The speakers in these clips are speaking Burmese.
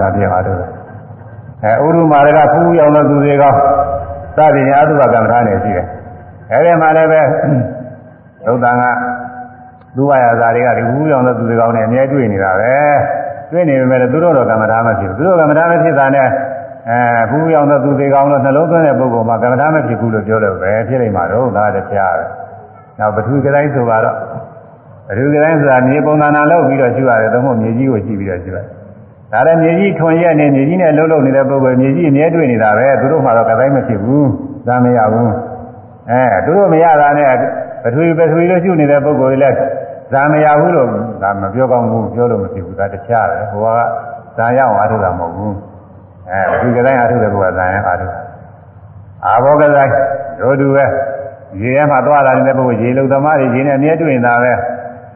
ဒါပြအားထုတ်အဲဥရုမာရကဖူးရောက်တဲ့သူတွေကသတိညာအတုပကမ္မထာနဲ့ရှိတယ်အဲဒီမှာလည်းပဲသုတ်တန်ကလူဝါရဇာတွေကဒီဖူးရောက်တဲ့သူတွေကောင်းနဲ့အမြဲတွေ့နေတာပဲတွေ့နေပေမဲ့သူတို့တော့ကမ္မထာမဖြစ်ဘူးသူတို့ကမ္မထာမဖြစ်တာနဲ့အဲဖူးရောက်တဲ့သူတွေကောင်းတော့နှလုံးသွင်းတဲ့ပုဂ္ဂိုလ်မှာကမ္မထာမဖြစ်ဘူးလို့ပြောလို့ပဲဖြစ်နေမှာတော့ဒါတရားပဲနောက်ပထဝီကတိုင်းဆိုတော့ပထဝီကတိုင်းဆိုတာမြေပုံသဏ္ဍာန်လောက်ပြီးတော့ရှိရတယ်သို့မဟုတ်မြေကြီးကိုကြည့်ပြီးတော့ရှိရတယ် ဒါလည်းမြေကြီးထွန်ရက်နေမြေကြီးနဲ့လှုပ်လှုပ်နေတဲ့ပုဂ္ဂိုလ်မြေကြီးအမြဲတွေ့နေတာပဲသူတို့မှတော့ကတိုင်းမဖြစ်ဘူးသာမရဘူးအဲသူတို့မရတာနဲ့ပထဝီပထဝီလို့ရှိနေတဲ့ပုဂ္ဂိုလ်တွေလည်းဇာမရဘူးလို့ဒါမပြောကောင်းဘူးပြောလို့မဖြစ်ဘူးဒါတခြားပဲဟိုကဇာရအောင်အားထုတ်တာမဟုတ်ဘူးအဲပထဝီကတိုင်းအားထုတ်တဲ့ကောဇာရအားထုတ်တာအာဘောကတိုင်းတို့တူပဲရေထဲမှာသွားလာနေတဲ့ပုဂ္ဂိုလ်ရေလုံသမားတွေရေနဲ့အမြဲတွေ့နေတာပဲ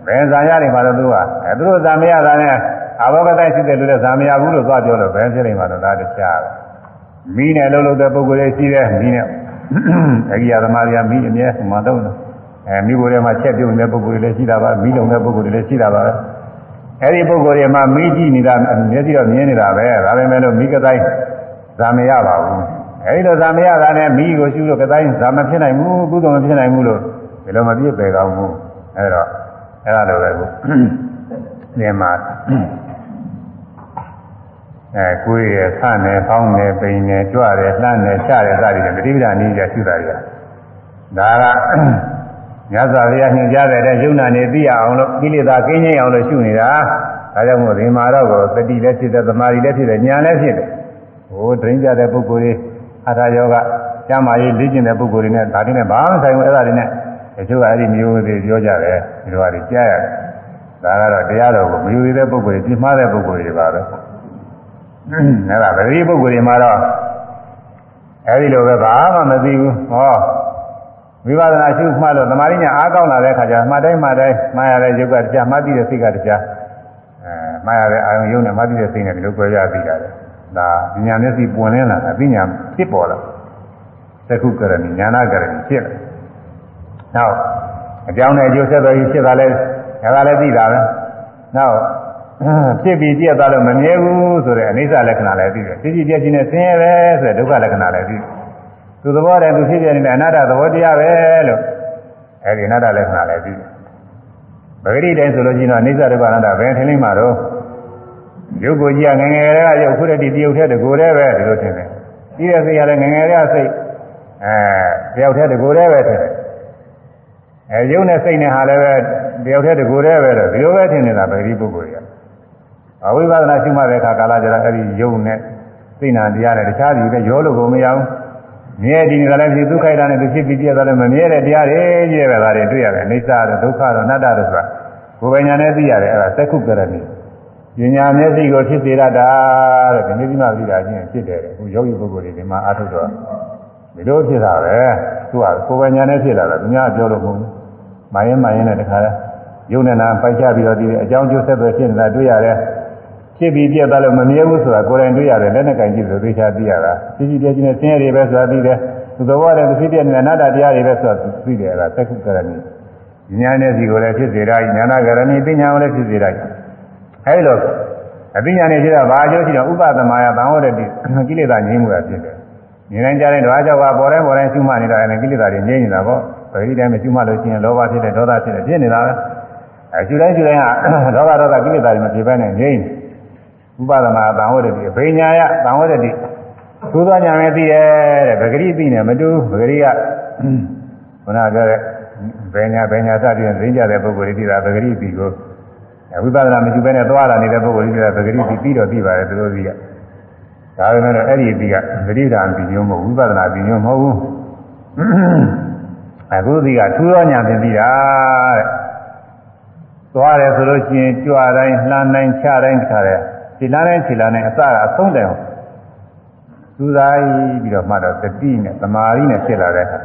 ဘယ်ဇာရတွေမှာတော့သူကအဲသူတို့ဇာမရတာနဲ့ အာဘောကတိုင်းရှိတဲ့လူတွေဇာမရဘူးလို့သွားပြောလို့ဘယ်ဖြစ်နေမှာတော့ဒါတခြားပဲမီးနဲ့လှုပ်လှုပ်တဲ့ပုဂ္ဂိုလ်တွေရှိတယ်မီးနဲ့အကြီးအသမားတွေကမီးအမြဲမှန်တော့တယ်အဲမိကိုယ်ထဲမှာချက်ပြုတ်နေတဲ့ပုဂ္ဂိုလ်တွေလည်းရှိတာပါမီးလုံတဲ့ပုဂ္ဂိုလ်တွေလည်းရှိတာပါပဲအဲဒီပုဂ္ဂိုလ်တွေမှာမီးကြည့်နေတာမျက်စိတော့မြင်နေတာပဲဒါပေမဲ့လို့မီးကတိုင်းဇာမရပါဘူးအဲဒီလိုဇာမရတာနဲ့မီးကိုရှုလို့ကတိုင်းဇာမဖြစ်နိုင်ဘူးကုသိုလ်မဖြစ်နိုင်ဘူးလို့ဒီလိုမပြည့်ပယ်ကောင်းဘူးအဲတော့အဲလိုပဲကိုဒီမှာ အဲကိုယ်ရဆန့်နေဖောင်းနေပိန်နေကြွတယ်လှမ်းနေချတယ်စသည်ဖြင့်ပฏิပဒါနည်းကြရှုတာကြဒါကမြတ်စွာဘုရားညွှန်ကြားတဲ့ယုံနာနေသိရအောင်လို့ကိလေသာကင်းငြိမ်းအောင်လို့ရှုနေတာဒါကြောင့်မို့ဒီမှာတော့ကိုသတိလည်းဖြစ်တယ်သမာဓိလည်းဖြစ်တယ်ဉာဏ်လည်းဖြစ်တယ်ဟိုဒိန်းကြတဲ့ပုဂ္ဂိုလ်တွေအထာယောဂကျမ်းမာရေးလေ့ကျင့်တဲ့ပုဂ္ဂိုလ်တွေနဲ့ဒါတွေနဲ့ဘာမှဆိုင်ဘူးအဲ့ဒါတွေနဲ့တချို့ကအဲ့ဒီမျိုးတွေပြောကြတယ်ဒီလိုဟာတွေကြားရတယ်ဒါကတော့တရားတော်ကိုမယူသေးတဲ့ပုဂ္ဂိုလ်တွေပြင်းမှားတဲ့ပုဂ္ဂိုလ်တွေပါပဲ အဲ့ဒါပဂတိပုဂ္ဂိုလ်တွေမှာတော့အဲ့ဒီလိုပဲဘာမှမသိဘူးဟောဝိပဿနာရှုမှတ်လို့သမာဓိညာအားကောင်းလာတဲ့အခါကျမှတ်တိုင်းမှတ်တိုင်းမှားရတဲ့ယုတ်ကတရားမှတ်ပြီးတဲ့စိတ်ကတရားအဲမှားရတဲ့အာယုံယုံနဲ့မှတ်ပြီးတဲ့စိတ်နဲ့ဒီလိုကြွယ်ရပြီးတာလေဒါဉာဏ်မျက်စိပွင့်လင်းလာတာပညာဖြစ်ပေါ်လာသက္ခုကရဏီဉာဏကရဏီဖြစ်လာနောက်အကြောင်းနဲ့အကျိုးဆက်တော်ကြီးဖြစ်တာလဲဒါကလည်းသိတာပဲနောက် ဖြစ်ပြီးပြက်သွားလို့မမြဲဘူးဆိုတဲ့အနိစ္စလက္ခဏာလည်းသိတယ်ဖြစ်ပြီးပြက်ခြင်းနဲ့ဆင်းရဲပဲဆိုတဲ့ဒုက္ခလက္ခဏာလည်းသိတယ်သူသဘောတည်းသူဖြစ်ပြနေတဲ့အနတ္တသဘောတရားပဲလို့အဲဒီအနတ္တလက္ခဏာလည်းသိတယ်ပဂရိတိုင်းဆိုလို့ရှိရင်တော့အနိစ္စဒုက္ခအနတ္တဘယ်ထင်လိမ့်မှာတော့ရုပ်ကိုကြည့်ရငငယ်တွေကရုပ်ခုတည်းတယောက်တည်းတကိုယ်တည်းပဲဒီလိုထင်တယ်ပြီးတဲ့စိတ်ရလည်းငငယ်တွေကစိတ်အဲတယောက်တည်းတကိုယ်တည်းပဲထင်တယ်အဲရုပ်နဲ့စိတ်နဲ့ဟာလည်းပဲတယောက်တည်းတကိုယ်တည်းပဲတော့ဒီလိုပဲထင်နေတာပဂရိပုဂ္ဂိုလ်တွေက အဝိပဿနာရှိမှတဲ့အခါကာလကျတော့အဲ့ဒီယုံနဲ့သိနာတရားနဲ့တခြားလူတွေရောလို့ကိုမရဘူးမြဲတည်နေတာလည်းဖြစ်ဒုက္ခိတာနဲ့သူဖြစ်ပြီးပြတာလည်းမမြဲတဲ့တရားတွေကြီးပဲဒါတွေတွေ့ရတယ်အိဋ္ဌတော့ဒုက္ခတော့အနတ္တတော့ဆိုတာကိုယ်ပညာနဲ့သိရတယ်အဲ့ဒါသက္ခုကရဏီပညာမျက်စိကိုဖြစ်စေရတာတဲ့ဒီနေ့ဒီမှာသိတာချင်းဖြစ်တယ်ခုယောဂီပုဂ္ဂိုလ်တွေဒီမှာအားထုတ်တော့ဒီလိုဖြစ်တာပဲသူကကိုယ်ပညာနဲ့ဖြစ်လာတာသူများပြောလို့မဟုတ်ဘူးမိုင်းရင်မိုင်းရင်လည်းတခါလဲယုံနေတာပိုက်ချပြီးတော့ဒီအကြောင်းကျိုးဆက်သွယ်ဖြစ်နေတာတွေ့ရတယ် ဖြစ်ပြီးပြတ်သွားလို့မမြဲဘူးဆိုတာကိုယ်တိုင်တွေ့ရတယ်လက်နဲ့ကင်ကြည့်လို့သိချာသိရတာဖြစ်ပြီးပြည့်ချင်းနဲ့ဆင်းရဲတွေပဲဆိုတာသိတယ်သူသဘောတည်းဖြစ်ပြနေတဲ့အနာတ္တတရားတွေပဲဆိုတာသိတယ်အဲ့ဒါသက္ကုကရဏီဉာဏ်နဲ့စီကိုလည်းဖြစ်စေတာဉာဏကရဏီပညာကိုလည်းဖြစ်စေတာအဲဒီလိုအပညာနဲ့ဖြစ်တာဘာအကျိုးရှိတော့ဥပသမယသံဝရတိကိလေသာငြိမ်းမှုရဖြစ်တယ်ဉာဏ်တိုင်းကြားတဲ့ဓဝါကြောင့်ပေါ်တိုင်းပေါ်တိုင်းရှုမှတ်နေတာလည်းကိလေသာတွေငြိမ်းနေတာပေါ့ပရိတိုင်းမရှုမှတ်လို့ရှိရင်လောဘဖြစ်တယ်ဒေါသဖြစ်တယ်ဖြစ်နေတာပဲအဲရှုတိုင်းရှုတိုင်းကဒေါသဒေါသကိလေသာတွေမဖြစ်ဘဲနဲ့ငြိမ်း ဥပဒနာသံဝရတိဘိညာယသံဝရတိသိုးသောညာပဲသိရဲ့တဲ့ပဂရိသိနေမတူပဂရိကခုနပြောတဲ့ဘိညာဘိညာစသည်ဖြင့်သိကြတဲ့ပုဂ္ဂိုလ်တွေသိတာပဂရိသိကိုဝိပဿနာမရှိဘဲနဲ့သွားလာနေတဲ့ပုဂ္ဂိုလ်တွေသိတာပဂရိသိပြီးတော့သိပါတယ်သူတို့သိကဒါပေမဲ့အဲ့ဒီသိကပရိဒါသိညုံမဟုတ်ဝိပဿနာသိညုံမဟုတ်ဘူးအခုသိကထူးသောညာဖြင့်သိတာတဲ့သွားတယ်ဆိုလို့ရှိရင်ကြွတိုင်းလှမ်းတိုင်းချတိုင်းတခါတည်း ခြေလားနဲ့ခြေလားနဲ့အစကအဆုံးတိုင်အောင်သူသားပြီးတော့မှတော့တတိနဲ့သမာဓိနဲ့ဖြစ်လာတဲ့အခါ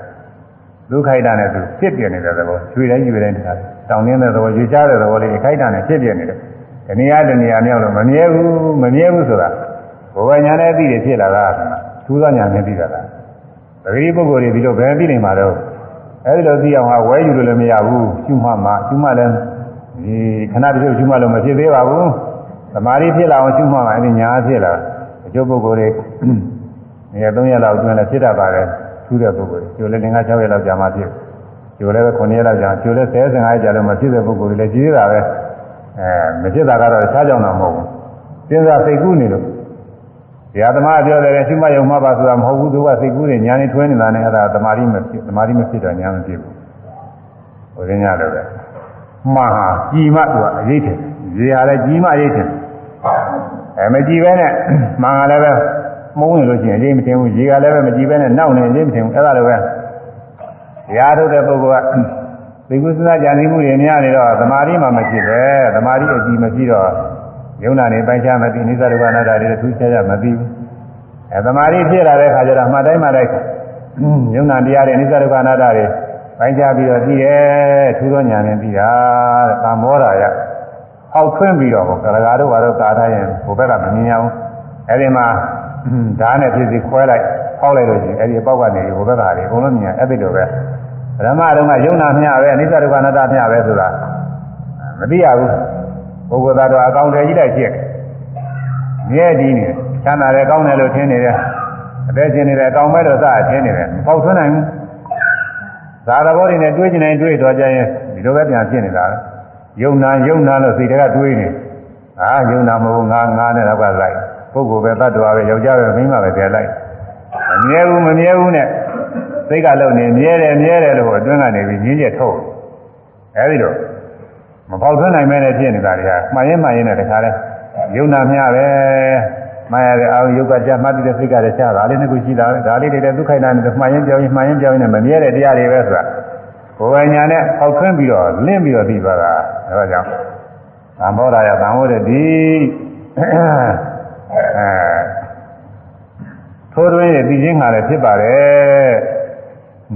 ဒုက္ခိတနဲ့သူဖြစ်ပြနေတဲ့သဘောရွှေတိုင်းရွှေတိုင်းတခါတောင်းနေတဲ့သဘောရွှေချတဲ့သဘောလေးခိုက်တာနဲ့ဖြစ်ပြနေတယ်ဒီနေရာတနေရာမြောက်လို့မမြဲဘူးမမြဲဘူးဆိုတာဘဝညာနဲ့သိတယ်ဖြစ်လာတာသူသားညာနဲ့သိတာလားပဂရိပုဂ္ဂိုလ်တွေဒီလိုဘယ်သိနေမှာတော့အဲဒီလိုသိအောင်ဟာဝဲယူလို့လည်းမရဘူးရှုမှတ်မှရှုမှတ်လည်းဒီခဏတည်းရှုမှတ်လို့မဖြစ်သေးပါဘူး သမာဓိဖြစ်လာအောင်ရှုမှတ်မှအဲ့ဒီညာဖြစ်လာအကျိုးပုဂ္ဂိုလ်တွေနေရာ3ရက်လောက်အတွင်းလည်းဖြစ်တတ်ပါတယ်ထူးတဲ့ပုဂ္ဂိုလ်တွေကျိုးလည်း5 6ရက်လောက်ကြာမှဖြစ်ကျိုးလည်း9ရက်လောက်ကြာကျိုးလည်း10 15ရက်ကြာလို့မဖြစ်တဲ့ပုဂ္ဂိုလ်တွေလည်းကြီးတာပဲအဲမဖြစ်တာကတော့တခြားကြောင့်တော့မဟုတ်ဘူးစဉ်းစားစိတ်ကူးနေလို့ဘုရားသမားပြောတယ်ရှုမှတ်ရုံမှပါဆိုတာမဟုတ်ဘူးသူကစိတ်ကူးနေညာနေထွင်းနေတာနဲ့အဲ့ဒါသမာဓိမဖြစ်သမာဓိမဖြစ်တော့ညာမဖြစ်ဘူးဟိုရင်းရတယ်ပဲမှားဟာကြီးမှသူကအရေးတယ်ရေဟာလည်းကြီးမှအရေးတယ် အဲမကြည့်ပဲနဲ့မှန်ကလည်းပဲမုန်းနေလို့ရှိရင်အရေးမတင်ဘူးရေကလည်းပဲမကြည့်ပဲနဲ့နောက်နေအရေးမတင်ဘူးအဲ့ဒါလိုပဲရားထုတ်တဲ့ပုဂ္ဂိုလ်ကသိကုသနာကြံသိမှုတွေများနေတော့သမာဓိမှမဖြစ်ပဲသမာဓိအကြည့်မဖြစ်တော့ယုံနာနေပိုင်းခြားမသိနိစ္စဒုက္ခအနတ္တတွေထူးခြားခြားမသိဘူးအဲသမာဓိဖြစ်လာတဲ့အခါကျတော့မှတ်တိုင်းမှတ်တိုင်းယုံနာတရားတွေနိစ္စဒုက္ခအနတ္တတွေပိုင်းခြားပြီးတော့သိရဲ့ထူးသောဉာဏ်နဲ့သိတာတဲ့ကာမောရာ ယဟောက်ထွင်းပြီးတော့ကရဂါတို့ဘာတို့ကာထားရင်ဘုဘက်ကမမြင်အောင်အဲဒီမှာဓာတ်နဲ့ဖြစ်စီခွဲလိုက်ဖောက်လိုက်လို့ရှိရင်အဲဒီအပေါက်ကနေဘုဘက်ကတွေအကုန်လုံးမြင်အဲ့ဒီလိုပဲဓမ္မတုန်းကယုံနာမျှပဲအနိစ္စဒုက္ခအနတ္တမျှပဲဆိုတာမသိရဘူးပုဂ္ဂိုလ်သားတော့အကောင်တည်းကြီးလိုက်ဖြစ်မြဲတည်နေချမ်းသာတယ်ကောင်းတယ်လို့ထင်နေတယ်အသက်ရှင်နေတယ်အကောင်မဲ့လို့စအထင်နေတယ်မပေါက်ထွန်းနိုင်ဘူးသာသဘောတွေနဲ့တွေးကျင်နေတွေးတော့ကြရင်ဒီလိုပဲပြန်ဖြစ်နေတာ ယုံနာယုံနာလို့စိတ်တွေကတွေးနေအာယုံနာမဟုတ်ငါငါနဲ့တော့ကလိုက်ပုဂ္ဂိုလ်ပဲတ attva ပဲယောက်ျားပဲမိန်းမပဲပြန်လိုက်မမြဲဘူးမမြဲဘူးနဲ့စိတ်ကလုံနေမြဲတယ်မြဲတယ်လို့အတွင်းကနေပြီးညင်းချက်ထုတ်အဲဒီတော့မပေါက်ထွန်းနိုင်မဲနဲ့ဖြစ်နေတာတွေကမှားရင်မှားရင်နဲ့တခါလဲယုံနာမျှပဲမှားရတဲ့အာယုကကြမှတ်ပြီးတဲ့စိတ်ကလည်းရှားတာလေးနှစ်ခုရှိတာဒါလေးတွေလည်းဒုက္ခိနာနဲ့မှားရင်ပြောင်းရင်မှားရင်ပြောင်းရင်မမြဲတဲ့တရားတွေပဲဆိုတာ ကိုယ်ပိုင်ညာနဲ့ပေါက်ထွန်းပြီးတော့လင့်ပြီးတော့ပြီးသွားတာအဲဒါကြောင့်သံဘောဓာယသံဘောဓတိအဲထိုးတွင်းရဲ့ပြီးချင်းခါလည်းဖြစ်ပါတယ်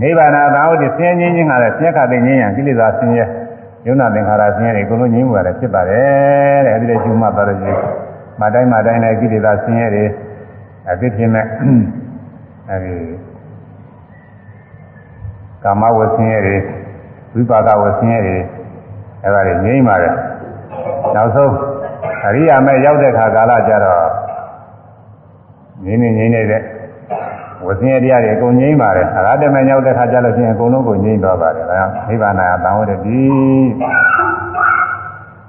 နိဗ္ဗာန်သာဝတိဆင်းရဲခြင်းခါလည်းဆင်းရဲခါသိခြင်းရန်ကိလေသာဆင်းရဲယုံနာသင်္ခါရဆင်းရဲတွေအကုန်လုံးငြိမ်းမှုရတယ်ဖြစ်ပါတယ်တဲ့အဲဒီလိုရှုမှတ်ပါလို့ရှိရင်မတိုင်းမတိုင်းနဲ့ကိလေသာဆင်းရဲတွေအဖြစ်ဖြစ်မဲ့အဲဒီ ကာမဝဆင်းရဲတွေဝိပါကဝဆင်းရဲတွေအဲဒါတွေငြိမ်းပါတယ်နောက်ဆုံးအရိယာမဲ့ရောက်တဲ့ခါကာလကျတော့ငြိမ်းနေငြိမ်းနေတဲ့ဝဆင်းရဲတရားတွေအကုန်ငြိမ်းပါတယ်အရဟတမေရောက်တဲ့ခါကျလို့ရှိရင်အကုန်လုံးကိုငြိမ်းသွားပါတယ်ဒါကြောင့်နိဗ္ဗာန်ကသံဝတ္တိ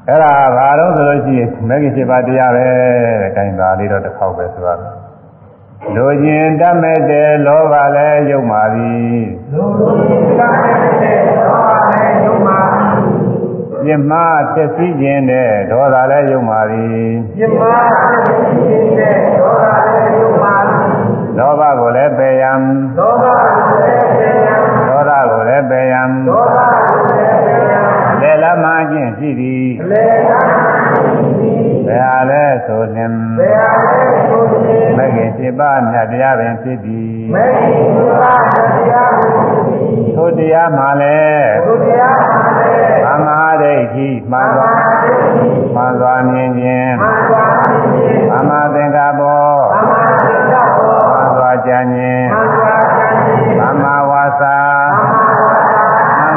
အဲ့ဒါဘာလို့ဆိုလို့ရှိရင်မဂ္ဂင်7ပါးတရားပဲတဲ့ခိုင်းတာလေးတော့တစ်ခေါက်ပဲဆိုရမယ် လိုခြင်းတတ်မဲ့တဲ့လောဘလည်းယုံပါသည်လိုခြင်းတတ်မဲ့တဲ့လောဘလည်းယုံပါသည်ပြမဖြစ်စည်းခြင်းနဲ့ဒေါသလည်းယုံပါသည်ပြမဖြစ်စည်းခြင်းနဲ့ဒေါသလည်းယုံပါသည်လောဘကိုလည်းပယ်ရန်လောဘကိုလည်းပယ်ရန်ဒေါသကိုလည်းပယ်ရန်ဒေါသကိုလည်းပယ်ရန်လေလမခြင်းရှိသည်လေလမခြင်းရှိသည် ဘယ်ဟာလဲဆိုလင်ဘယ်ဟာလဲဆိုလင်မဂ္ဂင်7ပါးမြတ်တရားပင်ဖြစ်သည်မဂ္ဂင်7ပါးမြတ်တရားပင်ဖြစ်သည်သို့တရားမှလည်းသို့တရားမှလည်းသမာဓိဋ္ဌိမှန်စွာမှန်စွာမြင်ခြင်းမှန်စွာမြင်ခြင်းသမာသင်္ကပ္ပောသမာသင်္ကပ္ပောမှန်စွာကြံခြင်းမှန်စွာကြံခြင်းသမာဝါစာသမာဝါစာမှန်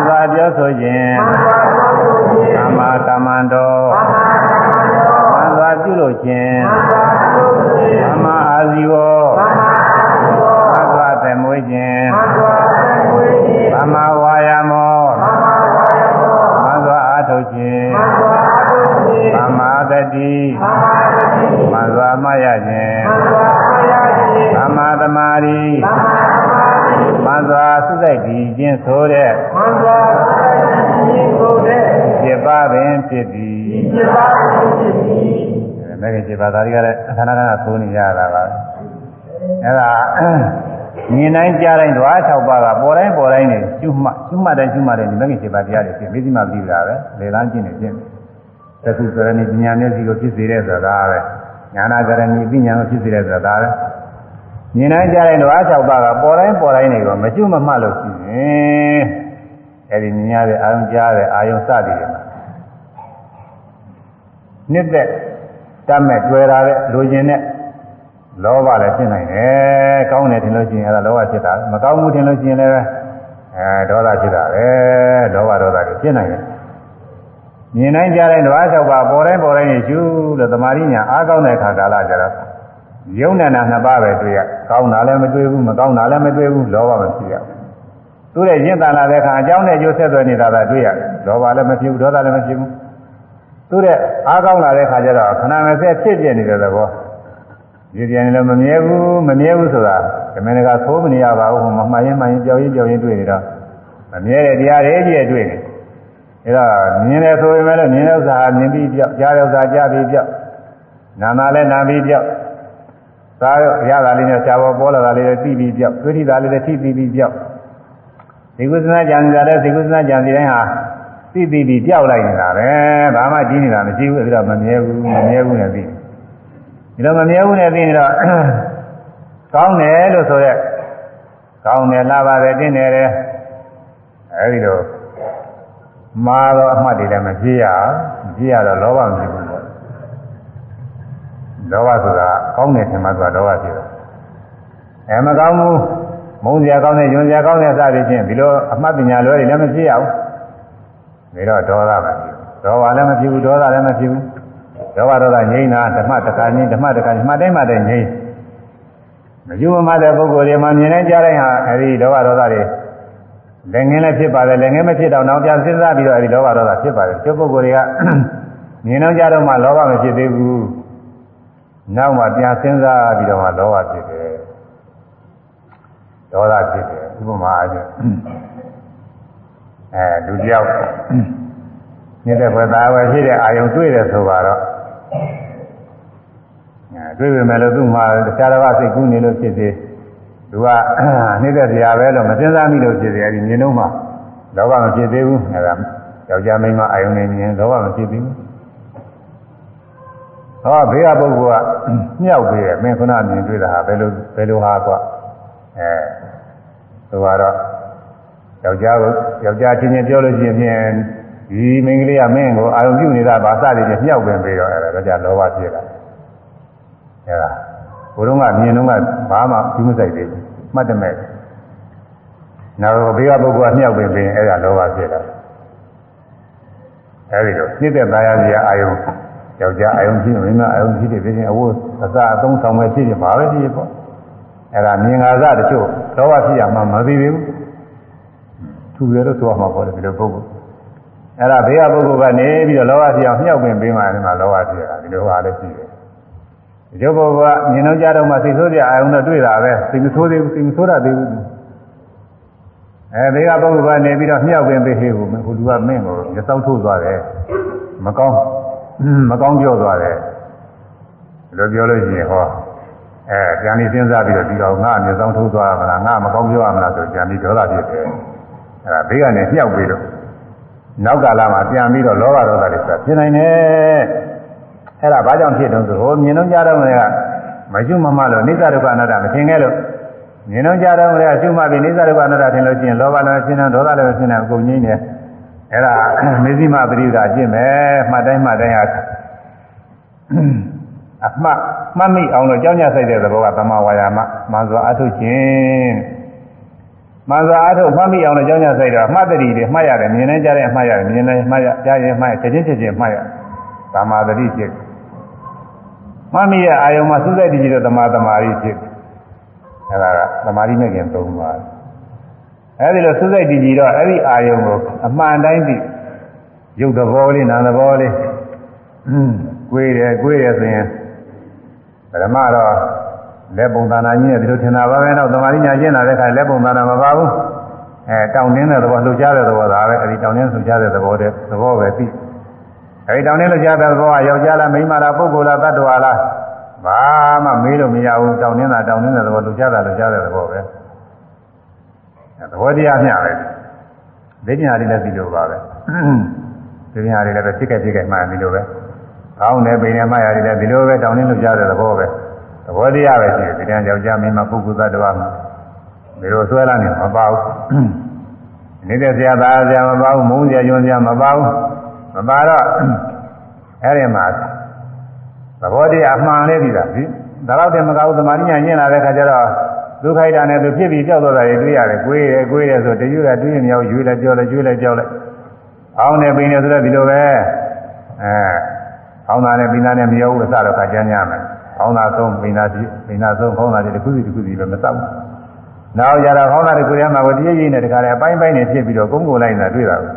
စွာပြောဆိုခြင်းမှန်စွာပြောဆိုခြင်းသမာကမ္မန္တောသမာကမ္မန္တောမှန်စွာပြုလုပ်ခြင်းမှန်စွာပြုလုပ်ခြင်းသမာအာဇီဝသမာအာဇီဝမှန်စွာသမွေးခြင်းမှန်စွာသမွေးခြင်းသမာဝါယာမောသမာဝါယာမောမှန်စွာအားထုတ်ခြင်းမှန်စွာအားထုတ်ခြင်းသမာတတိသမာတတိမှန်စွာမရခြင်းမှန်စွာမရခြင်းသမာသမာဓိသမာသမာဓိ မှန်စွာသုစိတ်ဒီခြင်းဆိုတဲ့မှန်စွာသုစိတ်ဒီခြင်းဆိုတဲ့ပြပါပင်ဖြစ်သည်ပြပါပင်ဖြစ်သည်အဲမဲ့ပြပါသားတွေကလည်းခဏခဏသိုးနေရတာပါအဲ့ဒါမြင်တိုင်းကြားတိုင်းဓဝါ6ပါးကပေါ်တိုင်းပေါ်တိုင်းနေကျွမှကျွမှတိုင်းကျွမှတိုင်းဒီမဂ္ဂင်7ပါးတရားတွေဖြစ်ပြီးဒီမှာပြီးတာပဲလေလန်းကျင့်နေဖြစ်သက္ကုကရဏီပညာမျက်စိကိုဖြစ်စေတဲ့ဆိုတာပဲညာနာကရဏီပညာကိုဖြစ်စေတဲ့ဆိုတာပဲ မြင်တိုင်းကြားတိုင်းဓဝါ6ပါးကပေါ်တိုင်းပေါ်တိုင်းနေတော့မကျွမမှတ်လို့ရှိရင်အဲဒီမြင်ရတဲ့အာယုံကြားတဲ့အာယုံစသည်တွေမှာနှစ်သက်တတ်မဲ့တွေ့တာတဲ့လူကျင်တဲ့လောဘလည်းဖြစ်နိုင်တယ်ကောင်းတယ်ထင်လို့ရှိရင်အဲဒါလောဘဖြစ်တာမကောင်းဘူးထင်လို့ရှိရင်လည်းအဲဒေါသဖြစ်တာပဲလောဘဒေါသတွေဖြစ်နိုင်တယ်မြင်တိုင်းကြားတိုင်းဓဝါ၆ပါးပေါ်တိုင်းပေါ်တိုင်းနေရှုလို့သမာဓိညာအားကောင်းတဲ့ခါကာလကျတော့ ယုံနာနာနှစ်ပါးပဲတွေ့ရကောင်းတာလည်းမတွေ့ဘူးမကောင်းတာလည်းမတွေ့ဘူးလောဘမဖြစ်ရသူ့ရဲ့ရင့်တန်လာတဲ့ခါအကြောင်းနဲ့ကျိုးဆက်သွယ်နေတာသာတွေ့ရတယ်လောဘလည်းမဖြစ်ဘူးဒေါသလည်းမဖြစ်ဘူးသူ့ရဲ့အားကောင်းလာတဲ့ခါကျတော့ခဏမစက်ဖြစ်ပြနေတဲ့သဘောဒီပြန်လည်းမမြဲဘူးမမြဲဘူးဆိုတာဓမ္မနကသိုးမနေရပါဘူးမမှန်ရင်မှန်ရင်ကြောက်ရင်ကြောက်ရင်တွေ့နေတော့မမြဲတဲ့တရားတွေကြီးတွေ့နေဒါမြင်တယ်ဆိုရင်လည်းမြင်တဲ့ဥစ္စာဟာမြင်ပြီးပြောက်ကြားတဲ့ဥစ္စာကြားပြီးပြောက်နာနာလည်းနာပြီးပြောက် သာရတာလေးနဲ့ရှားပေါ်ပေါ်လာတာလေးနဲ့သိပြီးပြောက်သိတိတာလေးနဲ့သိပြီးပြီးပြောက်ဒီကုသနာကြံကြတဲ့ဒီကုသနာကြံစီတိုင်းဟာသိပြီးပြီးပြောက်လိုက်နေတာပဲဘာမှကြီးနေတာမရှိဘူးအဲ့ဒါမမြဲဘူးမမြဲဘူးနဲ့သိဒီလိုမမြဲဘူးနဲ့သိနေတော့ကောင်းတယ်လို့ဆိုရက်ကောင်းတယ်လာပါတယ်တင်းတယ်တဲ့အဲဒီလိုမှားတော့အမှတ်တွေလည်းမပြေရမပြေရတော့လောဘမရှိဘူးပေါ့ လောဘဆိုတာကောင်းတယ်ထင်မှဆိုတာလောဘဖြစ်တယ်အဲမကောင်းဘူးမုန်းစရာကောင်းတဲ့ယွန်စရာကောင်းတဲ့စသည်ဖြင့်ဒီလိုအမှတ်ပညာလွဲတွေလည်းမပြေရဘူးဒါတော့ဒေါသပဲဒေါသလည်းမဖြစ်ဘူးဒေါသလည်းမဖြစ်ဘူးဒေါသဒေါသငြိမ်းတာဓမ္မတခါငြိမ်းဓမ္မတခါမှတ်တိုင်းမှတ်တိုင်းငြိမ်းမယူမမတဲ့ပုဂ္ဂိုလ်တွေမှမြင်နေကြတဲ့ဟာအဲဒီဒေါသဒေါသတွေလက်ငင်းလည်းဖြစ်ပါတယ်လက်ငင်းမဖြစ်တော့နောက်ပြန်စဉ်းစားပြီးတော့အဲဒီလောဘဒေါသဖြစ်ပါတယ်ကျုပ်ပုဂ္ဂိုလ်တွေကမြင်တော့ကြတော့မှလောဘမဖြစ်သေးဘူး နောက်မှပြန်စဉ်းစားပြီးတော့မှလောဘဖြစ်တယ်ဒေါသဖြစ်တယ်ဥပမာအားဖြင့်အဲလူတယောက်မြစ်တဲ့ဘသာဝယ်ဖြစ်တဲ့အာယုံတွေ့တယ်ဆိုတော့အဲတွေ့ပေမဲ့လို့သူ့မှာတခြားတစ်ပါးစိတ်ကူးနေလို့ဖြစ်သေးသူကနှိမ့်တဲ့ဇာပဲလို့မစင်စားမိလို့ဖြစ်သေးအဲဒီမြင်တော့မှလောဘမဖြစ်သေးဘူးအဲဒါယောက်ျားမိန်းမအာယုံနေမြင်လောဘမဖြစ်သေးဘူး ဟောဘေးကပုဂ္ဂိုလ်ကမြောက်ပေးတယ်မင်းခုနမြင်တွေ့တာဟာဘယ်လိုဘယ်လိုဟာကွအဲသူကတော့ယောက်ျားကိုယောက်ျားချင်းချင်းပြောလို့ရှိရင်ဖြင့်ဒီမိန်းကလေးကမင်းကိုအာရုံပြုနေတာဗာစသည်ဖြင့်မြောက်ပင်ပြီးတော့အဲဒါကြောင့်လောဘဖြစ်တာအဲဒါဘုရုံးကမြင်တော့ကဘာမှပြီးမဆိုင်သေးဘူးမှတ်တယ်မဲ့နောက်ဘေးကပုဂ္ဂိုလ်ကမြောက်ပင်ပြီးအဲဒါလောဘဖြစ်တာအဲဒီတော့ပြည့်တဲ့သားရကြီးအာယုံ ယောက်ျားအာယုံကြီးမင်းကအာယုံကြီးတွေဖြစ်ရင်အဝတ်အစားအသုံးဆောင်မဲ့ဖြစ်ရင်ဘာပဲဖြစ်ပေါ့အဲဒါမြင်ငါစတချို့လောဘဖြစ်ရမှမသိသေးဘူးသူရတော့ဆိုရမှာပေါ့လေဒီလိုပုဂ္ဂိုလ်အဲ့ဒါဘေးကပုဂ္ဂိုလ်ကနေပြီးတော့လောဘဖြစ်အောင်မြှောက်ပင်ပေးမှလည်းလောဘဖြစ်တာဒီလိုဟာလည်းရှိတယ်ဒီလိုပုဂ္ဂိုလ်ကမြင်တော့ကြတော့မှစိတ်ဆိုးကြအာရုံတော့တွေ့တာပဲစိတ်မဆိုးသေးဘူးစိတ်မဆိုးတာသေးဘူးအဲဘေးကပုဂ္ဂိုလ်ကနေပြီးတော့မြှောက်ပင်ပေးဟေးကိုဟိုလူကမင်းကိုရစောက်ထုတ်သွားတယ်မကောင်း မကောင်းပြောသွားတယ်ဒီလိုပြောလို့ရှိရင်ဟောအဲပြန်ပြီးစဉ်းစားပြီးတော့ဒီတော့ငါအမြဲဆုံးထိုးသွားမလားငါမကောင်းပြောရမလားဆိုပြန်ပြီးဒေါသဖြစ်တယ်အဲဒါဘေးကနေမြှောက်ပြီးတော့နောက်ကာလမှာပြန်ပြီးတော့လောဘဒေါသတွေဆက်ဖြစ်နိုင်တယ်အဲ့ဒါဘာကြောင့်ဖြစ်တုံးဆိုဟိုမြင်တော့ကြတော့မလဲကမရှိမမလို့နိစ္စဒုက္ခအနတ္တမထင်ခဲ့လို့မြင်တော့ကြတော့မလဲရှုမှတ်ပြီးနိစ္စဒုက္ခအနတ္တထင်လို့ရှိရင်လောဘလည်းဖြစ်နေဒေါသလည်းဖြစ်နေအကုန်ငြိမ့်နေ အဲ့ဒါမေဇိမပရိဒါအကျင့်ပဲမှတ်တိုင်းမှတ်တိုင်းဟာအမှတ်မှတ်မိအောင်လို့ကြောင်းကြဆိုင်တဲ့သဘောကသမဝါယာမမှန်စွာအထုတ်ခြင်းမှန်စွာအထုတ်မှတ်မိအောင်လို့ကြောင်းကြဆိုင်တော့မှတ်တတိတွေမှတ်ရတယ်မြင်နေကြတဲ့အမှတ်ရတယ်မြင်နေမှတ်ရကြားရင်မှတ်ရချက်ချင်းချက်ချင်းမှတ်ရသမာဓိဖြစ်မှတ်မိရဲ့အာယုံမှာသုစိတ်တည်ကြတဲ့သမာသမာဓိဖြစ်အဲဒါကသမာဓိနဲ့ကျင်သုံးပါ အဲဒီလိုသုစိတ်တည်ကြတော့အဲ့ဒီအာယုံကိုအမှန်တိုင်းသိရုပ်သဘောလေးနာမ်သဘောလေးอืมကိုယ်တယ်ကိုယ်တယ်ဆိုရင်ပရမတော့လက်ပုံသဏ္ဍာန်ကြီးနဲ့ဒီလိုထင်တာပါပဲတော့သမာဓိညာကျင့်လာတဲ့အခါလက်ပုံသဏ္ဍာန်မပါဘူးအဲတောင်းတင်းတဲ့သဘောလှုပ်ရှားတဲ့သဘောဒါပဲအဲဒီတောင်းတင်းလှုပ်ရှားတဲ့သဘောတည်းသဘောပဲသိအဲဒီတောင်းတင်းလှုပ်ရှားတဲ့သဘောကယောက်ျားလားမိန်းမလားပုဂ္ဂိုလ်လားတ attva လားဘာမှမေးလို့မရဘူးတောင်းတင်းတာတောင်းတင်းတဲ့သဘောလှုပ်ရှားတာလှုပ်ရှားတဲ့သဘောပဲအဲ သဘောတရားမျှပဲသိဉာဏ်လေးလည်းဒီလိုပါပဲသိဉာဏ်လေးလည်းပဲဖြစ်ခဲ့ဖြစ်ခဲ့မှန်ဒီလိုပဲကောင်းတယ်ပိန်နဲ့မှရတယ်လည်းဒီလိုပဲတောင်းတင်းလှုပ်ရှားတဲ့သဘောပဲသဘောတရားပဲရှိတယ်ဒီတန်းယောက်ျားမင်းမပုဂ္ဂိုလ်သတ္တဝါမှာဒီလိုဆွဲလာနေမပါဘူးနေတဲ့ဆရာသားဆရာမပါဘူးမုန်းဆရာညွန်ဆရာမပါဘူးမပါတော့အဲ့ဒီမှာသဘောတရားအမှန်လေးပြီးတာဒီဒါတော့တင်မကောက်သမာဓိညာညင်လာတဲ့ခါကျတော့ ဒုက္ခိတာနဲ့သူဖြစ်ပြီးကြောက်သွားတာတွေတွေ့ရတယ်ကိုယ်ရယ်ကိုယ်ရယ်ဆိုတရွရတွေ့ရင်မြောက်ရွေးလိုက်ကြောက်လိုက်ရွေးလိုက်ကြောက်လိုက်အောင်းနေပိနေဆိုတော့ဒီလိုပဲခေါင်းသားနဲ့ပိနာနဲ့မရောဘူးအစတော့ခါကျမ်းညမယ်ခေါင်းသားဆုံးပိနာစီပိနာဆုံးခေါင်းသားတွေတစ်ခုစီတစ်ခုစီပဲမစောက်ဘူးနောက်ကြတော့ခေါင်းသားတစ်ခုထဲမှာကိုတရရိပ်နဲ့တခါလဲအပိုင်းပိုင်းနဲ့ဖြစ်ပြီးတော့ကုန်းကိုလိုက်နေတာတွေ့တာဘူး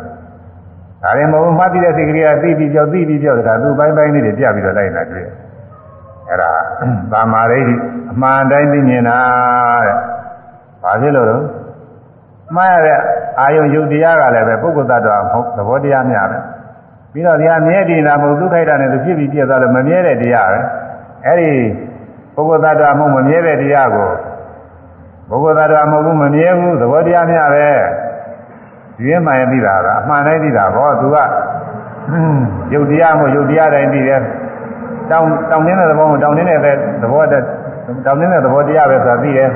ဒါရင်မဟုတ်မှတ်သိတဲ့စိတ်ကလေးကသိပြီးကြောက်သိပြီးကြောက်တခါသူ့ပိုင်းပိုင်းလေးတွေပြပြီးတော့လိုက်နေတာတွေ့အဲ့ဒါသာမာရိဋ္ဌိအ မှန်တိုင်းသိမြင်တာတဲ့ဘာဖြစ်လို့လဲမှားရတဲ့အာယုံယုတ်တရားကလည်းပဲပုဂ္ဂိုလ်သတ္တဝါမဟုတ်သဘောတရားများပဲပြီးတော့ဒီဟာမြဲတည်တာမဟုတ်ဒုက္ခိတနဲ့သူဖြစ်ပြီးပြည့်သွားလို့မမြဲတဲ့တရားပဲအဲ့ဒီပုဂ္ဂိုလ်သတ္တဝါမဟုတ်မမြဲတဲ့တရားကိုပုဂ္ဂိုလ်သတ္တဝါမဟုတ်ဘူးမမြဲဘူးသဘောတရားများပဲဒီမှန်သိတာကအမှန်တိုင်းသိတာဘောသူကယုတ်တရားမဟုတ်ယုတ်တရားတိုင်းသိတယ်တောင်းတောင်းနေတဲ့သဘောမတောင်းနေတဲ့သဘောတည်း တောင်းနေတဲ့သဘောတရားပဲဆိုတာသိတယ်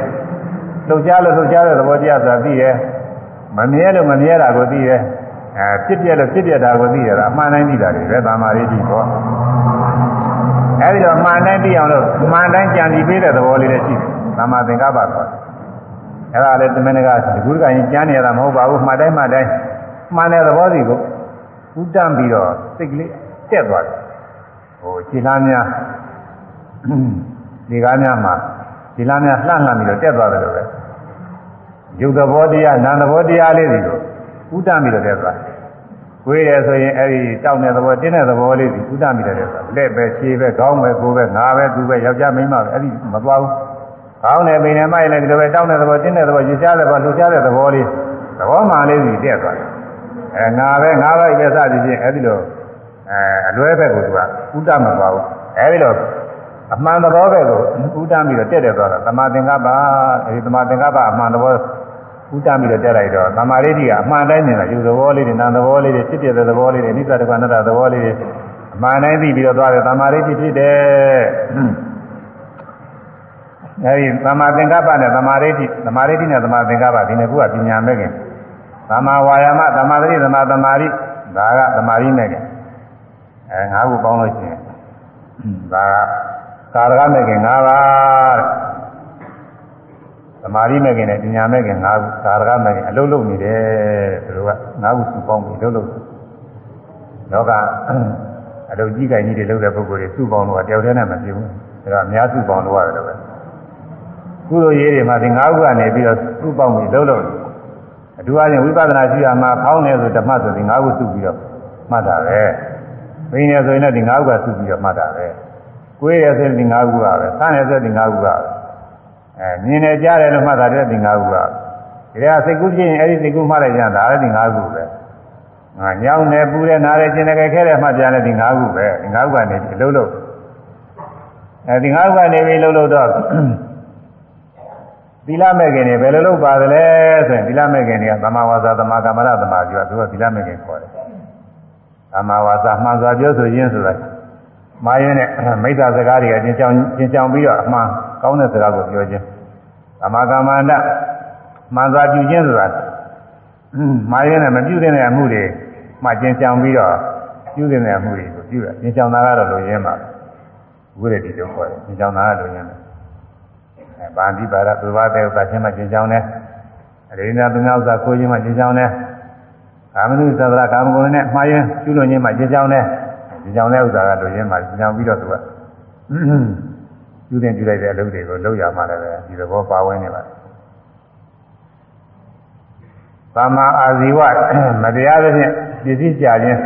လှုပ်ရှားလို့လှုပ်ရှားတဲ့သဘောတရားဆိုတာသိတယ်မမြဲလို့မမြဲတာကိုသိတယ်အဲဖြစ်ပြလို့ဖြစ်ပြတာကိုသိရတာအမှန်တိုင်းသိတာတွေပဲသမာဓိတိပေါ့အဲဒီတော့မှန်တိုင်းသိအောင်လို့မှန်တိုင်းကြံပြီးပေးတဲ့သဘောလေးလည်းရှိတယ်သမာသင်္ကပ္ပဆိုအဲဒါလည်းသမဏကဒီကုသကရင်ကြမ်းနေရတာမဟုတ်ပါဘူးမှန်တိုင်းမှန်တိုင်းမှန်တဲ့သဘောစီကိုဥတ္တံပြီးတော့စိတ်ကလေးတက်သွားတယ်ဟိုခြေလားများ ဒီကားများမှာခြေလားများလှန့်လှန့်ပြီးတော့တက်သွားတယ်လို့ပဲယုတ်သဘောတရားနာမ်သဘောတရားလေးတွေကိုဥဒ္ဒမိလို့တဲ့သွားကိုယ်ရယ်ဆိုရင်အဲ့ဒီတောက်တဲ့သဘောတင်းတဲ့သဘောလေးဒီဥဒ္ဒမိတဲ့သွားလက်ပဲခြေပဲခေါင်းပဲကိုယ်ပဲငါပဲသူပဲယောက်ျားမိန်းမပဲအဲ့ဒီမသွားဘူးခေါင်းနဲ့ပိန်နဲ့မိုက်နဲ့ဒီလိုပဲတောက်တဲ့သဘောတင်းတဲ့သဘောရွှေရှားတဲ့သဘောလှူရှားတဲ့သဘောလေးသဘောမှန်လေးစီတက်သွားတယ်အဲငါပဲငါပဲပဲစသည်ဖြင့်အဲ့ဒီလိုအဲအလွဲဘက်ကိုသူကဥဒ္ဒမသွားဘူးအဲ့ဒီလို အမှန်သဘောပဲကိုဥဒ္ဒမိတော့တက်တယ်သွားတာသမာသင်္ကပ္ပအဲဒီသမာသင်္ကပ္ပအမှန်သဘောဥတ္တမိတော့တက်လိုက်တော့သမာဓိတိကအမှန်တိုင်းနေတာယူသဘောလေးတွေနာမ်သဘောလေးတွေဖြစ်ပြတဲ့သဘောလေးတွေနိစ္စတက္ကနတသဘောလေးတွေအမှန်တိုင်းသိပြီးတော့သွားတယ်သမာဓိတိဖြစ်တယ်အဲဒီသမာသင်္ကပ္ပနဲ့သမာဓိတိသမာဓိတိနဲ့သမာသင်္ကပ္ပဒီနှစ်ခုကပညာမဲ့ခင်သမာဝါယာမသမာဓိသမာသမာဓိဒါကသမာဓိမဲ့ခင်အဲငါးခုပေါင်းလို့ရှိရင်ဒါက ကာရကမဲ့ခင်၅ပါးတဲ့သမာဓိမဲ့ခင်နဲ့ပညာမဲ့ခင်၅ခုသာရကမဲ့ခင်အလုံးလုံးနေတယ်သူတို့က၅ခုစုပေါင်းပြီးလုံးလုံးလောကအလုံးကြီးကိုင်ကြီးတွေလုပ်တဲ့ပုဂ္ဂိုလ်တွေစုပေါင်းတော့တယောက်တည်းနဲ့မပြေဘူးဒါကအများစုပေါင်းလို့ရတယ်ပဲကုသိုလ်ရေးတွေမှာဒီ၅ခုကနေပြီးတော့စုပေါင်းပြီးလုံးလုံးအထူးအားဖြင့်ဝိပဿနာရှိရမှာဖောင်းနေဆိုဓမ္မဆိုဒီ၅ခုစုပြီးတော့မှတ်တာပဲဘိနေဆိုရင်လည်းဒီ၅ခုကစုပြီးတော့မှတ်တာပဲ ကိုယ်ရဆိုရင်ဒီ၅ခုကပဲဆန်းရဆိုဒီ၅ခုကပဲအဲမြင်နေကြတယ်လို့မှတ်တာတဲ့ဒီ၅ခုကဒီကစိတ်ကူးဖြစ်ရင်အဲ့ဒီစိတ်ကူးမှတ်လိုက်ကြတာလည်းဒီ၅ခုပဲငါညောင်းနေပူတယ်နားတယ်ကျင်တယ်ခဲတယ်မှတ်ပြတယ်ဒီ၅ခုပဲဒီ၅ခုကနေအလုံးလုံးအဲဒီ၅ခုကနေပြီးလုံးလုံးတော့သီလမဲ့ခင်တွေဘယ်လိုလုပ်ပါသလဲဆိုရင်သီလမဲ့ခင်တွေကသမာဝါစာသမာကမ္မရသမာဓိကသူကသီလမဲ့ခင်ခေါ်တယ်သမာဝါစာမှန်စွာပြောဆိုခြင်းဆိုတာ မာယွန်းနဲ့မိစ္ဆာစကားတွေအချင်းချောင်းချင်းချောင်းပြီးတော့အမှန်ကောင်းတဲ့စကားကိုပြောခြင်းသမာကမ္မန္တမှန်စွာပြုခြင်းဆိုတာမာယွန်းနဲ့မပြုတဲ့အမှုတွေမှချင်းချောင်းပြီးတော့ပြုတဲ့အမှုတွေကိုပြုရချင်းချောင်းတာကတော့လိုရင်းပါဝိရတိတို့ခေါ်တယ်ချင်းချောင်းတာကလိုရင်းတယ်အဲဗန္တိပါရသုဘတဲ့ဥစ္စာချင်းမှချင်းချောင်းတယ်အရိနာသူများဥစ္စာကိုချင်းမှချင်းချောင်းတယ်ကာမနုသဗ္ဗရကာမဂုဏ်နဲ့မှားရင်ပြုလို့ချင်းမှချင်းချောင်းတယ် ဒီကြောင်တဲ့ဥစ္စာကလိုရင်းမှညောင်ပြီးတော့သူကယူတင်ပြလိုက်တဲ့အလုပ်တွေကိုလုပ်ရမှလည်းပဲဒီသဘောပါဝင်နေပါတယ်။သမာအာဇီဝမတရားသဖြင့်ပစ္စည်းကြခြင်း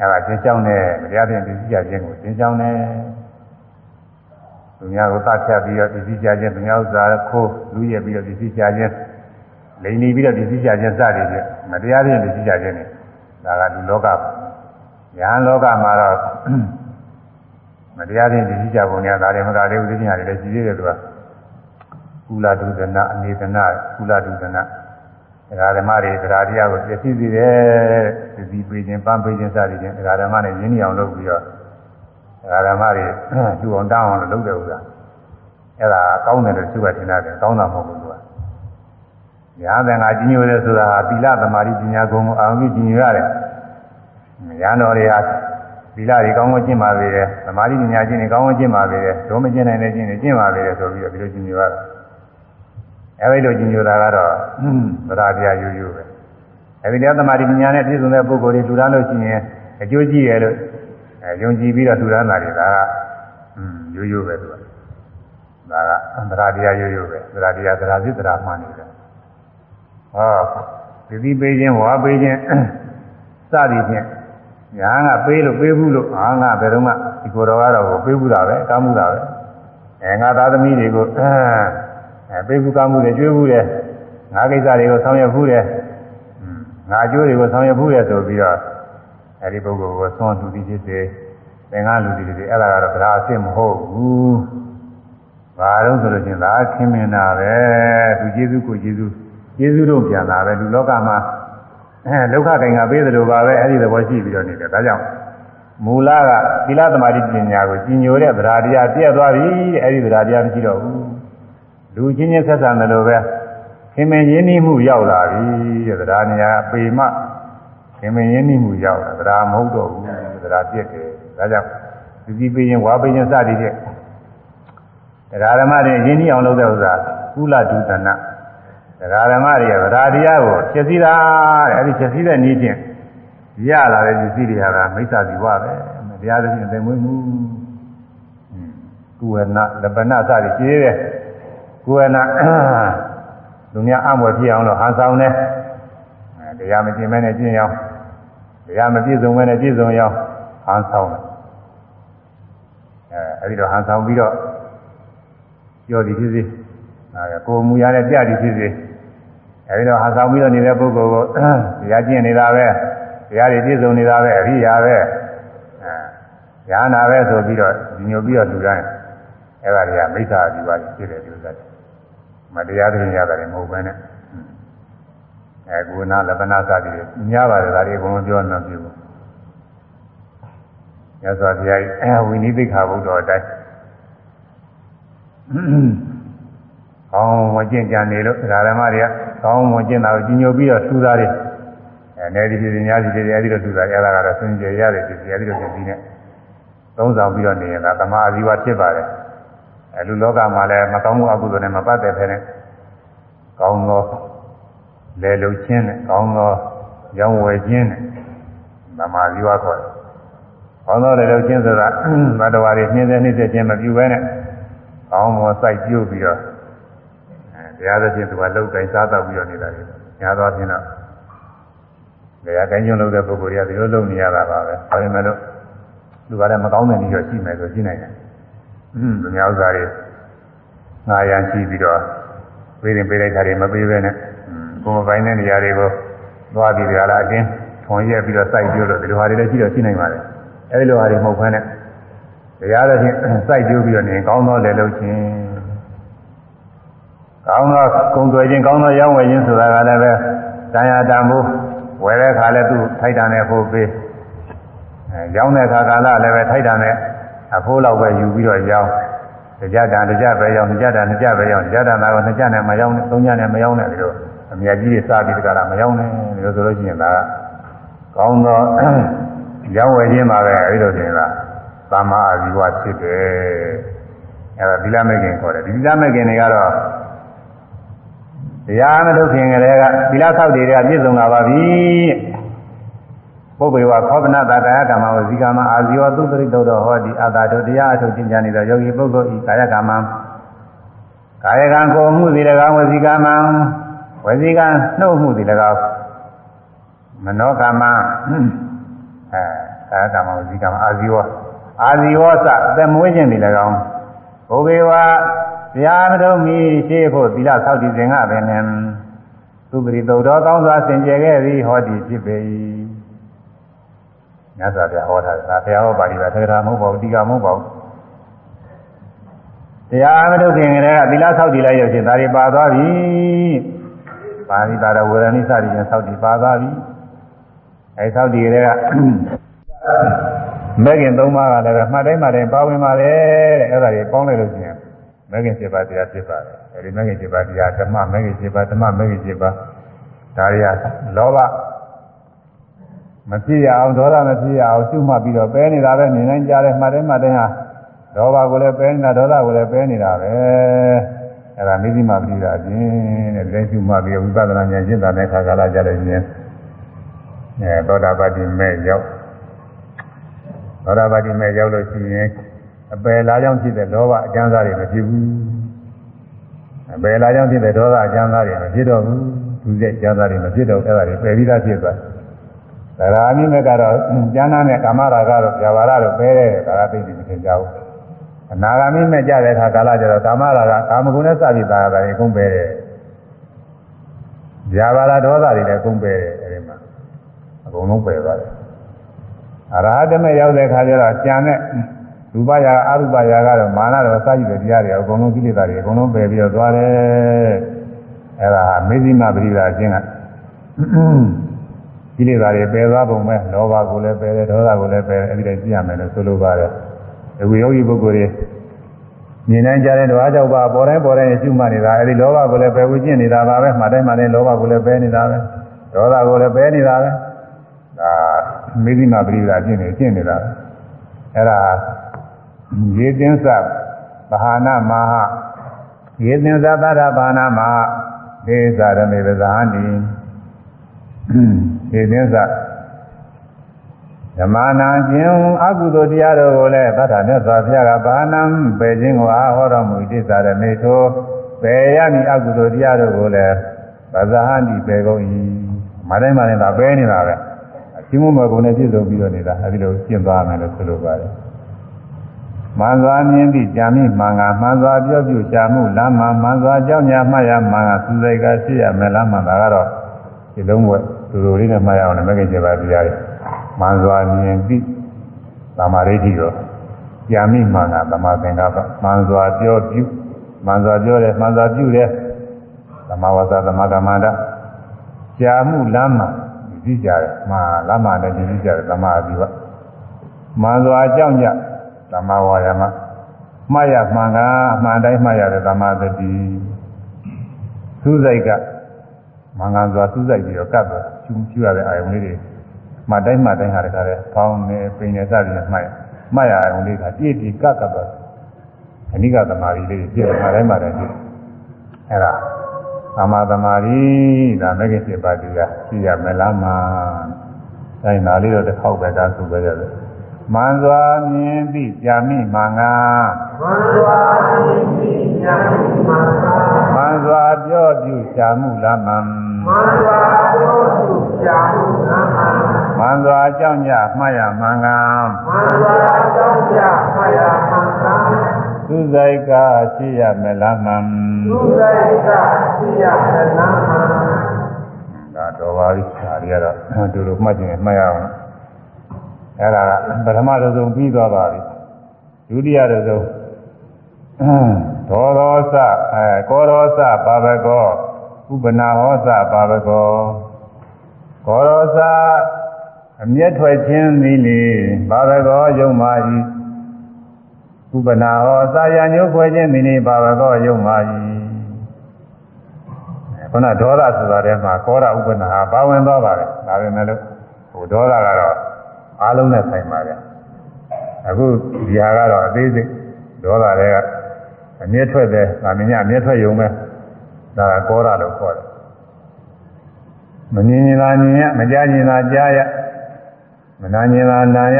အဲဒါသင်ကြောင်းနဲ့မတရားသဖြင့်ပစ္စည်းကြခြင်းကိုသင်ကြောင်းနဲ့သူများကိုသတ်ဖြတ်ပြီးတော့ပစ္စည်းကြခြင်းသူများဥစ္စာခိုးလူရပြီးတော့ပစ္စည်းကြခြင်းလိန်နေပြီးတော့ပစ္စည်းကြခြင်းစသည်ဖြင့်မတရားသဖြင့်ပစ္စည်းကြခြင်းနဲ့ဒါကလူလောကပါ ယဟန်လောကမှာတော့မတရားတဲ့ဒီကြပုံများဒါတွေမကလေးဥဒိညာတွေလည်းရှိသေးတယ်သူကကုလဒုဒနာအနေဒနာကုလဒုဒနာဒကာဓမ္မတွေဒကာတရားကိုပြည့်စည်စေတယ်သတိပေးခြင်းပန်းပေးခြင်းစသည်ဖြင့်ဒကာဓမ္မနဲ့ရင်းနှီးအောင်လုပ်ပြီးတော့ဒကာဓမ္မတွေသူ့အောင်တောင်းအောင်လုပ်တယ်ဥစ္စာအဲ့ဒါကောင်းတယ်လို့သူကထင်တယ်ကောင်းတာမဟုတ်ဘူးသူကညာသင်္ဃာကြီးညိုတယ်ဆိုတာဟာသီလသမာဓိပညာဂုဏ်ကိုအာရုံကြီးညိုရတယ် ရဟန်းတော်တွေဟာသီလတွေကောင်းကောင်းကျင့်ပါသေးတယ်သမာဓိပညာကျင့်တွေကောင်းကောင်းကျင့်ပါသေးတယ်ဒုမကျင့်နိုင်တဲ့ကျင့်တွေကျင့်ပါသေးတယ်ဆိုပြီးတော့ဒီလိုကျင့်ကြရတာအဲဒီလိုကျင့်ကြတာကတော့သရတရားယူယူပဲအဲဒီတရားသမာဓိပညာနဲ့ပြည့်စုံတဲ့ပုဂ္ဂိုလ်တွေလူသားလို့ရှိရင်အကျိုးကြီးရလို့အဲယုံကြည်ပြီးတော့လူရမ်းတာတွေကอืมရိုးရိုးပဲသူကဒါကအန္တရာတရားရိုးရိုးပဲသရာတရားသရာစိသရာမှန်နေတယ်ဟောဒီဒီပေးခြင်းဝါပေးခြင်းစသည်ဖြင့် ညာကပေးလို့ပေးဘူးလို့အာငါဘယ်တော့မှဒီကိုယ်တော်ကတော့ပေးဘူးတာပဲကောင်းမှုတာပဲအဲငါသားသမီးတွေကိုအဲပေးဘူးကောင်းမှုတွေကျွေးဘူးတယ်ငါကိစ္စတွေကိုဆောင်ရွက်ဘူးတယ်ငါအကျိုးတွေကိုဆောင်ရွက်ဘူးတယ်ဆိုပြီးတော့အဲဒီပုဂ္ဂိုလ်ကိုသွန်သူသည်ဖြစ်စေသင်္ကန်းလူသည်တွေအဲ့ဒါကတော့ဗราအစ်စ်မဟုတ်ဘူးဘာလို့ဆိုလို့ချင်းဒါခင်မင်တာပဲသူကျေးဇူးကိုကျေးဇူးကျေးဇူးတို့ပြန်လာပဲလူလောကမှာ အဲဒုက္ခကင်ကပေးသလိုပါပဲအဲ့ဒီသဘောရှိပြီးတော့နေတယ်ဒါကြောင့်မူလကသီလသမာဓိပညာကိုကြီးညိုတဲ့သရာတရားပြည့်သွားပြီတဲ့အဲ့ဒီသရာတရားမရှိတော့ဘူးလူချင်းချင်းဆက်ဆံတယ်လို့ပဲခင်မင်းရင်းနှီးမှုရောက်လာပြီတဲ့သရာနေရာပေမခင်မင်းရင်းနှီးမှုရောက်လာသရာမဟုတ်တော့ဘူးသရာပြည့်တယ်ဒါကြောင့်ဒီကြီးပင်းဝါပင်းစသည်တဲ့တရားဓမ္မတွေရင်းနှီးအောင်လုပ်တဲ့ဥစ္စာကုလဒုဒနာ တရားဓမ္မတွေကဗราတရားကိုဖြည့်စည်းတာတဲ့အဲဒီဖြည့်စည်းတဲ့နည်းဖြင့်ရလာတဲ့ပစ္စည်းတွေဟာမိစ္ဆာဇီဝပဲတရားသဖြင့်သိမွေးမှုကုဝနာလပနာစသည်ရှိသေးတယ်ကုဝနာလူများအမွယ်ဖြစ်အောင်လို့ဟန်ဆောင်တယ်တရားမကျင့်မဲနဲ့ကျင့်ရအောင်တရားမပြည့်စုံမဲနဲ့ပြည့်စုံရအောင်ဟန်ဆောင်တယ်အဲအဲဒီတော့ဟန်ဆောင်ပြီးတော့ပြောသည်ဖြစ်စေ အဲကိုမူရတဲ့ပြသည်ဖြစ်စေအဲဒီတော့ဟန်ဆောင်ပြီးတော့နေတဲ့ပုဂ္ဂိုလ်ကိုတရားကျင့်နေတာပဲတရားတွေပြည့်စုံနေတာပဲအရိယာပဲအဲညာနာပဲဆိုပြီးတော့ဒီညိုပြီးတော့လူတိုင်းအဲဒါတွေကမိစ္ဆာဒီပါဖြစ်တယ်ဒီဥစ္စာမတရားတဲ့ညရတယ်မဟုတ်ဘဲနဲ့အဲကုဏလပနာစသည်တွေများပါတယ်ဒါတွေအကုန်လုံးပြောနေပြီဘူးညဇောတရားအဲဝိနိသိခာဘုဒ္ဓအတိုင်း ကောင်းမကျင့်ကြံနေလို့ဓမ္မတွေကကောင်းမကျင့်တာကိုကြီးညိုပြီးတော့ထူသားတယ်အဲနေဒီပြည်များစီတွေအဲဒီလိုထူသားအဲ့ဒါကတော့ဆွင်ကြရတယ်ဒီအဲဒီလိုဖြစ်ပြီးနဲ့သုံးဆောင်ပြီးတော့နေရင်ဒါသမာဓိဝါဖြစ်ပါတယ်အဲလူလောကမှာလည်းမကောင်းမှုအကုသိုလ်နဲ့မပတ်သက်ဖ ೇನೆ ကောင်းသောလေလုံချင်းနဲ့ကောင်းသောရောင်းဝယ်ခြင်းနဲ့သမာဓိဝါခေါ်တယ်။ကောင်းသောလေလုံချင်းဆိုတာဘတ်တော်ရီနှင်းတဲ့နှိမ့်တဲ့ခြင်းမပြုဘဲနဲ့ကောင်းမောစိုက်ပြုပြီးတော့အဲ တရားသဖြင့်သူကလောက်ကင်စားတော့ပြီးတော့နေတာလေ။ညာတော့ပြင်တော့တရားကိုင်းကျုံလုပ်တဲ့ပုဂ္ဂိုလ်တွေကဒီလိုလုပ်နေရတာပါပဲ။ဒါပေမဲ့လို့သူကလည်းမကောင်းတဲ့နည်းတော့ရှိမယ်ဆိုရှိနိုင်တယ်။အင်းသူများဥစ္စာတွေငါရန်ရှိပြီးတော့ပေးရင်ပေးလိုက်တာတွေမပေးဘဲနဲ့ကိုယ်မပိုင်းတဲ့နေရာတွေကိုသွားပြီးကြလားအတင်းထွန်ရက်ပြီးတော့စိုက်ပြလို့ဒီလိုဟာတွေလည်းရှိတော့ရှိနိုင်ပါတယ်အဲဒီလိုဟာတွေမဟုတ်ဘဲနဲ့တရားတော်ချင်းစိုက်ပြပြီးတော့နေကောင်းသောလည်းလုပ်ခြင်း ကောင်းသောကုံသွယ်ခြင်းကောင်းသောရောင်းဝယ်ခြင်းဆိုတာကလည်းပဲတန်ရာတန်ဖို့ဝယ်တဲ့အခါလည်းသူ့ထိုက်တန်တဲ့ဖို့ပေးအဲရောင်းတဲ့အခါကလည်းပဲထိုက်တန်တဲ့အဖိုးလောက်ပဲယူပြီးတော့ရောင်းတရားတန်တရားပဲရောင်းတရားတန်တရားပဲရောင်းတရားတန်တာကနှစ်ကြနဲ့မရောင်းနဲ့သုံးကြနဲ့မရောင်းနဲ့ဒီလိုအမြတ်ကြီးတွေစပြီးတကလားမရောင်းနဲ့ဒီလိုဆိုလို့ရှိရင်ဒါကောင်းသောရောင်းဝယ်ခြင်းပါပဲအဲဒီလိုတင်လားသမ္မာအာဇီဝဖြစ်တယ်အဲဒါသီလမဲ့ခင်ခေါ်တယ်ဒီသီလမဲ့ခင်တွေကတော့ တရားမထုတ်ခင်ကလေးကသီလဆောက်တွေကပြည့်စုံလာပါပြီပုဗ္ဗေဝခောပနတာကာယကမ္မဝဇီကမအာဇီဝသုတရိတုတော်ဟောဒီအတာတို့တရားအထုတ်ကျင့်ကြနေတဲ့ယောဂီပုဂ္ဂိုလ်ဤကာယကမ္မကာယကံကိုမှုစီတကံဝဇီကမ္မဝစီကနှုတ်မှုဒီ၎င်းမနောကမ္မအဲကာယကမ္မဝစီကမ္မအာဇီဝအာဇီဝသသက်မွေးခြင်းဒီ၎င်းဘုဘေဝ တရားမတော်မီရှေးဖို့သီလဆောက်တည်ခြင်းကပင်သုပရိသုတော်ကောင်းစွာဆင်ကြယ်ခဲ့သည်ဟောဒီဖြစ်ပေ၏မြတ်စွာဘုရားဟောတာဒါဘုရားဟောပါဠိပါသေကရာမဟုတ်ပါဘူးတိကမဟုတ်ပါဘူးတရားမထုတ်ခင်ကတည်းကသီလဆောက်တည်လိုက်ရခြင်းဒါတွေပါသွားပြီပါဠိတာရဝေရဏိစသည်ဖြင့်သောက်တည်ပါသွားပြီအဲသောက်တည်တွေကမဲခင်၃ပါးကလည်းမှတ်တိုင်းမှတ်တိုင်းပါဝင်ပါလေတဲ့အဲ့ဒါတွေပေါင်းလိုက်လို့ရှိရင် မဲခင်7ပါးတရားဖြစ်ပါတယ်အဲဒီမဲခင်7ပါးတရားဓမ္မမဲခင်7ပါးဓမ္မမဲခင်7ပါးဒါတွေကလောဘမဖြစ်ရအောင်ဒေါသမဖြစ်ရအောင်ရှုမှတ်ပြီးတော့ပဲနေတာပဲမြင်တိုင်းကြားတယ်မှတ်တိုင်းမှတ်တိုင်းဟာဒေါဘကိုလည်းပဲနေတာဒေါသကိုလည်းပဲနေတာပဲအဲ့ဒါမိသိမပရိဒါအပြင်တဲ့လက်ရှိမှပြီးဝိပဿနာဉာဏ်ရှင်းတာတဲ့ခါကာလကြလို့ရှင်အဲသောတာပတိမဲ့ရောက်သောတာပတိမဲ့ရောက်လို့ရှိရင် အပယ်လာကြောင့်ဖြစ်တဲ့လောဘအကျမ်းစားတွေမဖြစ်ဘူးအပယ်လာကြောင့်ဖြစ်တဲ့ဒေါသအကျမ်းစားတွေမဖြစ်တော့ဘူးသူစိတ်ကျမ်းစားတွေမဖြစ်တော့အဲ့ဒါတွေပယ်ပြီးသားဖြစ်သွားတယ်ဒါရာအမိမဲ့ကတော့ကျမ်းသာနဲ့ကာမရာဂတော့ဇာဝရတော့ပယ်တယ်ဒါကသိပြီမထင်ကြဘူးအနာဂါမိမဲ့ကြတဲ့အခါကာလကျတော့ကာမရာဂကာမဂုဏ်နဲ့စပြီးသာတာတွေအကုန်ပယ်တယ်ဇာဝရဒေါသတွေလည်းအကုန်ပယ်တယ်အဲဒီမှာအကုန်လုံးပယ်သွားတယ်အရဟတမေရောက်တဲ့အခါကျတော့ကြံတဲ့ ရူပရာအရူပရာကတော့မာနတော့စကြည့်တဲ့တရားတွေအကုန်လုံးကိလေသာတွေအကုန်လုံးပယ်ပြီးတော့သွားတယ်အဲဒါမေဇိမပရိဒါအချင်းကကိလေသာတွေပယ်သွားပုံပဲလောဘကိုလည်းပယ်တယ်ဒေါသကိုလည်းပယ်တယ်အဲဒီတိုင်းကြည့်ရမယ်လို့ဆိုလိုပါတယ်ဒီဝိယောဂီပုဂ္ဂိုလ်တွေမြင်နိုင်ကြတဲ့ဓဝါကြောင့်ပါပေါ်တိုင်းပေါ်တိုင်းရှုမှတ်နေတာအဲဒီလောဘကိုလည်းပယ်ဝကျင့်နေတာပါပဲမှတ်တိုင်းမှတ်တိုင်းလောဘကိုလည်းပယ်နေတာပဲဒေါသကိုလည်းပယ်နေတာပဲဒါမေဇိမပရိဒါအချင်းတွေကျင့်နေတာအဲဒါ ရေသင်းစဘာဟာနာမဟာရေသင်းစသရဘာနာမဟာဒေသရမေပဇာနိရေသင်းစဓမ္မနာခြင်းအကုသိုလ်တရားတို့ကိုလည်းသတ္တနဲ့သာဖျားကဘာနံပယ်ခြင်းကိုအားဟောတော်မူဣတိသရမေထိုပယ်ရမည်အကုသိုလ်တရားတို့ကိုလည်းပဇာနိပယ်ကုန်၏မတိုင်းမတိုင်းသာပယ်နေတာပဲအချင်းမမကုံနဲ့ပြည့်စုံပြီးတော့နေတာအဲဒီလိုကျင့်သွားမယ်လို့ဆိုလိုပါတယ် မှန်စွာမြင်ပြီးကြာမိမှန်ကမှန်စွာပြောပြရှာမှုလမ်းမှမှန်စွာကြောင်းညာမှတ်ရမှန်ကသူစိတ်ကရှိရမယ်လားမှန်တာကတော့ဒီလုံးဝသူတို့လေးနဲ့မှတ်ရအောင်လည်းမဂ္ဂင်7ပါးတရားတွေမှန်စွာမြင်ပြီးသမာဓိတိတော့ကြာမိမှန်ကသမာသင်္ကပ္ပမှန်စွာပြောပြမှန်စွာပြောတယ်မှန်စွာပြုတယ်သမာဝါစာသမာကမ္မန္တကြာမှုလမ်းမှကြည့်ကြတယ်မှလမ်းမှလည်းကြည့်ကြတယ်သမာဓိကမှန်စွာကြောင်းကြ သမာဝါယာမမှားရမှန်ကအမှန်တိုင်းမှားရတဲ့သမာသတိသူ့စိတ်ကမင်္ဂန်စွာသူ့စိတ်ပြီးတော့ကပ်တော့ကျူးကျူးရတဲ့အာယုံလေးတွေမှတိုင်းမှတိုင်းဟာတခါလဲဖောင်းနေပိန်နေစသည်နဲ့မှတ်မှတ်ရအာယုံလေးကပြည့်ပြည့်ကပ်ကပ်တော့အနိကသမာဓိလေးပြည့်မှတိုင်းမှတိုင်းပြည့်အဲ့ဒါသမာသမာဓိဒါမဂ္ဂင်7ပါးတရားရှိရမလားမှာတိုင်းဒါလေးတော့တစ်ခေါက်ပဲဒါဆိုပဲရတယ် မှန်စွာမြင်ပြီးကြာမိမှန်ကမှန်စွာမြင်ပြီးကြာမိမှန်ကမှန်စွာပြောပြုရှာမှုလားမှန်မှန်စွာပြောပြုရှာမှုလားမှန်မှန်စွာအကြောင်းညမှတ်ရမှန်ကမှန်စွာအကြောင်းညမှတ်ရမှန်ကသူစိတ်ကရှိရမလားမှန်သူစိတ်ကရှိရမလားမှန်ဒါတော်ပါပြီဒါတွေကတော့တူတူမှတ်ခြင်းမှတ်ရအောင် အဲ့ဒါကပထမတစ်စုံပြီးသွားပါပြီဒုတိယတစ်စုံဒေါရောစအဲကောရောစပါဘကောဥပနာဟောစပါဘကောကောရောစအမျက်ထွက်ခြင်းသည်လေပါဘကောယုံမာ၏ဥပနာဟောစာရညုခွဲခြင်းသည်လေပါဘကောယုံမာ၏ခုနဒေါသဆိုတာထဲမှာကောရဥပနာဟာပါဝင်သွားပါတယ်ဒါပေမဲ့လို့ဟိုဒေါသကတော့ အားလုံးနဲ့ဆိုင်ပါကြအခုဒီဟာကတော့အသေးစိတ်ဒေါသတွေကအမြဲထွက်တယ်ဗာမညအမြဲထွက်ယုံပဲဒါကကောရလို့ခေါ်တယ်မမြင်ရင်သာမြင်ရမကြားရင်သာကြားရမနာရင်သာနာရ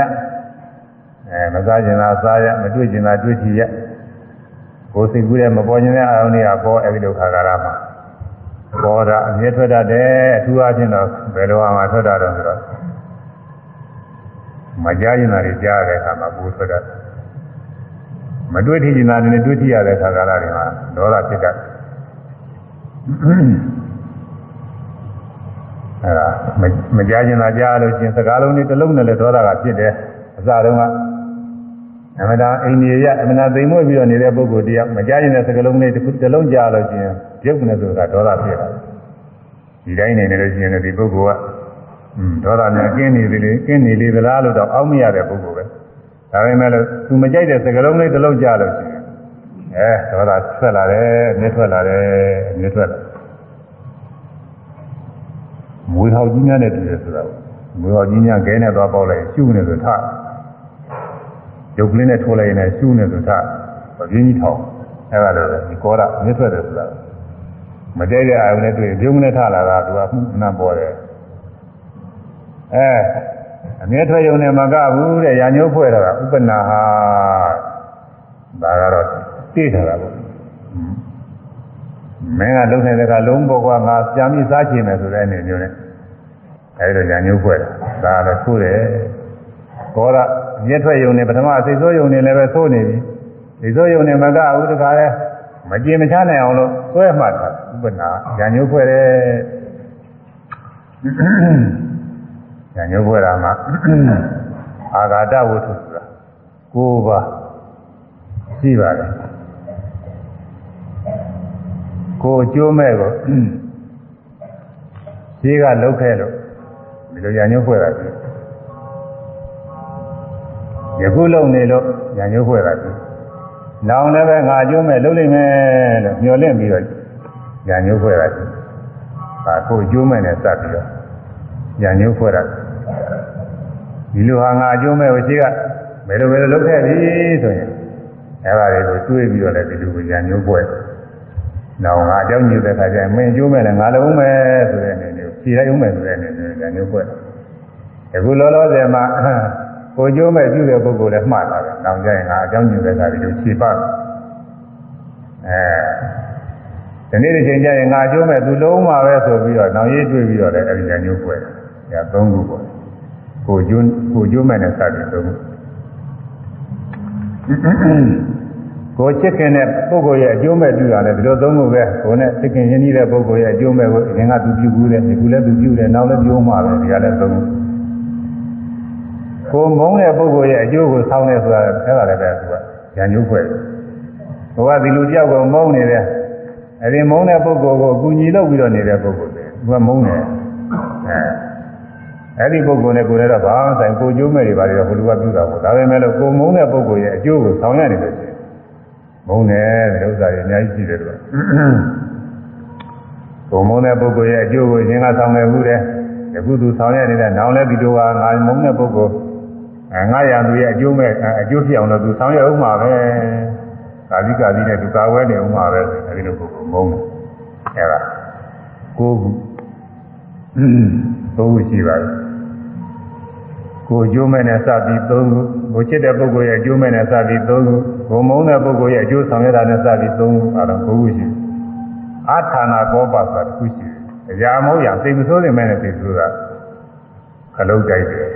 အဲမစားရင်သာစားရမတွေ့ရင်သာတွေ့ကြည့်ရကိုယ်စိတ်ကူးတဲ့မပေါ်ခြင်းတဲ့အာရုံတွေကပေါ်အဲဒီလိုခါကာရမှာပေါ်တာအမြဲထွက်တတ်တယ်အထူးအားဖြင့်တော့ဘယ်လိုမှထွက်တာတော့ဆိုတော့ မကြားရင်သာကြားတဲ့အခါမှာပူထွက်တတ်မတွေ့ထင်ရင်သာလည်းတွေ့ထရတဲ့အခါကာလတွေမှာဒေါသဖြစ်တတ်အဲဒါမကြားရင်သာကြားလို့ချင်းစကားလုံးတွေတစ်လုံးနဲ့လည်းဒေါသကဖြစ်တယ်အစတုန်းကအမတာအိန္ဒိယအမနာသိမ်မွေ့ပြီးတော့နေတဲ့ပုဂ္ဂိုလ်တရားမကြားရင်လည်းစကားလုံးတွေတစ်လုံးကြားလို့ချင်းပြုတ်နေဆိုတာဒေါသဖြစ်တာဒီတိုင်းနေနေလို့ချင်းဒီပုဂ္ဂိုလ်က ဒေါသများကင်းနေသေးလေကင်းနေလေသလားလို့တော့အောက်မရတဲ့ပုဂ္ဂိုလ်ပဲဒါပေမဲ့လို့သူမကြိုက်တဲ့စကလုံးလေးတစ်လုံးကြားလို့ရှိရင်အဲဒေါသထွက်လာတယ်မြစ်ထွက်လာတယ်မြစ်ထွက်လာမွေဟောက်ကြီးများနဲ့တည်တယ်ဆိုတာမွေဟောက်ကြီးများခဲနဲ့သွားပေါက်လိုက်ရှုနေဆိုထရုပ်ကလေးနဲ့ထိုးလိုက်ရင်ရှုနေဆိုထပြင်းကြီးထောင်အဲဒါလည်းဒီကောရမြစ်ထွက်တယ်ဆိုတာမကြိုက်တဲ့အာရုံနဲ့တွေ့ပြုံးနဲ့ထလာတာသူကမှုနာပေါ်တယ် အဲအမြဲထွက်ယုံနဲ့မကဘူးတဲ့ညာညိုးဖွဲ့တော့ဥပနာဟာဒါကတော့သိထားတာပေါ့မင်းကလုံနေတဲ့ကလုံးဘောကငါပြန်ပြီးစားချင်မယ်ဆိုတဲ့အနေမျိုးနဲ့အဲဒီတော့ညာညိုးဖွဲ့တာဒါကတော့ဆိုးတယ်ဘောရမြဲထွက်ယုံနဲ့ပထမစိတ်ဆိုးယုံနဲ့လည်းပဲဆိုးနေပြီစိတ်ဆိုးယုံနဲ့မကဘူးတခါလဲမကြင်မချနိုင်အောင်လို့ဆွဲမှတ်တာဥပနာညာညိုးဖွဲ့တယ် ညာညိုးဖွဲ့တာမှာအာဂါတဝတ္ထုဆိုတာ၉ပါးရှိပါတယ်ကိုအကျိုးမဲ့ကိုရှိကလုတ်ခဲ့လို့ဒီလိုညာညိုးဖွဲ့တာပြီယခုလုံနေလို့ညာညိုးဖွဲ့တာပြီနောင်လည်းပဲငါအကျိုးမဲ့လုတ်လိုက်မယ်လို့မျှော်လင့်ပြီးတော့ညာညိုးဖွဲ့တာပြီဒါကိုအကျိုးမဲ့နဲ့စပ်ပြီးတော့ညာညိုးဖွဲ့တာ ဒီလိုဟာငါအကျိုးမဲ့ကိုရှိကဘယ်လိုပဲလုတ်ခဲ့ပြီဆိုရင်အဲ့ဒါတွေကိုတွေးပြီးတော့လည်းဒီလိုညာညိုးဖွဲ့နောင်ငါအကြောင်းညွှန်တဲ့ခါကျရင်မင်းအကျိုးမဲ့လည်းငါလုံးမဲ့ဆိုတဲ့အနေနဲ့ဖြေလိုက်အောင်မဲ့ဆိုတဲ့အနေနဲ့ညာညိုးဖွဲ့အခုလောလောဆယ်မှာကိုကျိုးမဲ့ပြုတဲ့ပုဂ္ဂိုလ်လည်းမှားတာပဲ။နောက်ကျရင်ငါအကြောင်းညွှန်တဲ့ခါဒီလိုဖြေပါ့အဲဒီနေ့တစ်ချိန်ကျရင်ငါအကျိုးမဲ့သူလုံးမှာပဲဆိုပြီးတော့နောက်ရေးတွေ့ပြီးတော့လည်းအဲဒီညာညိုးဖွဲ့တယ်။ဒါသုံးခုပေါ့။ ကိုကျိုးကိုကျိုးမဲ့နဲ့စတယ်သုံးခု။ကိုချစ်ခင်တဲ့ပုဂ္ဂိုလ်ရဲ့အကျိုးမဲ့ပြုတာလည်းဒီလိုသုံးခုပဲကိုနဲ့ချစ်ခင်ရင်းနှီးတဲ့ပုဂ္ဂိုလ်ရဲ့အကျိုးမဲ့ကိုအရင်ကသူပြုဘူးတယ်ဒီခုလည်းသူပြုတယ်နောက်လည်းပြုမှာပဲဒီကလည်းသုံးခုကိုမုန်းတဲ့ပုဂ္ဂိုလ်ရဲ့အကျိုးကိုဆောင်းနေဆိုတာအဲ့ဒါလည်းပဲသူကဉာဏ်ညှိုးဖွဲ့ဘုရားဒီလူတယောက်ကိုမုန်းနေတယ်အဲဒီမုန်းတဲ့ပုဂ္ဂိုလ်ကိုအကူညီလုပ်ပြီးတော့နေတဲ့ပုဂ္ဂိုလ်တွေသူကမုန်းတယ်အဲ အဲ့ဒီပုဂ္ဂိုလ်နဲ့ကိုယ်လည်းတော့ဘာမှဆိုင်ကိုကျိုးမဲ့တွေပါလေတော့ဘုလူကပြုတာပေါ့ဒါပေမဲ့လို့ကိုမုန်းတဲ့ပုဂ္ဂိုလ်ရဲ့အကျိုးကိုဆောင်းရနေလို့ရှိရင်မုန်းတယ်ဒီဥစ္စာတွေအများကြီးရှိတယ်လို့ကိုမုန်းတဲ့ပုဂ္ဂိုလ်ရဲ့အကျိုးကိုရှင်ကဆောင်းနေမှုတယ်အခုသူဆောင်းရနေတဲ့နောင်လည်းဒီလိုဟာငါမုန်းတဲ့ပုဂ္ဂိုလ်အဲငါရံသူရဲ့အကျိုးမဲ့အကျိုးဖြစ်အောင်လို့သူဆောင်းရအောင်မှာပဲကာသီကာသီနဲ့သူကာဝဲနေအောင်မှာပဲအဲဒီလိုပုဂ္ဂိုလ်မုန်းတယ်အဲဒါကိုယ်သုံးခုရှိပါတယ် ကိုအကျိုးမဲ့နဲ့စပြီးသုံးခုကိုချစ်တဲ့ပုဂ္ဂိုလ်ရဲ့အကျိုးမဲ့နဲ့စပြီးသုံးခုကိုမုန်းတဲ့ပုဂ္ဂိုလ်ရဲ့အကျိုးဆောင်ရတာနဲ့စပြီးသုံးခုအဲဒါကိုခုရှိအာထာနာကောပါဆိုတာတစ်ခုရှိတယ်။အရာမဟုတ်ရသိမဆိုးနေမဲ့နဲ့သိဆိုတာခလုတ်တိုက်တယ်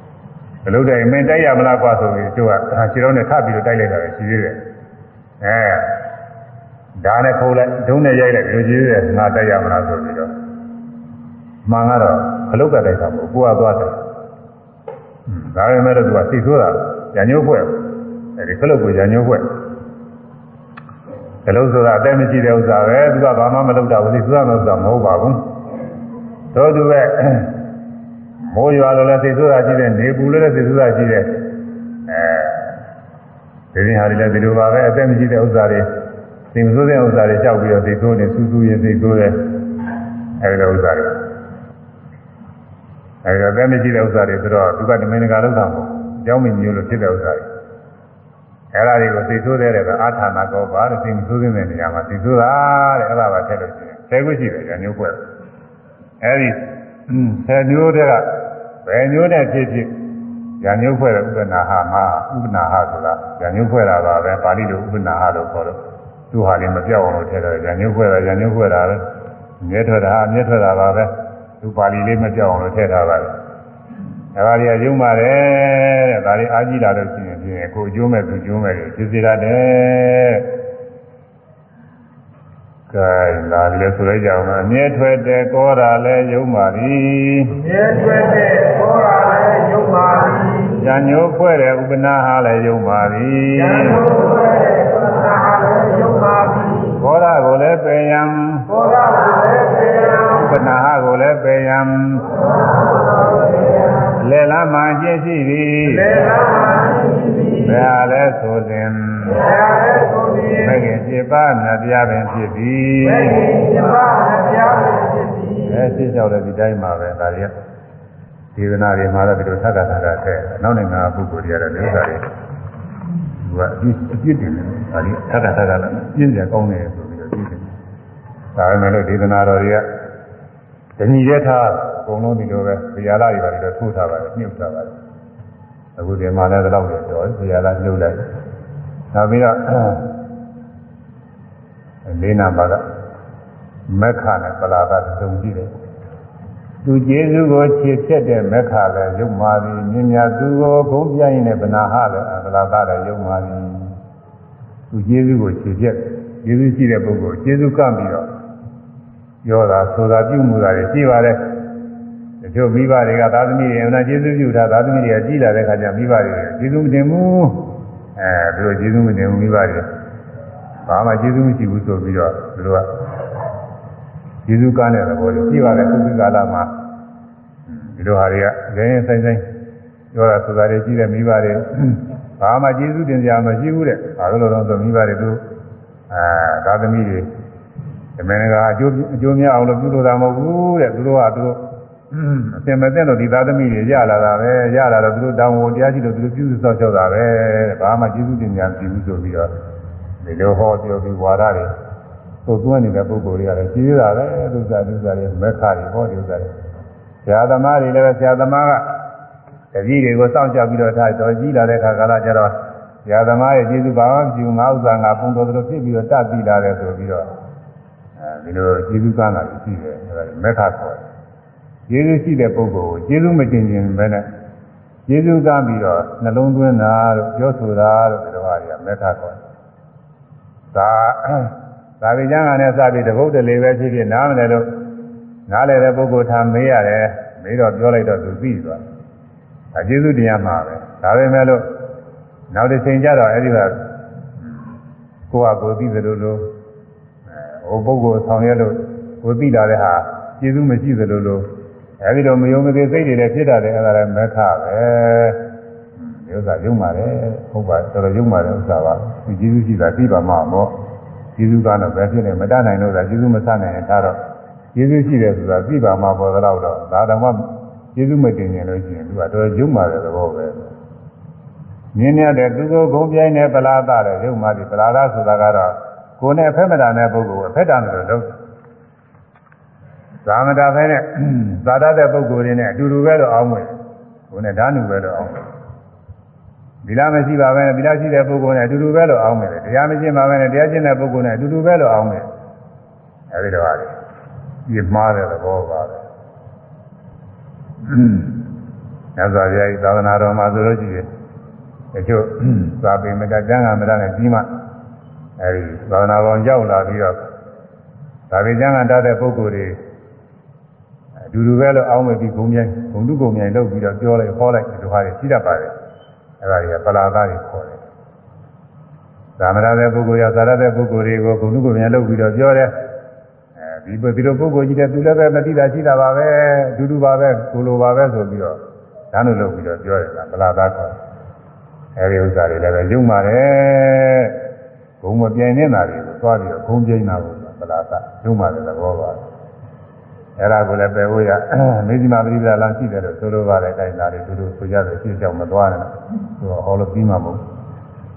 ။ခလုတ်တိုက်မင်းတိုက်ရမလားကွာဆိုပြီးသူကခြေတော်နဲ့ထပ်ပြီးတော့တိုက်လိုက်တာပဲရှိသေးတယ်။အဲဒါနဲ့ခိုးလိုက်ဒုံးနဲ့ရိုက်လိုက်ဒီလိုရှိသေးတယ်ငါတိုက်ရမလားဆိုပြီးတော့မှန်ကတော့ခလုတ်ကတိုက်တာမဟုတ်ကိုကသွားတယ်။ ဒါပေမဲ့တော့သူကသိဆိုးတာညာညိုးဖွဲ့အဲဒီခလုတ်ကိုညာညိုးဖွဲ့ကလုံးဆိုတာအသက်မရှိတဲ့ဥစ္စာပဲသူကဘာမှမလုပ်တာဘူးသိဆိုတာမဟုတ်တာမဟုတ်ပါဘူးတို့သူပဲမိုးရွာလို့လည်းသိဆိုတာရှိတယ်နေပူလို့လည်းသိဆိုတာရှိတယ်အဲဒီရင်ဟာတွေလည်းဒီလိုပါပဲအသက်မရှိတဲ့ဥစ္စာတွေသိမဆိုးတဲ့ဥစ္စာတွေကြောက်ပြီးတော့သိဆိုးနေစူးစူးရင်သိဆိုးတယ်အဲဒီလိုဥစ္စာတွေ အဲဒီအသက်မရှိတဲ့ဥစ္စာတွေဆိုတော့သူကတမင်တကာလောက်တာမဟုတ်အကြောင်းမင်းမျိုးလို့ဖြစ်တဲ့ဥစ္စာတွေအဲ့ဒါတွေကိုသိဆိုးတဲ့ကအာထာနာကောပါတဲ့သိဆိုးတဲ့နေရာမှာသိဆိုးတာတဲ့အဲ့ဒါပါထည့်လို့ရှိရင်ဆယ်ခုရှိတယ်ဉာဏ်မျိုးဖွဲ့အဲ့ဒီဆယ်မျိုးတည်းကဘယ်မျိုးနဲ့ဖြစ်ဖြစ်ဉာဏ်မျိုးဖွဲ့တဲ့ဥပနာဟမှာဥပနာဟဆိုတာဉာဏ်မျိုးဖွဲ့တာပါပဲပါဠိလိုဥပနာဟလို့ခေါ်တော့သူဟာလည်းမပြောက်အောင်လို့ထည့်တယ်ဉာဏ်မျိုးဖွဲ့တာဉာဏ်မျိုးဖွဲ့တာပဲမြဲထွက်တာအမြဲထွက်တာပါပဲ သူပါဠိလေးမပြောက်အောင်လို့ထည့်ထားပါတယ်ဒါတွေကယုံပါတယ်တဲ့ဒါတွေအားကြီးလာလို့ရှိရင်ဖြင့်ကိုအကျိုးမဲ့သူကျိုးမဲ့ဖြစ်စေရတယ်ကဲလာလည်းဆိုလိုက်ကြအောင်အမြဲထွက်တဲ့ကောတာလည်းယုံပါသည်အမြဲထွက်တဲ့ကောတာလည်းယုံပါသည်ဉာဏ်ညိုးဖွဲ့တဲ့ဥပနာဟာလည်းယုံပါသည်ဉာဏ်ညိုးဖွဲ့တဲ့ဥပနာဟာလည်းယုံပါသည်ကောတာကိုလည်းပယ်ယံကောတာကိုလည်းပယ်ယံဥပ နာဟကိုလည်းပယ်ယံလေလမ်းမှာကျင့်ရှိသည်လေလမ်းမှာကျင့်ရှိသည်ဘယ်ဟာလဲဆိုစဉ်ဘယ်ဟာလဲဆိုစဉ်မဂ္ဂင်7ပါးနှစ်ပြားပင်ဖြစ်သည်မဂ္ဂင်7ပါးနှစ်ပြားပင်ဖြစ်သည်အဲသိလျှောက်တဲ့ဒီတိုင်းမှာပဲဒါရီဒေသနာတွေမှာတော့ဒီလိုသက္ကသက္ကတဲ့နောက်နိုင်ငံပုဂ္ဂိုလ်တွေကတော့ဒီဥစ္စာတွေသူကအပြစ်တင်တယ်ဒါရီသက္ကသက္ကလည်းပြင်းကြကောင်းတယ်ဆိုပြီးတော့ပြင်းတယ်ဒါပေမဲ့လို့ဒေသနာတော်တွေက တဏှီတဲ့ထားဘကုန်လုံးဒီလိုပဲဇာလာတွေပါတော့ထိုးထားပါတယ်မြုပ်ထားပါတယ်အခုဒီမှာလည်းတော့တော့ပြောဇာလာလှုပ်လိုက်နောက်ပြီးတော့လေးနာပါကမက္ခနဲ့ပလာကသုံးကြည့်တယ်သူကျေးဇူးကိုခြေဖြတ်တဲ့မက္ခလည်းရုပ်မာသည်မြင်များသူကိုဂုံးပြရင်လည်းဗနာဟလည်းပလာကလည်းရုပ်မာသည်သူကျေးဇူးကိုခြေဖြတ်ကျေးဇူးရှိတဲ့ပုဂ္ဂိုလ်ကျေးဇူးကပ်ပြီးတော့ ပြောတာဆိုတာပြုမှုတာတွေရှိပါတယ်တချို့မိဘတွေကသာသမီတွေအနာကျေးဇူးပြုတာသာသမီတွေကကြည်လာတဲ့ခါကျမိဘတွေကျေးဇူးမတင်ဘူးအဲသူတို့ကျေးဇူးမတင်ဘူးမိဘတွေဘာမှကျေးဇူးမရှိဘူးဆိုပြီးတော့သူတို့ကကျေးဇူးကားတဲ့သဘောတွေရှိပါတယ်ခုဒီကာလမှာဒီလိုဟာတွေကရင်းရင်ဆိုင်ဆိုင်ပြောတာဆိုတာတွေရှိတဲ့မိဘတွေဘာမှကျေးဇူးတင်ကြမရှိဘူးတဲ့ဘာလို့လဲတော့ဆိုမိဘတွေသူအဲသာသမီတွေ ဓမ္မငါအကျိုးအကျိုးများအောင်လို့ပြုလို့တာမဟုတ်ဘူးတဲ့သူတို့ကသူတို့အစင်မသိတော့ဒီသာသမီတွေရလာတာပဲရလာတော့သူတို့တောင်းဝန်တရားရှိလို့သူတို့ပြုစုစောင့်ရှောက်တာပဲဘာမှကျေးဇူးတင်ကြမရှိဘူးဆိုပြီးတော့ဒီလိုဟောပြောပြီးဝါဒတွေသို့သွင်းနေတဲ့ပုဂ္ဂိုလ်တွေကလည်းကြီးရတာပဲဒုစရဒုစရတွေမက်ခါတွေဟောဒီဥစ္စာတွေဆရာသမားတွေလည်းပဲဆရာသမားကတပည့်တွေကိုစောင့်ကြပြီးတော့ထားတော်ကြီးလာတဲ့ခါကာလကျတော့ဆရာသမားရဲ့ကျေးဇူးဘာမှမရှိဘူးငါဥစ္စာငါပုံတော်တော်ဖြစ်ပြီးတော့တတ်ပြီးလာတယ်ဆိုပြီးတော့အဲ ဒီလိုကျေးဇူးကမ်းတာရှိတယ်အဲဒါမက်ခါခေါ်တယ်ကျေးဇူးရှိတဲ့ပုဂ္ဂိုလ်ကိုကျေးဇူးမတင်ခြင်းပဲနဲ့ကျေးဇူးကမ်းပြီးတော့နှလုံးသွင်းတာတို့ပြောဆိုတာတို့ဒီလိုဟာတွေကမက်ခါခေါ်တယ်ဒါသာဝိကျမ်းကနဲ့စပြီးတပုတ်တလေပဲဖြစ်ဖြစ်နားမလဲလို့နားလဲတဲ့ပုဂ္ဂိုလ်ထားမေးရတယ်မေးတော့ပြောလိုက်တော့သူသိသွားအကျေးဇူးတရားမှာပဲဒါပေမဲ့လို့နောက်တစ်ချိန်ကျတော့အဲ့ဒီကကိုယ့်ဟာကိုယ်သိသလိုလို ဟိုပုဂ္ဂိုလ်ဆောင်ရွက်လို့ကိုသိတာတဲ့ဟာကျေးဇူးမရှိသလိုလိုအဲဒီတော့မယုံမသိစိတ်တွေလည်းဖြစ်တာတယ်အဲ့ဒါလည်းမက္ခပဲဒီဥစ္စာယုံပါတယ်ဟုတ်ပါတော်တော်ယုံပါတယ်ဥစ္စာပါဒီကျေးဇူးရှိတာသိပါမှာပေါ့ကျေးဇူးကတော့ပဲဖြစ်နေမတတ်နိုင်လို့သာကျေးဇူးမဆနိုင်ရင်ဒါတော့ကျေးဇူးရှိတယ်ဆိုတာသိပါမှာပေါ်တော့တော့ဒါတော့မှကျေးဇူးမတင်ရင်လို့ရှိရင်သူကတော်တော်ယုံပါတယ်သဘောပဲမြင်ရတဲ့သူကိုဂုံပြိုင်းတဲ့ပလာသတဲ့ယုံပါသည်ပလာသဆိုတာကတော့ ကိုယ်နဲ့အဖက်မတာတဲ့ပုဂ္ဂိုလ်အဖက်တာလို့လုပ်သာမတာပဲနဲ့သာတတဲ့ပုဂ္ဂိုလ်တွေနဲ့အတူတူပဲလို့အောင်းမယ်ကိုယ်နဲ့ဓာနုပဲလို့အောင်းမယ်ဒီလားမရှိပါပဲဒီလားရှိတဲ့ပုဂ္ဂိုလ်နဲ့အတူတူပဲလို့အောင်းမယ်တရားမရှိပါပဲနဲ့တရားကျင့်တဲ့ပုဂ္ဂိုလ်နဲ့အတူတူပဲလို့အောင်းမယ်အဲဒီတော့ဟာဒီမှားတဲ့သဘောပါပဲညဇာပြားဤသာသနာတော်မှာဆိုလို့ရှိရင်တချို့သာပေမတကျမ်းဂန်မတနဲ့ပြီးမှ အဲဒီသာသနာတော်ရောက်လာပြီးတော့သာပေကျမ်းဂန်တတ်တဲ့ပုဂ္ဂိုလ်တွေအတူတူပဲလို့အောင်းမယ်ပြီးဂုံမြိုင်ဂုံတုဂုံမြိုင်လုပ်ပြီးတော့ပြောလိုက်ဟောလိုက်ဒီလိုဟာတွေရှိတတ်ပါတယ်အဲဒါတွေကပလာသားတွေခေါ်တယ်သာမရတဲ့ပုဂ္ဂိုလ်ရသာရတဲ့ပုဂ္ဂိုလ်တွေကိုဂုံတုဂုံမြိုင်လုပ်ပြီးတော့ပြောတယ်အဲဒီဒီလိုပုဂ္ဂိုလ်ကြီးတဲ့သူလည်းပဲမသိတာရှိတာပါပဲအတူတူပါပဲကိုလိုပါပဲဆိုပြီးတော့ဒါလို့လုပ်ပြီးတော့ပြောတယ်ကပလာသားခေါ်တယ်အဲဒီဥစ္စာတွေလည်းပဲယုံပါတယ် ဂုံမပြိုင်နေတာတွေကိုသွားပြီးတော့ဂုံပြိုင်တာကိုပလာသားယုံပါတယ်သဘောပါအဲ့ဒါကိုလည်းပယ်ဖို့ရမေဇိမာပရိပဒါလမ်းရှိတယ်လို့ဆိုလိုပါတယ်တိုင်းသားတွေသူတို့ဆိုကြတယ်ရှင်းကြောင်မသွားနဲ့သူဟောလို့ပြီးမှာမဟုတ်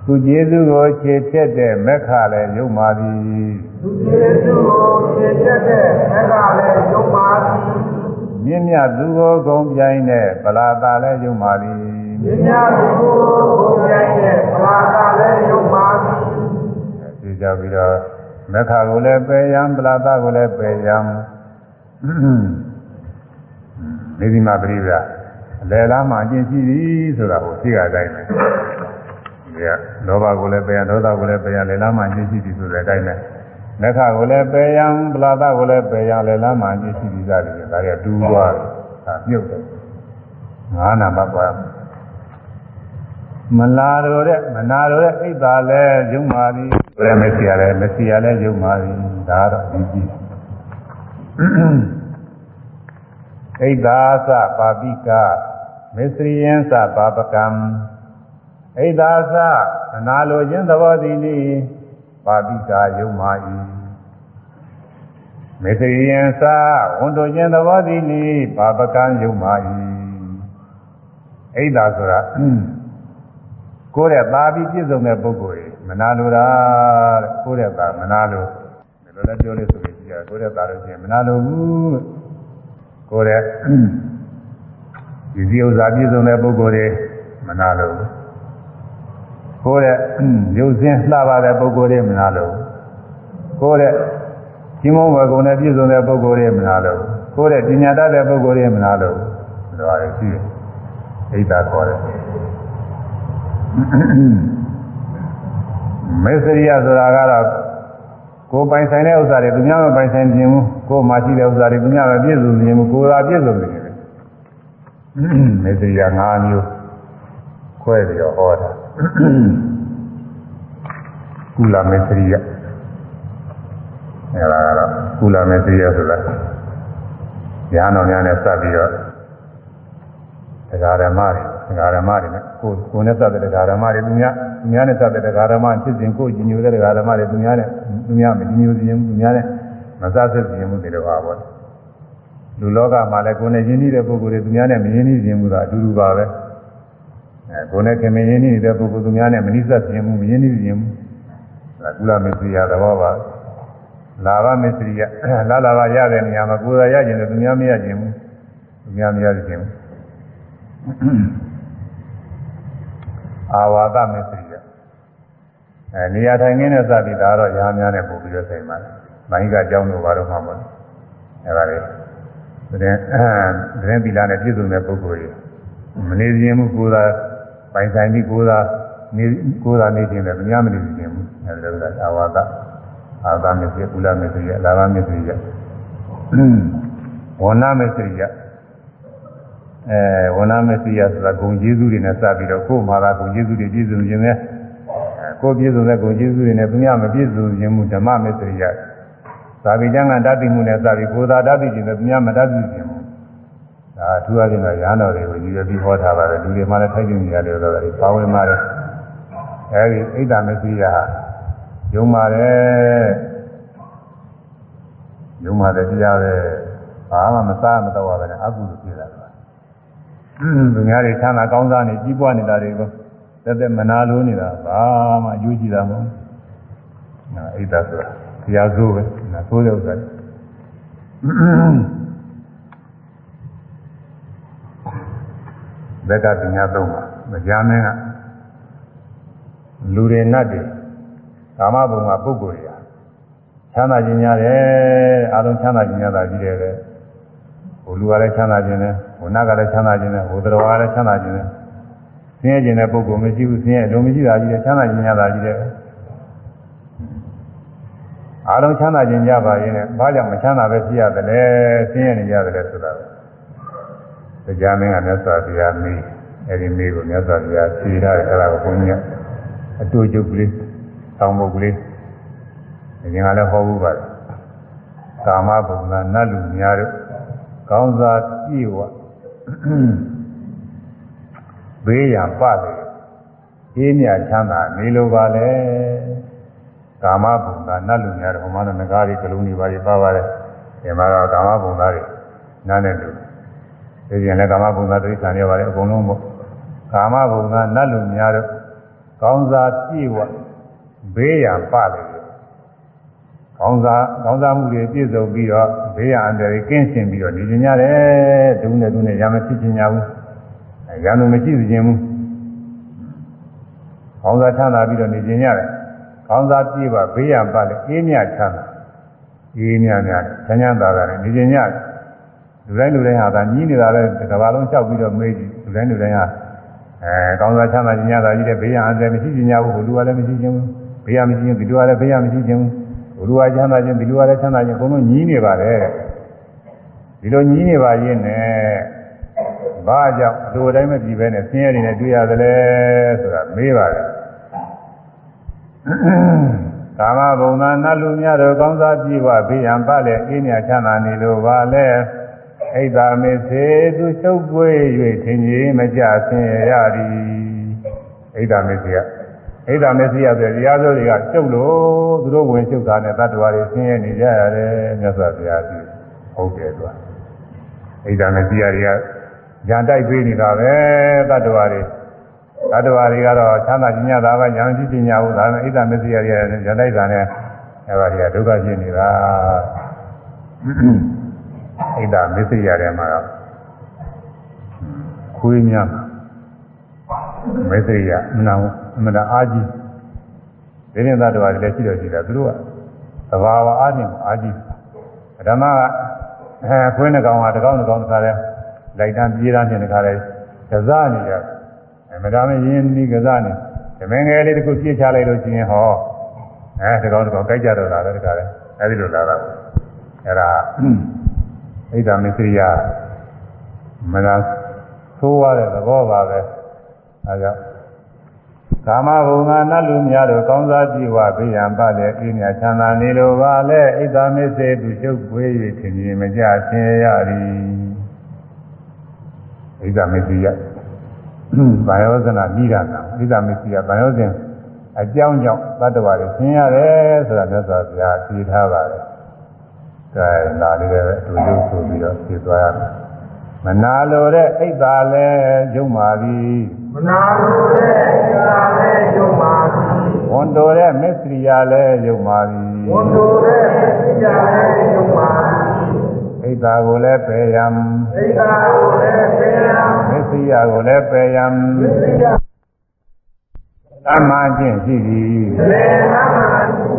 သူကျေးဇူးကိုခြေဖြတ်တဲ့မက်ခလည်းယုံပါသည်သူကျေးဇူးကိုဖြည့်တတ်တဲ့ဆက်ကလည်းယုံပါသည်မြင့်မြတ်သူကိုဂုံပြိုင်းတဲ့ပလာတာလည်းယုံပါသည်မြညာသူကိုဘုရားရဲ့ပလာကလည်းယုံပါသည်သိ ကြပြီးတော့မက်ခကိုလည်းပယ်ရန်ပလာတာကိုလည်းပယ်ရန်မေဇိမာပရိပဒါအလယ်လားမှာအကျင့်ရှိသည်ဆိုတာကိုသိရတိုင်းပဲဒီကလောဘကိုလည်းပယ်ရန်ဒေါသကိုလည်းပယ်ရန်လယ်လားမှာအကျင့်ရှိသည်ဆိုတဲ့အတိုင်းပဲလက်ခကိုလည်းပယ်ရန်ပလာတာကိုလည်းပယ်ရန်လယ်လားမှာအကျင့်ရှိသည်စသည်ဒါတွေကတူးသွားတယ်ဒါမြုပ်တယ်ငါးနာပတ်ပါ မလာတော့တဲ့မနာတော့တဲ့အိတ်သာလဲယုံပါသည်ဘယ်မစီရလဲမစီရလဲယုံပါသည်ဒါတော့ဒီကြည့်အိတ်သာသပါပိကမစ္စရိယံသပါပကံအိတ်သာသမနာလိုခြင်းသဘောသည်နိပါပိကယုံပါ၏မစ္စရိယံသဝန်တို့ခြင်းသဘောသည်နိပါပကံယုံပါ၏အိတ်သာဆိုတာ ကိုယ်ရဲ့ပါပြီးပြည့်စုံတဲ့ပုဂ္ဂိုလ်ကြီးမနာလိုတာတဲ့ကိုယ်ရဲ့ပါမနာလိုဒီလိုလည်းပြောလို့ဆိုရင်ကြီးရကိုယ်ရဲ့ပါလို့ရှိရင်မနာလိုဘူးကိုယ်တဲ့ဒီဒီဥစ္စာပြည့်စုံတဲ့ပုဂ္ဂိုလ်တွေမနာလို့ကိုယ်တဲ့ရုပ်စင်းလှပါတဲ့ပုဂ္ဂိုလ်တွေမနာလို့ကိုယ်တဲ့ကြီးမုန်းဝယ်ကုန်တဲ့ပြည့်စုံတဲ့ပုဂ္ဂိုလ်တွေမနာလို့ကိုယ်တဲ့ပညာတတ်တဲ့ပုဂ္ဂိုလ်တွေမနာလို့ဒါရရှိတယ်ဣဒ္ဓခေါ်တယ် မေစရိယဆိုတာကတော့ကိုယ်ပိုင်ဆိုင်တဲ့ဥစ္စာတွေသူများမပိုင်ဆိုင်ခြင်းဘူးကိုယ်မှရှိတဲ့ဥစ္စာတွေသူများမပြည့်စုံခြင်းဘူးကိုယ်သာပြည့်စုံနေတယ်မေစရိယ၅မျိုးခွဲပြီးတော့ဟောတာကုလမေစရိယအဲဒါကတော့ကုလမေစရိယဆိုတာဉာဏ်တော်များနဲ့စပ်ပြီးတော့တရားဓမ္မတွေ တရားဓမ္မတွေနဲ့ကိုယ်ကိုယ်နဲ့စတဲ့တရားဓမ္မတွေသူများသူများနဲ့စတဲ့တရားဓမ္မဖြစ်စဉ်ကိုယ်ကြီးညိုတဲ့တရားဓမ္မတွေသူများနဲ့သူများမကြီးညိုခြင်းသူများနဲ့မစဆက်ခြင်းမှုတွေတော့ပါပေါ့လူလောကမှာလည်းကိုယ်နဲ့ယဉ်နေတဲ့ပုဂ္ဂိုလ်တွေသူများနဲ့မယဉ်နေခြင်းမှုသာအတူတူပါပဲအဲကိုယ်နဲ့ခင်မယဉ်နေတဲ့ပုဂ္ဂိုလ်သူများနဲ့မနိစ္စခြင်းမှုမယဉ်နေခြင်းမှုဒါကုလမေတ္တရာသဘောပါလာဘမေတ္တရာလာလာပါရတဲ့နေရာမှာကိုယ်သာရခြင်းနဲ့သူများမရခြင်းဘူးသူများမရခြင်းဘူး အာဝါဒမေသရိယအဲနေရာထိုင်ခင်းနဲ့စသည်ဒါတော့ရာများနဲ့ပို့ပြီးတော့ဆိုင်ပါတယ်။မိုင်းကအကြောင်းတို့ဘာလို့မှမဟုတ်။အဲဒါလေတဲ့တဲ့သီလနဲ့ပြည့်စုံတဲ့ပုဂ္ဂိုလ်ကြီးမနေခြင်းမှုကိုယ်သာပိုင်ဆိုင်ပြီးကိုယ်သာနေကိုယ်သာနေခြင်းလည်းမများမနေခြင်းဘူး။အဲဒါကအာဝါဒအာဝါဒမေသရိယကုလမေသရိယလာဘမေသရိယဝဏမေသရိယ အဲဝဏမစီယဆိုတာဂုံကျေးဇူးတွေနဲ့စပြီးတော့ကိုယ်မှာသာဂုံကျေးဇူးတွေပြည့်စုံခြင်းနဲ့ကိုယ်ပြည့်စုံတဲ့ဂုံကျေးဇူးတွေနဲ့သူများမပြည့်စုံခြင်းမူဓမ္မမစ္စရိယသာဝိကျမ်းကတတ်သိမှုနဲ့စပြီးကိုယ်သာတတ်သိခြင်းနဲ့သူများမတတ်သိခြင်းမူဒါအထူးအချင်းတော့ရဟန်းတော်တွေကိုရည်ရွယ်ပြီးဟောထားပါတယ်လူတွေမှလည်းထိုက်ခြင်းကြတယ်လို့လည်းပါဝင်ပါတယ်အဲဒီအိဒါမစ္စရိယဟာယုံပါတယ်ယုံပါတယ်တရားပဲဘာမှမစားမတော့ပါနဲ့အကုသိုလ်ဖြစ်တာ သူများတွေချမ်းသာကောင်းစားနေကြီးပွားနေတာတွေကိုတက်တက်မနာလို့နေတာဘာမှအကျိုးရှိတာမဟုတ်ဘူး။နာအိဒါဆိုတာတရားစိုးပဲနာဆိုးတဲ့ဥစ္စာဘက်ကပညာသုံးပါမကြားမင်းကလူတွေနတ်တွေကာမဘုံကပုဂ္ဂိုလ်တွေချမ်းသာခြင်းများတယ်အလုံးချမ်းသာခြင်းများတာကြီးတယ်ပဲ ဟိုလူကလည်းချမ်းသာခြင်းနဲ့ဟိုနတ်ကလည်းချမ်းသာခြင်းနဲ့ဟိုတော်ကလည်းချမ်းသာခြင်းနဲ့ဆင်းရဲခြင်းတဲ့ပုဂ္ဂိုလ်မရှိဘူးဆင်းရဲလုံးမရှိတာကြီးတယ်ချမ်းသာခြင်းများတာကြီးတယ်အားလုံးချမ်းသာခြင်းကြပါရင်လည်းဘာကြောင့်မချမ်းသာပဲဖြစ်ရတယ်လဲဆင်းရဲနေရတယ်လဲဆိုတာပဲတရားမင်းကမြတ်စွာဘုရားမေးအဲဒီမေးကိုမြတ်စွာဘုရားဖြေထားတယ်အဲ့ဒါကိုဘုန်းကြီးကအတူကျုပ်ကလေးတောင်းဖို့ကလေးအရင်ကလည်းဟောဘူးပါတယ်ကာမဘုံကနတ်လူများတို့ ကောင်းစားပြည့်ဝဘေးရပါတယ်အေးမြချမ်းသာနေလိုပါလေကာမဘုံကနတ်လူများတို့ဟိုမှာငကားတွေကလုံးတွေပါပါပါတယ်ဒီမှာတော့ကာမဘုံသားတွေနားနဲ့လူဒီပြန်လည်းကာမဘုံသားတိရစ္ဆာန်တွေပါတယ်အကုန်လုံးပေါ့ကာမဘုံကနတ်လူများတို့ကောင်းစားပြည့်ဝဘေးရပါတယ် ကောင်းစားကောင်းစားမှုတွေပြည့်စုံပြီးတော့ဘေးရန်အန္တရာယ်ကင်းရှင်းပြီးတော့နေကြရတယ်ဒုနဲ့ဒုနဲ့ရမဖြစ်ချင်ကြဘူးရန်သူမရှိစေချင်ဘူးကောင်းစားချမ်းသာပြီးတော့နေကြရတယ်ကောင်းစားပြည့်ပါဘေးရန်ပါလေအေးမြချမ်းသာအေးမြမြချမ်းချမ်းသာသာနဲ့နေကြရတယ်လူတိုင်းလူတိုင်းဟာဒါညီးနေတာလဲတစ်ကဘာလုံးလျှောက်ပြီးတော့မေးကြည့်လူတိုင်းလူတိုင်းဟာအဲကောင်းစားချမ်းသာခြင်းရတာကြီးတဲ့ဘေးရန်အန္တရာယ်မရှိချင်ကြဘူးလူကလည်းမရှိချင်ဘူးဘေးရန်မရှိချင်ဒီလူကလည်းဘေးရန်မရှိချင်ဘူး ဘုရားချမ်းသာခြင်းဒီလိုရတဲ့ချမ်းသာခြင်းဘုံလုံးညီးနေပါတယ်ဒီလိုညီးနေပါရင်နဲ့ဘာကြောင့်အလိုတိုင်းမပြည်ပဲနဲ့ဆင်းရဲတွေနဲ့တွေ့ရသလဲဆိုတာမေးပါတယ်ကာမဘုံသာနတ်လူများတို့ကောင်းစားကြည့်ဝဘေးရန်ပါလေအင်းမြချမ်းသာနေလို့ပါလေအိဒါမေသေသူချုပ်ပွေ၍ထင်ကြီးမကြဆင်းရဲရသည်အိဒါမေသေက ဣဒ္ဓမေစီယဆိုတရားစိုးတွေကကျုပ်လို့သူတို့ဝင်ကျုပ်တာနဲ့တတ္တဝါတွေဆင်းရဲနေကြရတယ်မြတ်စွာဘုရားကြည့်ဟုတ်တယ်သူကဣဒ္ဓမေစီယတွေကဉာဏ်တိုက်ပေးနေတာပဲတတ္တဝါတွေတတ္တဝါတွေကတော့ချမ်းသာခြင်းရတာပဲဉာဏ်ရှိပညာဘူးဒါနဲ့ဣဒ္ဓမေစီယတွေကဉာဏ်တိုက်တာနဲ့အဲပါတွေကဒုက္ခဖြစ်နေတာဣဒ္ဓမစ္စရိယထဲမှာတော့ခွေးများမစ္စရိယအမှန် အမှန်အားကြီးဒိဋ္ဌိသတ္တဝါတွေလည်းရှိတော့ရှိတယ်သူတို့ကသဘာဝအားဖြင့်အားကြီးဓမ္မကအဲခွေးနှကောင်ကတကောင်တကောင်တစ်ခါလဲလိုက်တန်းပြေးတန်းနေတခါလဲကစားနေရအဲမဒါမရင်းနီးကစားနေသမင်ငယ်လေးတစ်ခုပြစ်ချလိုက်လို့ရှိရင်ဟောအဲတကောင်တကောင်ကြိုက်ကြတော့လာတယ်တခါလဲအဲဒီလိုလာတာအဲ့ဒါဣဒ္ဓမစ္စရိယမနာသိုးရတဲ့သဘောပါပဲအဲကြောင့် ကာမဘုံကနတ်လူများတို့ကောင်းစားကြည့်ဝဘေးရန်ပတ်တဲ့အိညာချမ်းသာနေလိုပါလေဣဒ္ဓမစ္စေသူချုပ်ပွေး၍ထင်မြင်မကြဆင်းရသည်ဣဒ္ဓမစ္စေယဘာယောဇနာနိဒာနာဣဒ္ဓမစ္စေယဘာယောဇင်အကြောင်းကြောင့်သတ္တဝါတွေဆင်းရတယ်ဆိုတာမြတ်စွာဘုရားဖြေထားပါတယ်။ဒါလာလေးပဲအတူတူဆိုပြီးတော့ဖြေသွားရမယ်။မနာလိုတဲ့အိတ်သာလဲယုံပါသည် မနာလိုတဲ့ဣဒာလည်းယုံပါသည်။ဝန်တော်တဲ့မစ္စရိယလဲယုံပါသည်ဝန်တို့တဲ့ဣဒာလည်းယုံပါသည်။အိတ်သာကိုလည်းပယ်ရန်ဣဒာကိုလည်းပေရန်မစ္စရိယကိုလည်းပယ်ရန်ဝိသယအမှန်ချင်းရှိသည်လေနာ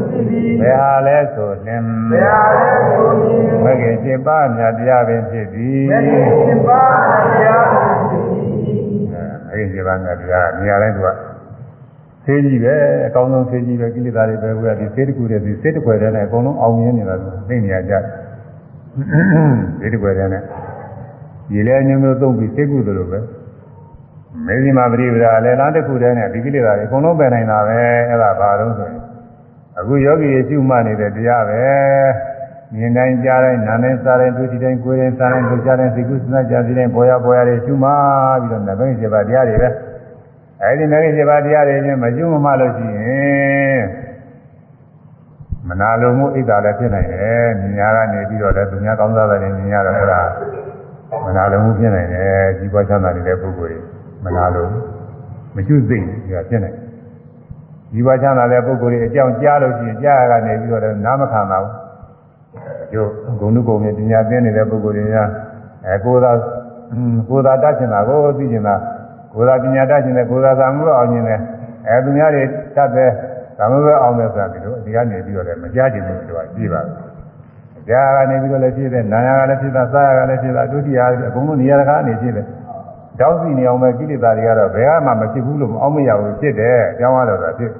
ရှိသည်။ဘယ်ဟာလဲဆိုလင်ဘယ်ဟာလဲဆိုရင်မဂ္ဂင်7ပါးမြတ်တရားပင်ဖြစ်သည်မဂ္ဂင်7ပါးတရားရှိသည် အဲမဂ္ဂင်7ပါးမြတ်တရားနေရာတိုင်းသူကသေးကြီးပဲအကောင်းဆုံးသေးကြီးပဲကိလေသာတွေပဲဝယ်ဒီသေးတစ်ခုတည်းဒီသေးတစ်ခွဲတည်းနဲ့အကုန်လုံးအောင်မြင်နေတာသူသိနေရကြသေးတစ်ခွဲတည်းနဲ့ဒီလဲညမျိုးသုံးပြီးသေးကုသလိုပဲမေဇိမာပရိပဒါလဲလားတစ်ခုတည်းနဲ့ဒီကိလေသာတွေအကုန်လုံးပယ်နိုင်တာပဲအဲ့ဒါဘာလို့ဆိုရင်အခုယောဂီရရှုမှတ်နေတဲ့တရားပဲ မြင်တိုင်းကြားတိုင်းနားတိုင်းစားတိုင်းတွေ့တိုင်းကိုယ်တိုင်းစားတိုင်းလှုပ်ရှားတိုင်းစိတ်ကူးစဉ်းစားကြစီတိုင်းပေါ်ရပေါ်ရတွေရှုမှတ်ပြီးတော့နဗိစေပါတရားတွေပဲအဲဒီနဗိစေပါတရားတွေချင်းမကျွမမလို့ရှိရင်မနာလိုမှုဣဒ္ဓာလည်းဖြစ်နိုင်တယ်မြင်ရတာနေပြီးတော့လည်းသူများကောင်းစားတယ်မြင်ရတော့အဲ့ဒါမနာလိုမှုဖြစ်နိုင်တယ်ကြီးပွားချမ်းသာနေတဲ့ပုဂ္ဂိုလ်တွေမနာလိုမကျွသိဘူးဒီကဖြစ်နိုင်ကြီးပွားချမ်းသာတဲ့ပုဂ္ဂိုလ်တွေအကြောင်းကြားလို့ရှိရင်ကြားရကနေပြီးတော့လည်းနားမခံပါဘူး ကျိုးဂုဏ်ုကုံနဲ့ပညာသင်နေတဲ့ပုဂ္ဂိုလ်တွေကအဲကိုယ်သာကိုယ်သာတတ်ချင်တာကိုသိချင်တာကိုယ်သာပညာတတ်ချင်တယ်ကိုယ်သာသာမှုတော့အောင်ချင်တယ်အဲသူများတွေတတ်တယ်သာမှုပဲအောင်တယ်ဆိုတာဒီလိုဒီကနေပြီးတော့လည်းမကြားချင်ဘူးသူကကြည့်ပါဘူးကြားကနေပြီးတော့လည်းဖြစ်တယ်နာယကလည်းဖြစ်တာစားရကလည်းဖြစ်တာဒုတိယအကုန်လုံးနေရာတကာအနေဖြစ်တယ်တောင်းစီနေအောင်ပဲကိလေသာတွေကတော့ဘယ်မှမဖြစ်ဘူးလို့မအောင်မရဘူးဖြစ်တယ်အကြောင်းရတော့တာဖြစ်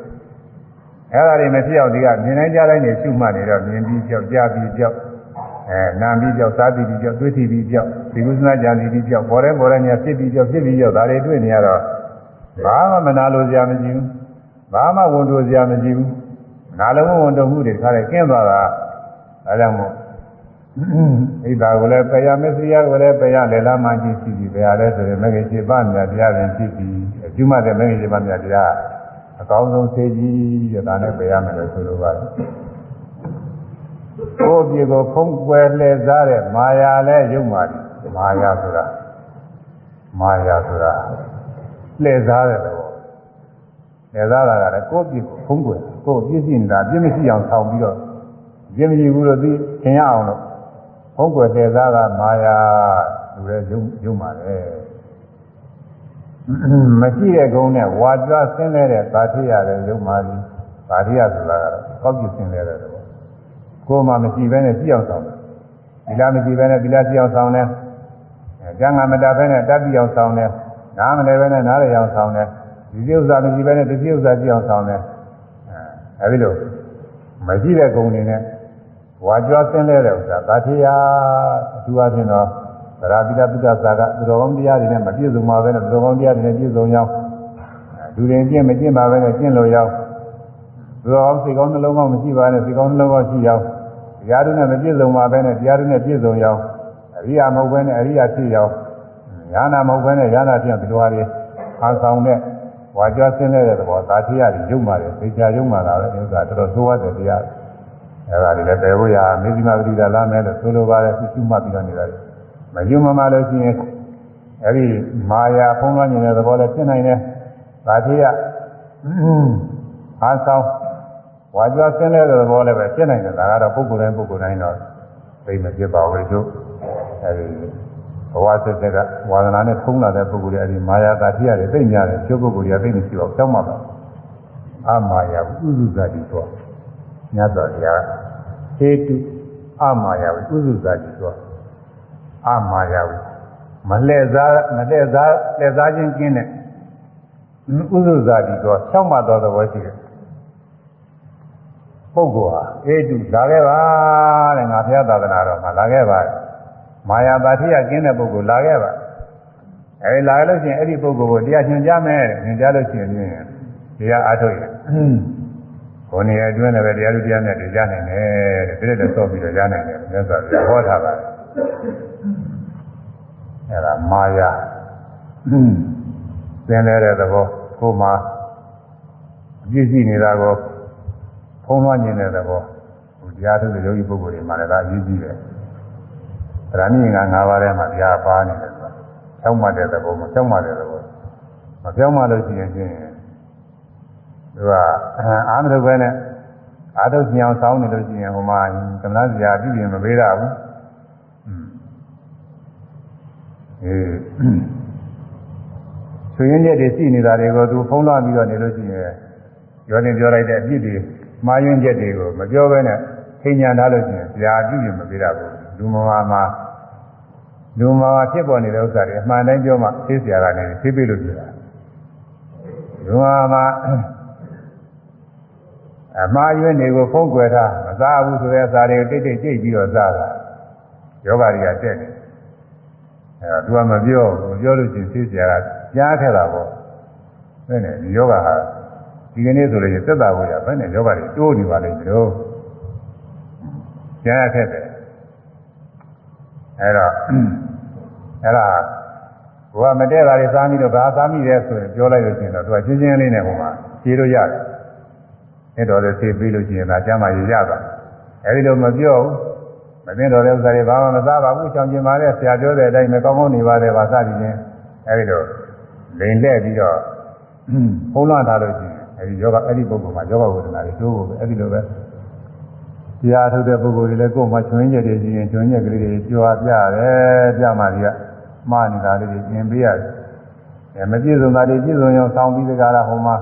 အဲ့ဒါတွေမဖြစ်အောင်ဒီကမြင်တိုင်းကြားတိုင်းနေရှုမှတ်နေတော့မြင်ပြီးကြောက်ကြားပြီးကြောက်အဲနာပြီးကြောက်စားပြီးကြောက်တွေးပြီးပြီးကြောက်ဒီကုသနာကြာပြီးကြောက်ပေါ်တယ်ပေါ်တယ်ညာဖြစ်ပြီးကြောက်ဖြစ်ပြီးကြောက်ဒါတွေတွေ့နေရတော့ဘာမှမနာလို့စရာမရှိဘူးဘာမှဝန်တိုစရာမရှိဘူးနာလုံးဝန်တိုမှုတွေခါတယ်ကျင်းသွားတာအဲကြောင့်မို့ဣဒ္ဓါကိုလည်းပယမစ္စရိယကိုလည်းပယလေလာမှကြည့်ရှိပြီပယလည်းဆိုရင်မဂ္ဂင်7ပါးမြတ်တရားပင်ဖြစ်ပြီးအကျုမှတဲ့မဂ္ဂင်7ပါးမြတ်တရား အကောင်းဆုံးသေးကြီးတဲ့ဒါနဲ့ပယမယ်လို့ဆိုလိုပါတယ်ကိုယ်ပြေကိုဖုံးကွယ်လှည့်စားတဲ့မာယာလဲရုပ်မာတယ်မာယာဆိုတာမာယာဆိုတာလှည့်စားတဲ့ဘောလှည့်စားတာကလည်းကိုယ်ပြေကိုဖုံးကွယ်ကိုယ်ပြည့်စည်နေတာပြည့်မရှိအောင်ဆောင်ပြီးတော့ပြည့်မရှိဘူးလို့သိသင်ရအောင်လို့ဖုံးကွယ်လှည့်စားတာမာယာလူရဲ့ရုပ်ရုပ်မာတယ် မရှိတဲ့ကုန်းနဲ့ဝါကြွဆင်းလဲတဲ့ဗာထိရတဲ့ရုပ်မာကြီးဗာထိရဆိုတာကတော့ကောက်ပြဆင်းလဲတဲ့ဘောကိုယ်မှမရှိဘဲနဲ့ကြည့်အောင်ဆောင်တယ်ဒီလားမရှိဘဲနဲ့ဒီလားကြည့်အောင်ဆောင်တယ်အဲကျန်ကမတတ်ဘဲနဲ့တတ်ပြီးအောင်ဆောင်တယ်နားမလဲဘဲနဲ့နားရအောင်ဆောင်တယ်ဒီဥစ္စာမရှိဘဲနဲ့ဒီဥစ္စာကြည့်အောင်ဆောင်တယ်အဲအဲဒီလိုမရှိတဲ့ဂုဏ်တွေနဲ့ဝါကြွားဆင်းလဲတဲ့ဥစ္စာသာထေယအထူးအချင်းတော့ သရပိတပိတ္တသာကသူတော်ကောင်းတရားတွေနဲ့မပြည့်စုံပါဘဲနဲ့သူတော်ကောင်းတရားတွေနဲ့ပြည့်စုံရောက်လူတွေကျင့်မကျင့်ပါဘဲနဲ့ကျင့်လို့ရောက်သူတော်ကောင်းစိတ်ကောင်းနှလုံးကောင်းမရှိပါနဲ့စိတ်ကောင်းနှလုံးကောင်းရှိရောက်တရားတွေနဲ့မပြည့်စုံပါဘဲနဲ့တရားတွေနဲ့ပြည့်စုံရောက်အရိယာမဟုတ်ဘဲနဲ့အရိယာဖြစ်ရောက်ညာနာမဟုတ်ဘဲနဲ့ညာနာဖြစ်ဒီလိုဟာတွေအာဆောင်တဲ့ဝါကြွားဆင်းလဲတဲ့သဘောသာထေယတွေရုပ်မာတယ်သိချာရုပ်မာတာပဲဒီဥစ္စာတော်တော်သိုးရတဲ့တရားအဲဒါတွေလည်းပယ်ဖို့ရမေဇိမပတိဒါလာမယ်လို့ဆိုလိုပါတယ်သူရှုမှတ်ပြီးတော့နေတာ မယုံမမလို့ရှိရင်အဲဒီမာယာဖုံးလွှမ်းနေတဲ့သဘောလည်းဖြစ်နိုင်တယ်သာထေယအာဆောင်ဝါကြွားဆင်းလဲတဲ့သဘောလည်းပဲဖြစ်နိုင်တယ်ဒါကတော့ပုဂ္ဂိုလ်တိုင်းပုဂ္ဂိုလ်တိုင်းတော့သိမဖြစ်ပါဘူးတို့အဲဒီဘဝသက်သက်ကဝါဒနာနဲ့ထုံးလာတဲ့ပုဂ္ဂိုလ်တွေအဲဒီမာယာတာတိရတယ်သိများတယ်ကျုပ်ပုဂ္ဂိုလ်တွေကသိမရှိတော့ကြောက်မှပါအမာယာဥစုဇာတိတော့ညတ်တော်တရားဟေတုအမာယာဥစုဇာတိတော့ အမာယာမလှည့်စားမလှည့်စားလှည့်စားခြင်းကျင်းတဲ့ဥစုဇာတိတော့ဖြောက်မှတော်သဘောရှိတယ်ပုဂ္ဂိုလ်ဟာအေတုလာခဲ့ပါတဲ့ငါဘုရားသာသနာတော်မှာလာခဲ့ပါမာယာပါတိယကျင်းတဲ့ပုဂ္ဂိုလ်လာခဲ့ပါအဲဒီလာလို့ရှိရင်အဲ့ဒီပုဂ္ဂိုလ်ကိုတရားညွှန်ကြားမယ်တဲ့ညွှန်ကြားလို့ရှိရင်တရားအားထုတ်ရင်ကိုယ်နေရာအတွင်းလည်းပဲတရားလူတရားနဲ့တရားနိုင်တယ်တဲ့ပြည့်တဲ့ဆော့ပြီးတော့ရနိုင်တယ်မြတ်စွာဘုရားဟောထားပါတယ် အဲ့ဒါမာယာသင်လဲတဲ့သဘောကိုယ်မှာအပြည့်ရှိနေတာကိုဖုံးလွှမ်းနေတဲ့သဘောဟိုတရားထုတ်တဲ့ယောဂီပုဂ္ဂိုလ်တွေမှာလည်းဒါအရေးကြီးတယ်ဗราဏိငါ၅ပါးထဲမှာတရားပါနေတယ်ဆိုတာချောင်းမှတဲ့သဘောမချောင်းမှတဲ့သဘောမပြောင်းမှလို့ရှိရင်ချင်းသူကအာမရုပ်ပဲနဲ့အာထုတ်ညောင်ဆောင်နေလို့ရှိရင်ဟိုမှာကမ္ဘာစရာပြည့်ပြည့်မပေးရဘူး အေးဆွေရင်းချက်တွေရှိနေတာတွေကိုသူဖုံးလွှမ်းပြီးတော့နေလို့ရှိရင်ပြောနေပြောလိုက်တဲ့အပြစ်တွေမှားယွင်းချက်တွေကိုမပြောဘဲနဲ့ထိညာထားလို့ရှိရင်ဇာအပြည့်ပြည့်မပေးရဘူးလူမမာမှာလူမမာဖြစ်ပေါ်နေတဲ့ဥစ္စာတွေအမှန်တိုင်းပြောမှသိစရာကနေသိပြီလို့ပြောတာလူမမာအမှားယွင်းတွေကိုဖုံးကွယ်ထားမစားဘူးဆိုတဲ့အစာတွေကိုတိတ်တိတ်ကြိတ်ပြီးတော့စားတာယောဂတွေကတက်တယ် အဲတော့သူကမပြောမပြောလို့ရှိရင်သိစရာကကြားခဲ့တာပေါ့အဲ့နဲ့ဒီယောဂဟာဒီကနေ့ဆိုလို့သက်သာဖို့ရဘယ်နဲ့ယောဂတွေတိုးနေပါလိမ့်မလို့ကြားရခဲ့တယ်အဲ့တော့အဲ့ဒါဘုရားမတည့်တာတွေစားပြီးတော့ဘာစားမိလဲဆိုရင်ပြောလိုက်လို့ရှိရင်တော့သူကချင်းချင်းလေးနဲ့ဟိုမှာဖြေလို့ရတယ်အဲ့တော့လည်းဖြေပြီးလို့ရှိရင်ဒါကျမ်းမာရရတာအဲ့ဒီလိုမပြောဘူး မသိတော်တဲ့ဥစ္စာတွေဘာမှမစားပါဘူးချောင်ကျင်ပါတဲ့ဆရာပြောတဲ့အတိုင်းပဲကောင်းကောင်းနေပါတယ်ဗာစသည်ချင်းအဲ့ဒီလိုလိန်လက်ပြီးတော့ဖုံးလွှမ်းထားလို့ရှိရင်အဲဒီယောဂအဲ့ဒီပုဂ္ဂိုလ်မှာယောဂဝေဒနာတွေတိုးဖို့ပဲအဲ့ဒီလိုပဲတရားထုတ်တဲ့ပုဂ္ဂိုလ်တွေလည်းကိုယ်မှာချွင်းချက်တွေရှိရင်ချွင်းချက်ကလေးတွေကြွားပြတယ်ပြမှဒီကမှားနေတာလေးတွေသင်ပေးရတယ်အဲမပြည့်စုံတာတွေပြည့်စုံအောင်ဆောင်းပြီးဒီကရာဟိုမှာ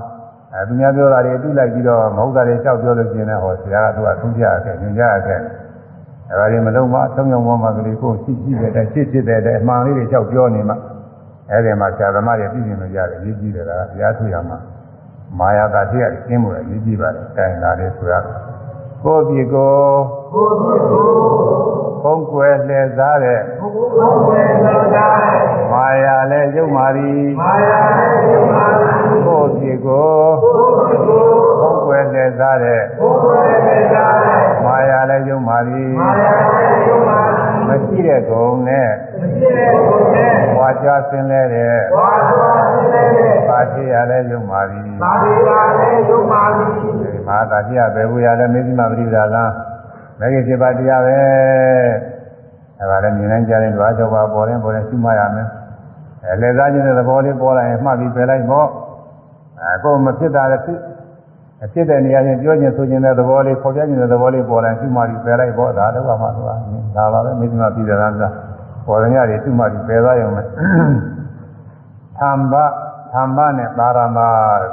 အဲသူများပြောတာတွေတူးလိုက်ပြီးတော့မဟုတ်တာတွေလျှောက်ပြောလို့ရှိရင်လည်းဟောဆရာကသူကသုံးပြရတယ်ညွှန်ကြားရတယ် အဲဒါတွေမလုံးမသုံးယုံမောမှာကလေးကိုရှိရှိတဲ့ရှစ်ဖြစ်တဲ့အမှန်လေးတွေလျှောက်ပြောနေမှအဲဒီမှာဆရာသမားတွေပြည့်စုံလို့ရတယ်ရေးကြည့်တယ်ကတရားထုတ်ရမှာမာယာတာတိရကျင်းမှုရရေးကြည့်ပါတယ်။တိုင်လာတယ်ဆိုရကိုယ့်ပြည်ကိုကိုယ့်ပြည်ကိုဖုံးကွယ်လှည့်စားတဲ့ဖုံးကွယ်လှည့်စားတဲ့မာယာလည်းရုပ်မာသည်မာယာလည်းရုပ်မာသည်ကိုယ့်ပြည်ကိုကိုယ့်ပြ ည်ကိုဖုံးကွယ်လှည့်စားတဲ့ဖုံးကွယ်လှည့်စားတဲ့မာယာလည်းရုပ်မာသည်မာယာလည်းရုပ်မာသည်မရှိတဲ့ဂုံနဲ့မရှိတဲ့ဂုံနဲ့ဝါကြဆင်းလဲတဲ့ဝါကြဆင်းလဲတဲ့ပါတိရလည်းရုပ်မာသည်ပါတိရလည်းရုပ်မာသည်မာတာတိရဘယ်ဘူရလည်းမေဇိမပရိဒါလားမဂ္ဂင်7ပါးတရားပဲအဲဒါလည်းမြင်နိုင်ကြတဲ့ဓဝါ၆ပါးပေါ်ရင်ပေါ်ရင်ရှုမှတ်ရမယ်အဲလက်စားခြင်းတဲ့သဘောလေးပေါ်လာရင်မှတ်ပြီးပယ်လိုက်ပေါ့အဲကိုယ်မဖြစ်တာလည်းဖြစ် အဖြစ်တဲ့နေရာချင်းပြောခြင်းဆိုခြင်းတဲ့သဘောလေးပေါ်ပြခြင်းတဲ့သဘောလေးပေါ်လာရင်ရှုမှတ်ပြီးပယ်လိုက်ပေါ့ဒါတော့မှသွားဒါပါပဲမေဇိမပရိဒါလားပေါ်ရညတွေရှုမှတ်ပြီးပယ်သွားရုံနဲ့သံဘသံဘနဲ့သာရမ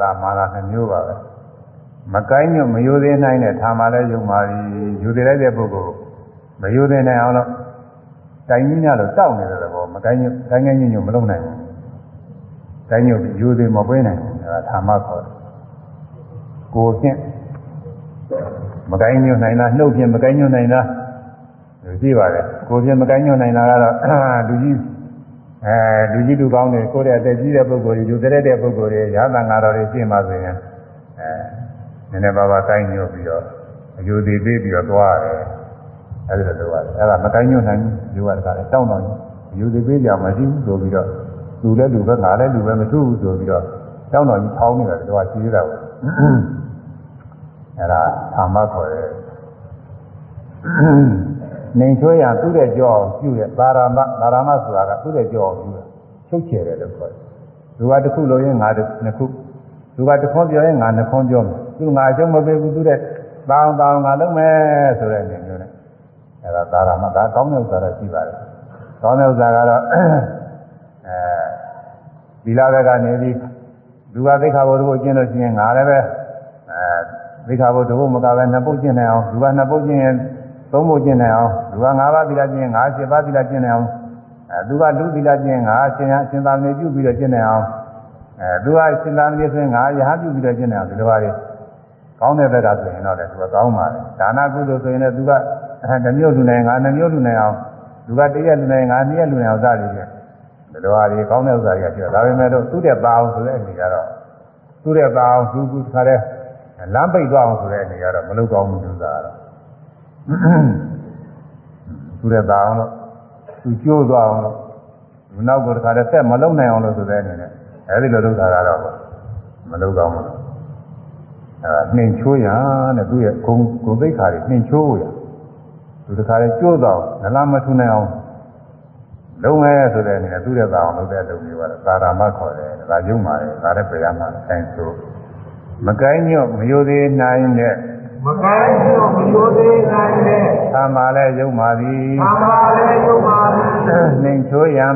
ဒါမာနနှမျိုးပါပဲမကိုင်းညွတ်မယိုသေးနိုင်တဲ့ထာမလည်းယုံပါပြီယူသေးလိုက်တဲ့ပုဂ္ဂိုလ်မယိုသေးနိုင်အောင်လို့တိုင်ကြီးများလို့တောက်နေတဲ့ဘောမကိုင်းညွတ်တိုင်းငယ်ညွတ်ညွတ်မလုပ်နိုင်ဘူးတိုင်းညွတ်ယူသေးမပွေးနိုင်ဘူးအဲဒါထာမခေါ်တယ် ကိုဖြင့်မကိုင်းညွတ်နိုင်တာနှုတ်ဖြင့်မကိုင်းညွတ်နိုင်တာလူကြည့်ပါလေကိုဖြင့်မကိုင်းညွတ်နိုင်တာကတော့လူကြီးအဲလူကြီးလူကောင်းတွေကိုယ့်ရဲ့အသက်ကြီးတဲ့ပုဂ္ဂိုလ်တွေယူသေးတဲ့ပုဂ္ဂိုလ်တွေရာသငါတော်တွေရှင်းပါဆိုရင်အဲနည်းနည်းပါးပါးတိုင်းညွတ်ပြီးတော့အယူသေးသေးပြီးတော့သွားရတယ်အဲဒီလိုလုပ်ရတယ်အဲဒါမတိုင်းညွတ်နိုင်ဘူးယူရတာလည်းတောင်းတော့အယူသေးသေးကြမရှိဘူးဆိုပြီးတော့လူလည်းလူပဲငါလည်းလူပဲမထူးဘူးဆိုပြီးတော့တောင်းတော့ကြီးထောင်းနေတာတော့ရှိသေးတာပေါ့ အဲဒါအာမခေါ်တယ်နေချွေးရသူ့တဲ့ကြောပြုတဲ့သာရမသာရမဆိုတာကသူ့တဲ့ကြောပြုတာချုပ်ချယ်တယ်လို့ခေါ်တယ်သူကတစ်ခုလို့ရင်ငါတစ်ခုသူကတစ်ခွန်းပြောရင်ငါနှစ်ခွန်းပြောမယ်သူငါအကျုံးမပေးဘူးသူတဲ့တောင်းတောင်းငါလုံးမယ်ဆိုတဲ့အနေမျိုးနဲ့အဲဒါသာရမဒါကောင်းတဲ့ဥစ္စာတော့ရှိပါတယ်ကောင်းတဲ့ဥစ္စာကတော့အဲသီလဘက်ကနေပြီး လူကသိက္ခာပုဒ်ကိုကျင့်လို့ရှိရင်ငါလည်းပဲအဲသိက္ခာပုဒ်တို့မကပဲနှစ်ပုတ်ကျင့်နိုင်အောင်လူကနှစ်ပုတ်ကျင့်ရင်သုံးပုတ်ကျင့်နိုင်အောင်လူက၅ပါးသီလကျင့်ရင်၅၈ပါးသီလကျင့်နိုင်အောင်အဲသူကလူသီလကျင့်ငါအရှင်အရှင်သာမဏေပြုပြီးတော့ကျင့်နိုင်အောင်အဲသူကရှင်သာမဏေဆိုရင်ငါရဟပြုပြီးတော့ကျင့်နိုင်အောင်ဒီလိုပါလေကောင်းတဲ့ဘက်ကဆိုရင်တော့လေသူကကောင်းပါလေဒါနကုသိုလ်ဆိုရင်လည်းသူကတစ်မျိုးလူနိုင်ငါနှစ်မျိုးလူနိုင်အောင်လူကတရက်လူနိုင်ငါနှစ်ရက်လူနိုင်အောင်စသည်ဖြင့် ဒီလိုဟာဒီကောင်းတဲ့ဥစ္စာတွေကပြောဒါပေမဲ့တော့သူ့တဲ့ပါအောင်ဆိုတဲ့အနေကတော့သူ့တဲ့ပါအောင်သူကခါတဲ့လမ်းပိတ်သွားအောင်ဆိုတဲ့အနေကတော့မလုပ်ကောင်းဘူးသူကတော့သူ့တဲ့ပါအောင်လို့သူကျိုးသွားအောင်လို့ဒီနောက်ကတခါတည်းဆက်မလုံနိုင်အောင်လို့ဆိုတဲ့အနေနဲ့အဲဒီလိုလုပ်တာကတော့မလုပ်ကောင်းဘူးအဲနှင်ချိုးရတဲ့သူ့ရဲ့ဂုံဂုံသိက္ခာတွေနှင်ချိုးရသူတခါတည်းကျိုးတော့နလားမထူနိုင်အောင် လုံးမဲဆိုတဲ့အနေနဲ့သူ့ရဲ့သာအောင်လုပ်တဲ့လုပ်မျိုးကတော့သာရမခေါ်တယ်ဒါရုံပါလေဒါလည်းပြရမှာဆိုင်ဆိုမကိုင်းညွတ်မယိုသေးနိုင်တဲ့မကိုင်းညွတ်မယိုသေးနိုင်တဲ့သာမာလည်းရုံပါသည်အာမလည်းယုံပါသည်နှင်ချိုးရန်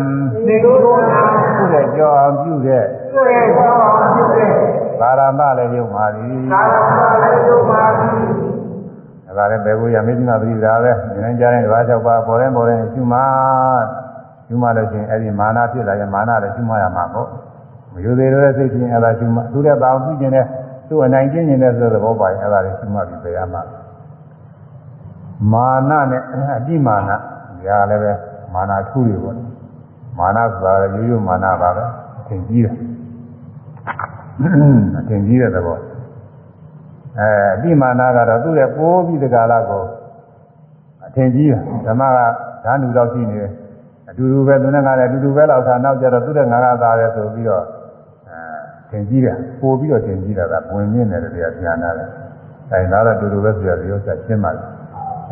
နေကိုယ်တော်နာပြုတဲ့ကြောအောင်ပြုတဲ့တွေ့တော်ဖြစ်တဲ့သာရမလည်းရုံပါသည်သာရမလည်းယုံပါသည်ဒါလည်းပဲကိုရမေဇိမပရိဒါပဲဉာဏ်ကြတဲ့ဘာ၆ပါးပေါ်တဲ့ပေါ်တဲ့ရှုမှ ရှုမှလို့ချင်းအဲ့ဒီမာနဖြစ်လာရင်မာနလည်းရှုမှရမှာပေါ့မယူသေးတဲ့စိတ်ချင်းအဲ့ဒါရှုမှသူတဲ့ပါအောင်ပြုခြင်းနဲ့သူ့အနိုင်ကျင့်ခြင်းနဲ့ဆိုတဲ့ဘောပါရင်အဲ့ဒါလည်းရှုမှပြီးပြရမှာမာနနဲ့အတိမာနဒါလည်းပဲမာနထူးတွေပေါ့မာနဆိုတာရိုးရိုးမာနပါပဲအထင်ကြီးတယ်အထင်ကြီးတဲ့သဘောအဲအတိမာနကတော့သူ့ရဲ့ပိုးပြီးတကာလကိုအထင်ကြီးတယ်ဓမ္မကဓာနုတော့ရှိနေတယ်အ တူတူပဲသူနဲ့ငါလည်းအတူတူပဲလောက်သာနောက်ကြတော့သူ့တဲ့ငါကသာတယ်ဆိုပြီးတော့အဲထင်ကြီးတယ်ပို့ပြီးတော့ထင်ကြီးတာကဝင်မြင့်တယ်တရားပြန်လာတယ်အဲဒါတော့အတူတူပဲဆိုရဒီဥစ္စာရှင်းပါလား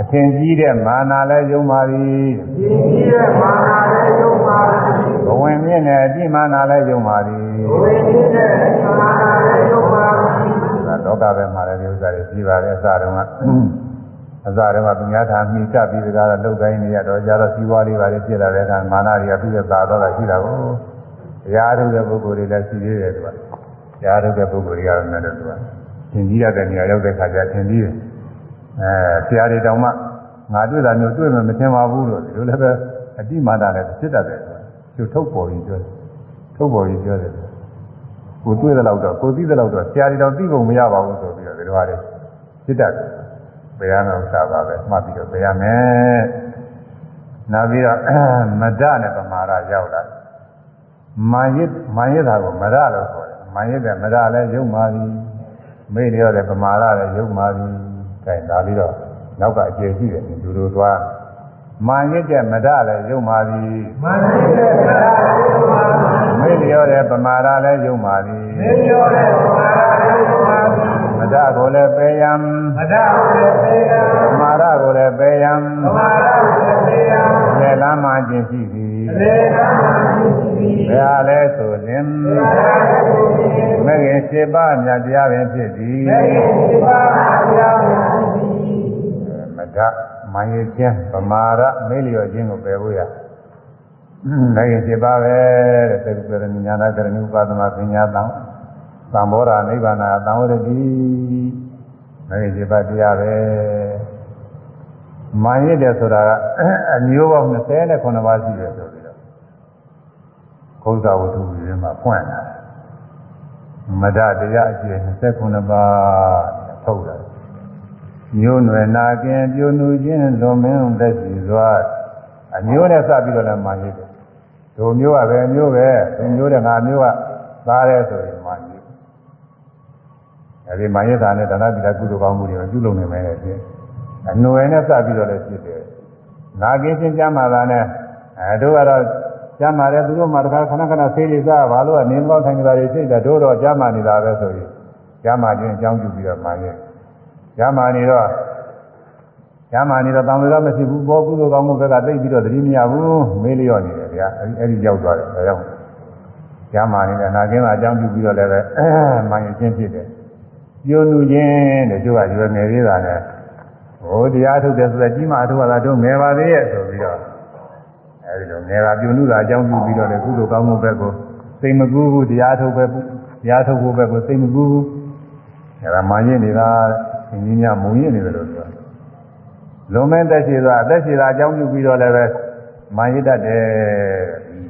အထင်ကြီးတဲ့မာနာလည်းယုံပါပြီဒီကြီးရဲ့မာနာလည်းယုံပါသည်ဘဝင်မြင့်တဲ့အတိမာနာလည်းယုံပါပြီဘဝကြီးတဲ့မာနာလည်းယုံပါသည်ဒါလောကပဲမှာလည်းဒီဥစ္စာတွေပြီးပါတယ်အစတုန်းက အစတုန်းကသူများထာမိချပြီးတကားတော့လောက်တိုင်းနေရတော့ကြတော့စီးပွားလေးပါလေဖြစ်လာတဲ့အခါမာနာတွေကပြီးရသာတော့တာရှိတာကိုတရားထုတ်တဲ့ပုဂ္ဂိုလ်တွေလည်းရှိသေးတယ်သူကတရားထုတ်တဲ့ပုဂ္ဂိုလ်တွေကတော့လည်းသူကသင်ကြီးရတဲ့နေရာရောက်တဲ့ခါကျသင်ကြီးတယ်အဲဆရာတွေတောင်မှငါတွေ့တာမျိုးတွေ့မှမသင်ပါဘူးလို့ဒီလိုလည်းပဲအတိမာနလည်းဖြစ်တတ်တယ်သူထုတ်ပေါ်ပြီးပြောတယ်ထုတ်ပေါ်ပြီးပြောတယ်ကိုတွေ့တဲ့လောက်တော့ကိုသိတဲ့လောက်တော့ဆရာတွေတော့သိဖို့မရပါဘူးဆိုပြီးတော့ဒီလိုဟာတွေဖြစ်တတ်တယ် ဘယ်ရမယ်ဥစ္စာပါပဲမှတ်ပြီးတော့ဘယ်ရမယ်နောက်ပြီးတော့မဒနဲ့ပမာဒရောက်လာမာယစ်မာယစ်တာကိုမဒလို့ခေါ်တယ်မာယစ်ကမဒလည်းယုံပါပြီမိလျော့တဲ့ပမာဒလည်းယုံပါပြီအဲဒါပြီးတော့နောက်ကအကျေရှိတယ်ဒီလိုသွားမာယစ်တဲ့မဒလည်းယုံပါပြီမန္တိတဲ့မာနာလည်းယုံပါသည်မိလျော့တဲ့ပမာဒလည်းယုံပါပြီနေရောတဲ့မာနာလည်းယုံပါသည် မဒကိုလည်းပေယံမဒါဝေသေယံပမာဒကိုလည်းပေယံသမာဓိဝေသေယံလေလမ်းမှကျင့်ရှိသည်လေနာမရှိသည်ဘယ်ဟာလဲဆိုရင်ဘုရားရှိသည်မဂ္ဂင်7ပါးမြတ်တရားပင်ဖြစ်သည်မေဒီပါဘုရားရှိသည်မဒမာယခြင်းပမာဒမေလျော့ခြင်းကိုပယ်ဖို့ရမဂ္ဂင်7ပါးပဲတဲ့သေကုရဏညာနာကရဏုပါဒနာပညာတံ သံဘောဓာနိဗ္ဗာန်သံဝရတိမဂ္ဂင်7ပါးတရားပဲမာယတဲ့ဆိုတာကအမျိုးပေါင်း29ပါးရှိတယ်ဆိုပြီးတော့ဘုရားဝတ္ထုကြီးမှာဖွင့်တာမဒတရားအကျယ်29ပါးထုတ်တယ်မျိုးနွယ်နာကင်ပြိုနူခြင်းလွန်မင်းသက်ရှိစွာအမျိုးနဲ့စပြီးတော့လည်းမာရတဲ့ဒုမျိုးကပဲမျိုးပဲသူမျိုးတဲ့ငါမျိုးကသားတယ်ဆိုရင်မာရ အဲဒီမာရတာနဲ့ဒါနတိကကုသိုလ်ကောင်းမှုတွေပြုလုပ်နေမယ်တဲ့ပြင်အနွယ်နဲ့စပြီးတော့လည်းဖြစ်တယ်နာကင်းချင်းကြမ်းမာတာနဲ့အဲတို့ကတော့ကြမ်းမာတယ်သူတို့မှတခါခဏခဏဆေးတွေစားဘာလို့ကနေမကောင်းဆိုင်ကြတာတွေစိတ်တယ်တို့တော့ကြမ်းမာနေတာပဲဆိုရင်ကြမ်းမာခြင်းအကြောင်းပြုပြီးတော့မာရကြမ်းမာနေတော့ကျမ်းမာနေတော့တောင်တွေတော့မရှိဘူးဘောကုသိုလ်ကောင်းမှုဘက်ကသိပြီးတော့သတိမရဘူးမေးလျော့နေတယ်ဗျာအဲဒီအဲဒီရောက်သွားတယ်ဒါကြောင့်ကျမ်းမာနေတယ်နာကျင်းမှာအကြောင်းပြုပြီးတော့လည်းပဲမှန်ရင်ချင်းဖြစ်တယ် ပြိုလူချင်းတဲ့ကျိုးကရွယ်ငယ်သေးတာနဲ့ဟိုတရားထုတ်တယ်ဆိုတော့ကြီးမာထုတ်ရတာတို့ငယ်ပါသေးရဲ့ဆိုပြီးတော့အဲဒီလိုငယ်ကပြုနုတာအကြောင်းပြုပြီးတော့လေကုသိုလ်ကောင်းမှုဘက်ကိုစိတ်မကူးဘူးတရားထုတ်ပဲတရားထုတ်ဖို့ဘက်ကိုစိတ်မကူးဘူးအဲဒါမာရင်နေတာသင်ကြီးများမုံရင်နေတယ်လို့ပြောလွန်မဲ့တက်ရှိသွားအသက်ရှိတာအကြောင်းပြုပြီးတော့လည်းပဲမာရတတ်တယ်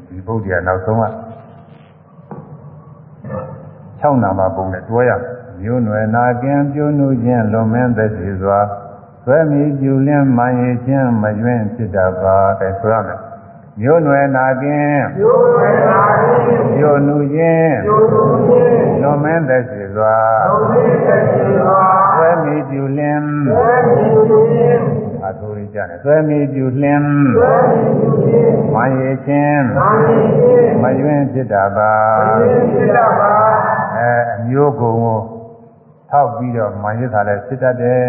ဒီဘုရားနောက်ဆုံးက6နာမပုံနဲ့တွဲရ မျိုးနွယ်နာကင်းပြုနုခြင်းလွန်မဲ့သက်ရှိစွာသွဲမီကျူလင်းမာရခြင်းမရွင့်ဖြစ်တာပါတဲ့ဆိုရမယ်မျိုးနွယ်နာကင်းမျိုးနွယ်နာကင်းပြုနုခြင်းပြုနုခြင်းလွန်မဲ့သက်ရှိစွာလွန်မဲ့သက်ရှိစွာသွဲမီကျူလင်းသွဲမီကျူလင်းအထိုးရကြတယ်သွဲမီကျူလင်းသွဲမီကျူလင်းမာရခြင်းမာရခြင်းမရွင့်ဖြစ်တာပါမရွင့်ဖြစ်တာပါအဲအမျိုးကုံကို ထောက်ပြီးတော့မာရစ်တာလည်းဖြစ်တတ်တယ်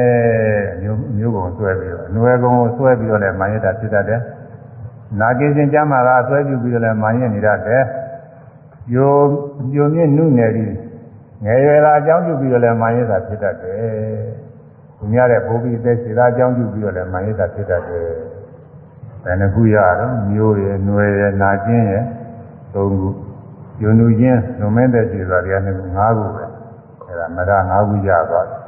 အမျိုးမျိုးကုံဆွဲပြီးတော့အနွယ်ကုံကိုဆွဲပြီးတော့လည်းမာရစ်တာဖြစ်တတ်တယ်နာကိစဉ်ကြမှာကဆွဲပြုပြီးတော့လည်းမာရစ်နေတတ်တယ်ယိုယိုမြင့်နုနယ်ပြီးငယ်ရွယ်လာအကြောင်းပြုပြီးတော့လည်းမာရစ်တာဖြစ်တတ်တယ်သူများတဲ့ဘိုးပြီးသက်ရှိတာအကြောင်းပြုပြီးတော့လည်းမာရစ်တာဖြစ်တတ်တယ်ဘယ်နှခုရတော့မျိုးရယ်နွယ်ရယ်နာကျင်းရယ်သုံးခုယုံလူချင်းလွန်မဲ့တဲ့ရှိဆိုတာတရားနှစ်ခု၅ခုပဲ အဲဒါမရ၅ခုရသွားတယ်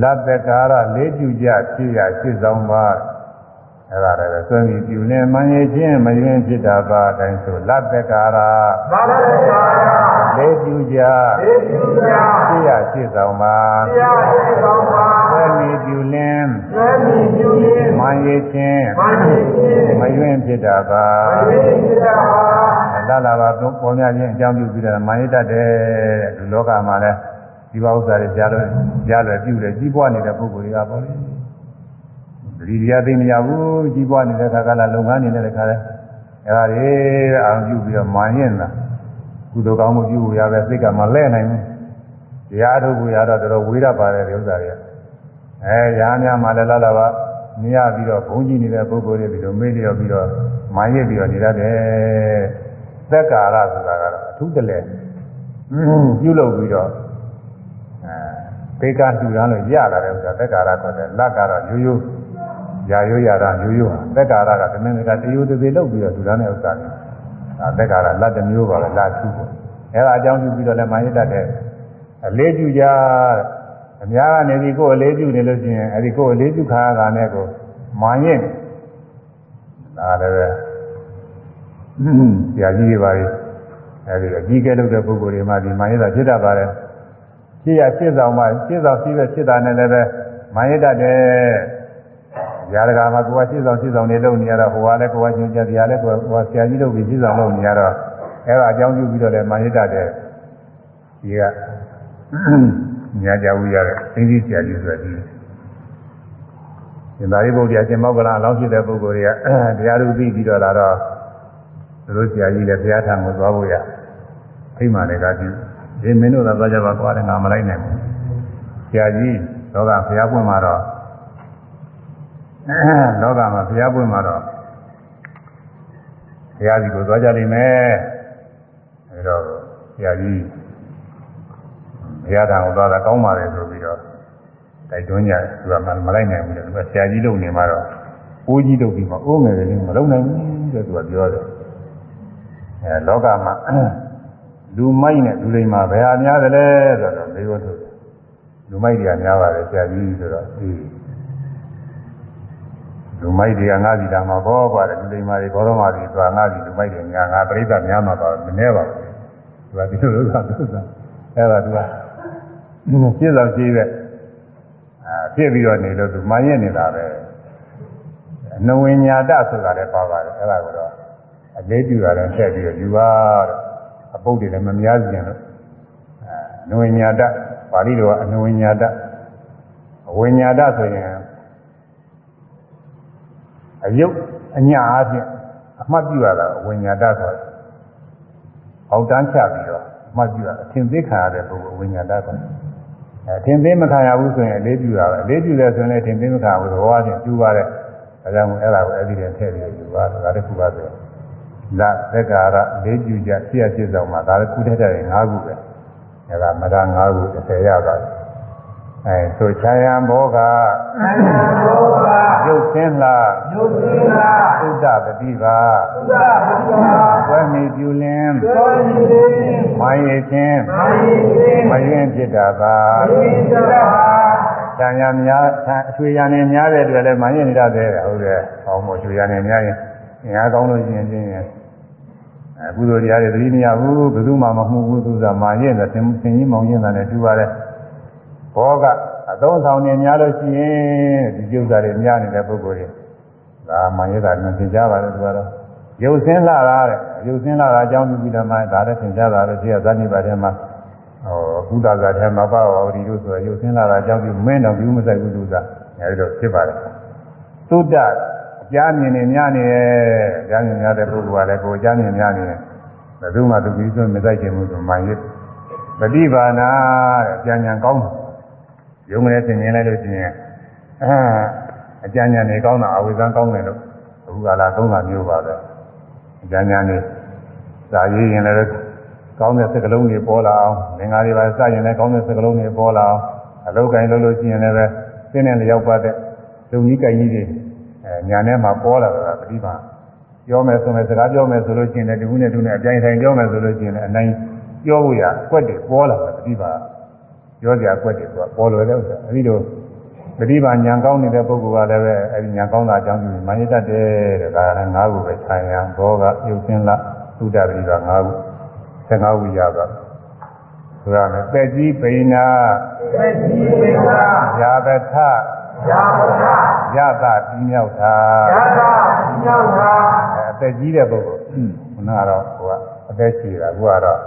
လတ်တကာရလေးကျူကြဖြစ်ရဖြစ်ဆောင်ပါအဲဒါလည်းပဲသွန်ပြီးပြုနေမှန်ရခြင်းမယွင်းဖြစ်တာပါအတိုင်းဆိုလတ်တကာရသဗ္ဗတ္တာလေးကျူကြသေတုယဖြစ်ရဖြစ်ဆောင်ပါတရားရှိကောင်းပါသွန်ပြီးပြုလင်းသွဲမိပြုရင်းမှန်ရခြင်းမနိခြင်းမယွင်းဖြစ်တာပါမဝိသေတာပါ လာလာပါပေါ်များခြင်းအကြောင်းပြုပြီးတော့မာရတတ်တယ်ဒီလောကမှာလည်းဒီဘဥစ္စာတွေကြားလို့ကြားလွယ်ပြုတယ်ကြီးပွားနေတဲ့ပုဂ္ဂိုလ်တွေကပေါ့လေဒီတရားသိမရဘူးကြီးပွားနေတဲ့ခါကလာလုပ်ငန်းနေတဲ့ခါလဲအဲဒါတွေအာရုံပြုပြီးတော့မာရင်လာကုသိုလ်ကောင်းမှုပြုရပဲစိတ်ကမလဲနိုင်ဘူးတရားထုတ်ဖို့ရတော့တော်တော်ဝေးရပါတယ်ဒီဥစ္စာတွေကအဲရာများမှလည်းလာလာပါမြင်ရပြီးတော့ဘုန်းကြီးနေတဲ့ပုဂ္ဂိုလ်တွေဒီလိုမေးလျော်ပြီးတော့မာရစ်ပြီးတော့နေရတယ် သက်ကာရဆိုတာကတော့အထူးတလဲပြုလုပ်ပြီးတော့အဲဘေကတူရန်လို့ရလာတယ်ဆိုတာသက်ကာရဆိုတဲ့လက်ကတော့ရိုးရိုးရာရိုးရာတာရိုးရိုးဟာသက်ကာရကတမင်ကတရိုးတသေးလုပ်ပြီးတော့တူရန်တဲ့ဥစ္စာတွေအဲသက်ကာရလက်တစ်မျိုးပါပဲလက်ထူပေါ့အဲဒါအကြောင်းပြုပြီးတော့လည်းမာရစ်တတ်တဲ့အလေးကျူကြအများကနေဒီကိုယ်အလေးကျူနေလို့ရှိရင်အဲဒီကိုယ်အလေးကျူခါရတာနဲ့ကိုမာရင်ဒါလည်းပဲ ဆရာကြီးတွေပါလေအဲဒီအကြီးကဲလုပ်တဲ့ပုဂ္ဂိုလ်တွေမှဒီမာယတာဖြစ်တတ်ပါတယ်ဖြစ်ရဖြစ်ဆောင်မှဖြစ်ဆောင်ရှိပဲဖြစ်တာနဲ့လည်းပဲမာယတတ်တယ်ຢာတကာမှာကိုယ်ကဖြစ်ဆောင်ဖြစ်ဆောင်နေလုပ်နေရတော့ဟိုကလည်းကိုယ်ကညွှန်ကြားတရားလည်းကိုယ်ကဆရာကြီးလုပ်ပြီးဖြစ်ဆောင်လုပ်နေရတော့အဲဒါအကြောင်းပြုပြီးတော့လည်းမာယတတ်တယ်ဒီကညာကြဝူရတဲ့သိသိဆရာကြီးဆိုတဲ့ဒီရှင်သာရိပုတ္တရာရှင်မောက္ကလအလောင်းဖြစ်တဲ့ပုဂ္ဂိုလ်တွေကတရားသူသိပြီးတော့လာတော့သူ တို့ဆရာကြီးလည်းဘုရားထံကိုသွားဖို့ရအိမ်မှာလည်းကကြည့်ဒီမင်းတို့သာသွားကြပါကွာတဲ့ငါမလိုက်နိုင်ဘူးဆရာကြီးလောကဘုရားပွင့်မှာတော့လောကမှာဘုရားပွင့်မှာတော့ဘုရားစီကိုသွားကြလိမ့်မယ်အဲတော့ဆရာကြီးဘုရားထံကိုသွားတာကောင်းပါလေဆိုပြီးတော့တိုက်တွန်းကြသူကမလိုက်နိုင်ဘူးလေသူကဆရာကြီးလုပ်နေမှာတော့အိုးကြီးလုပ်ပြီးမှအိုးငယ်ကလေးမလုပ်နိုင်ဘူးတဲ့သူကပြောတယ် အဲလောကမှာလူမိုက်နဲ့လူလိမ္မာဘယ်ဟာများသလဲဆိုတော့မေးဖို့ဆိုလူမိုက်တွေကများပါတယ်ဆရာကြီးဆိုတော့ဒီလူမိုက်တွေကငါးစီတာမှာဘောပါတယ်လူလိမ္မာတွေဘောရမတွေသွားငါးစီလူမိုက်တွေညာငါပြိဿများမှာတော့မနေပါဘူးသူကဒီလိုလုပ်တာသူကအဲ့ဒါသူကပြည့်စုံရှိတဲ့အာဖြစ်ပြီးတော့နေလို့သူမှန်ရနေတာပဲအနဝိညာတဆိုတာလည်းပါပါတယ်အဲ့ဒါကိုတော့ အလေးပြုတာလည်းဆက်ပြီးတော့ယူပါတော့အပုတ်တွေလည်းမများစင်လို့အနဝိညာတပါဠိတော်ကအနဝိညာတအဝိညာတဆိုရင်အယုတ်အညာအချင်းအမှတ်ပြုရတာအဝိညာတဆိုအောက်တန်းချပြီးတော့အမှတ်ပြုရအထင်သေးခံရတဲ့ပုဂ္ဂိုလ်ဝိညာတဆိုအဲအထင်သေးမခံရဘူးဆိုရင်အလေးပြုတာပဲအလေးပြုတယ်ဆိုရင်လည်းအထင်သေးမခံဘူးသဘောအချင်းကျူပါတယ်ဒါကြောင့်အဲ့ဒါကိုအဲ့ဒီတည်းထည့်ပြီးယူပါဒါတခုပါဆို လာသက်ကာရလေးကျူကြဖြစ်ရဖြစ်ဆောင်မှာဒါလည်းကုထက်တဲ့၅ခုပဲအဲ့ဒါမရ၅ခု30ရပါတယ်အဲဆိုချာယံဘောကသံဃာဘောကရုပ်သင်းလားယုတ်သင်္ဃာသုဒ္ဓပတိပါသုဒ္ဓပတိပါဝဲမီပြုလင်းသောတိတေမိုင်းရခြင်းမာယိတေမရင်ဖြစ်တာပါအရိသရဟာချာယံများအချွေရံနေများတဲ့အတွက်လည်းမိုင်းရနေတတ်တယ်ဟုတ်တယ်။ဟောမို့ချွေရံနေများရင်ငါကောင်းလို့ရှိရင်ချင်းရင် အဲကုသိုလ်တရားတွေသတိမရဘူးဘယ်သူမှမမှုဘူးသူကမာရင်တဲ့သင်သင်ကြီးမောင်ရင်တဲ့တူပါတယ်။ဘောကအသုံးဆောင်နေများလို့ရှိရင်ဒီကျုပ်သားတွေများနေတဲ့ပုဂ္ဂိုလ်တွေဒါမာရင်တာနဲ့သင်ကြပါလေသူကတော့ရုပ်စင်းလာတာတဲ့ရုပ်စင်းလာတာအကြောင်းပြုပြီးတော့မှဒါလည်းသင်ကြတာလို့ရှိရဇာတိပါထဲမှာဟောကုသဇာထဲမှာပါဝဒီလို့ဆိုရုပ်စင်းလာတာအကြောင်းပြုမင်းတော်ပြုမဆိုင်ဘူးသူကအဲဒီလိုဖြစ်ပါတယ်သုဒ္ဓအ ကြမြင်နေများနေတယ်အကြမြင်များတဲ့ပုဂ္ဂိုလ်ကလည်းကိုယ်အကြမြင်များနေတယ်ဘယ်သူမှသူပြီးဆိုမဆိုင်ခြင်းဘူးဆိုမှရစ်ပฏิဘာနာတဲ့ဉာဏ်ဉာဏ်ကောင်းတယ်ရုံးနဲ့သင်မြင်လိုက်လို့ရှိရင်အဲအကြဉာဏ်နေကောင်းတာအဝိဇ္ဇံကောင်းတယ်လို့အခုကလာသုံးတာမျိုးပါပဲအကြဉာဏ်နေစာရေးရင်လည်းကောင်းတဲ့စကလုံးတွေပေါ်လာအောင်ငင်္ဂါတွေပါစရင်လည်းကောင်းတဲ့စကလုံးတွေပေါ်လာအောင်အလုတ်ကင်လို့လို့ရှိရင်လည်းပဲသင်တဲ့လျောက်ပတ်တဲ့လုံကြီးကင်ကြီးတွေအဲ ညာထဲမှာပေါ်လာတာပฏิဘာပြောမယ်ဆိုမယ်စကားပြောမယ်ဆိုလို့ရှိရင်လည်းဒီခုနဲ့တူနဲ့အပြိုင်ဆိုင်ပြောမယ်ဆိုလို့ရှိရင်လည်းအနိုင်ပြောဖို့ရအကွက်တွေပေါ်လာတာပฏิဘာပြောကြအကွက်တွေဆိုပေါ်လွယ်တဲ့ဥစ္စာအဲဒီလိုပฏิဘာညာကောင်းနေတဲ့ပုဂ္ဂိုလ်ကလည်းပဲအဲဒီညာကောင်းတာအကြောင်းပြုမာနတတ်တယ်တဲ့ဒါကလည်း၅ခုပဲခြံရံဘောကယုတ်စင်းလသုဒ္ဓပฏิဘာ၅ခု15ခုရပါဆိုရမယ်ပက်ကြီးပိဏာ သေတိတေက ယာဘထ ယာဝရ ယသပြီးမြောက်တာယာသာညောတာအဲအသက်ကြီးတဲ့ပုဂ္ဂိုလ်ခုနကတော့ဟိုကအသက်ရှိတာအခုကတော့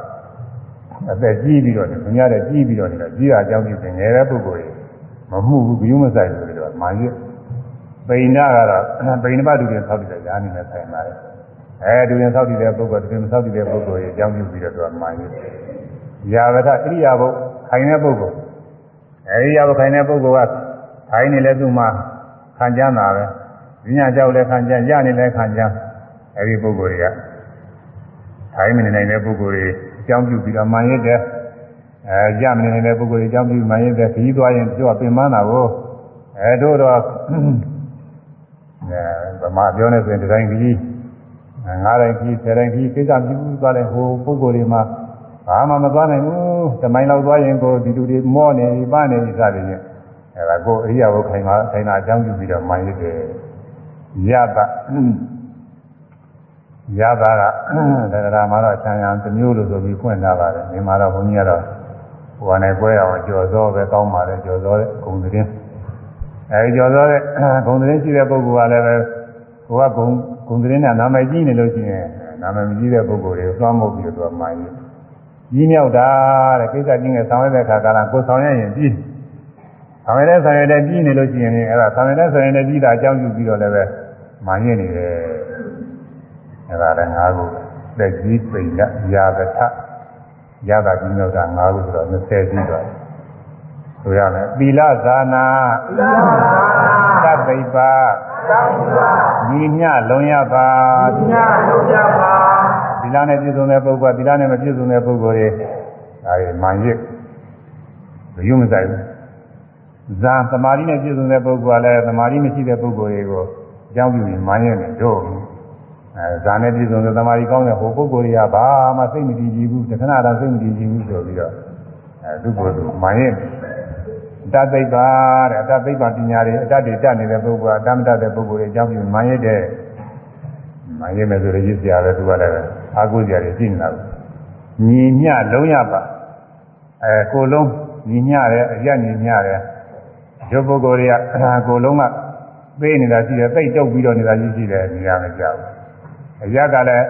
အသက်ကြီးပြီးတော့နေခင်ဗျားတဲ့ကြီးပြီးတော့နေတော့ကြီးတာအကြောင်းပြုတယ်ငယ်တဲ့ပုဂ္ဂိုလ်ကြီးမမှုဘူးဘီယူမဆိုင်ဘူးလို့မာရစ်ပိဏကတော့ပိဏပတ်တူရင်ဆောက်တည်တဲ့ညာနေနဲ့ဆိုင်ပါတယ်အဲတူရင်ဆောက်တည်တဲ့ပုဂ္ဂိုလ်တူရင်မဆောက်တည်တဲ့ပုဂ္ဂိုလ်ကြီးအကြောင်းပြုပြီးတော့သူကမာရစ်ယာဝထဣရိယာပုခိုင်တဲ့ပုဂ္ဂိုလ်အဲဒီယာဝခိုင်တဲ့ပုဂ္ဂိုလ်က ခိုင်နေလဲသူ့မှာခံကြမ်းတာပဲဉာဏ်ကြောက်လဲခံကြမ်းရနေလဲခံကြမ်းအဲဒီပုဂ္ဂိုလ်တွေကခိုင်မနေနိုင်တဲ့ပုဂ္ဂိုလ်တွေအကြောင်းပြုပြီးတော့မာရစ်တဲ့အဲရမနေနိုင်တဲ့ပုဂ္ဂိုလ်တွေအကြောင်းပြုမာရစ်တဲ့ခီးသွားရင်သူကပင်ပန်းတာကိုအဲတို့တော့အဲဗမာပြောနေဆိုရင်ဒီတိုင်းကြီးငါးတိုင်းကြီးဆယ်တိုင်းကြီးကိစ္စပြုသွားတယ်ဟိုပုဂ္ဂိုလ်တွေမှာဘာမှမသွားနိုင်ဘူးတမိုင်းလောက်သွားရင်ကိုဒီလူတွေမောနေပြီပနေပြီစသည်ဖြင့် အဲဒါကိုအရိယာဘုခိုင်မှာခိုင်တာအကြောင်းပြုပြီးတော့မာရစ်တယ်ရတာရတာကတရားမှာတော့ဆံရံတစ်မျိုးလို့ဆိုပြီးဖွင့်ထားပါတယ်ဒီမှာတော့ဘုန်းကြီးကတော့ဟိုကနေကွဲအောင်ကြော်စောပဲကောင်းပါတယ်ကြော်စောတဲ့ဂုံသတင်းအဲဒီကြော်စောတဲ့ဂုံသတင်းရှိတဲ့ပုဂ္ဂိုလ်ကလည်းပဲကိုကဂုံဂုံသတင်းနဲ့နာမည်ကြီးနေလို့ရှိရင်နာမည်မကြီးတဲ့ပုဂ္ဂိုလ်တွေသွားမှုပြီးတော့မှန်ကြီးကြီးမြောက်တာတဲ့ကိစ္စချင်းငယ်ဆောင်ရတဲ့အခါကလည်းကိုဆောင်ရရင်ကြီး ဆောင်ရတဲ့ဆောင်ရတဲ့ကြီးနေလို့ရှိရင်အဲ့ဒါဆောင်ရတဲ့ဆောင်ရတဲ့ကြီးတာအကြောင်းပြုပြီးတော့လည်းပဲမှန်ရင်နေတယ်အဲ့ဒါလည်းငါးခုသက်ကြီးပိဏရာဂထရတာကြီးမြောက်တာငါးခုဆိုတော့20ကြီးသွားတယ်ဆိုရမယ်သီလဇာနာသီလသာသတ္တိပါသံဃာညီမြလုံးရပါပညာလုံးကြပါသီလနဲ့ပြည့်စုံတဲ့ပုဂ္ဂိုလ်သီလနဲ့မပြည့်စုံတဲ့ပုဂ္ဂိုလ်တွေဒါတွေမာရစ်ဘယ်ယူမဆိုင်ဘူး ဇာသမာဓိနဲ့ပြည့်စုံတဲ့ပုဂ္ဂိုလ်ကလည်းသမာဓိမရှိတဲ့ပုဂ္ဂိုလ်တွေကိုအကြောင်းပြုပြီးမာရစ်နေတို့အဲဇာနဲ့ပြည့်စုံတဲ့သမာဓိကောင်းတဲ့ဟိုပုဂ္ဂိုလ်တွေကဘာမှစိတ်မတည်ကြည်ဘူးတခဏတော့စိတ်မတည်ကြည်ဘူးဆိုပြီးတော့အဲသူ့ကိုယ်သူမာရစ်တတ်သိပ္ပါတဲ့အတတ်သိပ္ပံပညာတွေအတတ်တွေတတ်နေတဲ့ပုဂ္ဂိုလ်ကအတတ်မတတ်တဲ့ပုဂ္ဂိုလ်တွေအကြောင်းပြုမာရစ်တဲ့မရမယ်ဆိုရည်စရာပဲသူကလည်းအာကိုစရာတွေရှိနေတာကိုညီညလုံးရပါအဲကိုလုံးညီညတယ်အရညီညတယ် ရုပ်ပုဂ္ဂိုလ်တွေကကိုလုံးကပေးနေတာရှိတယ်တိတ်တုပ်ပြီးတော့နေတာရှိရှိတယ်နေရာမကြောက်အရကလည်း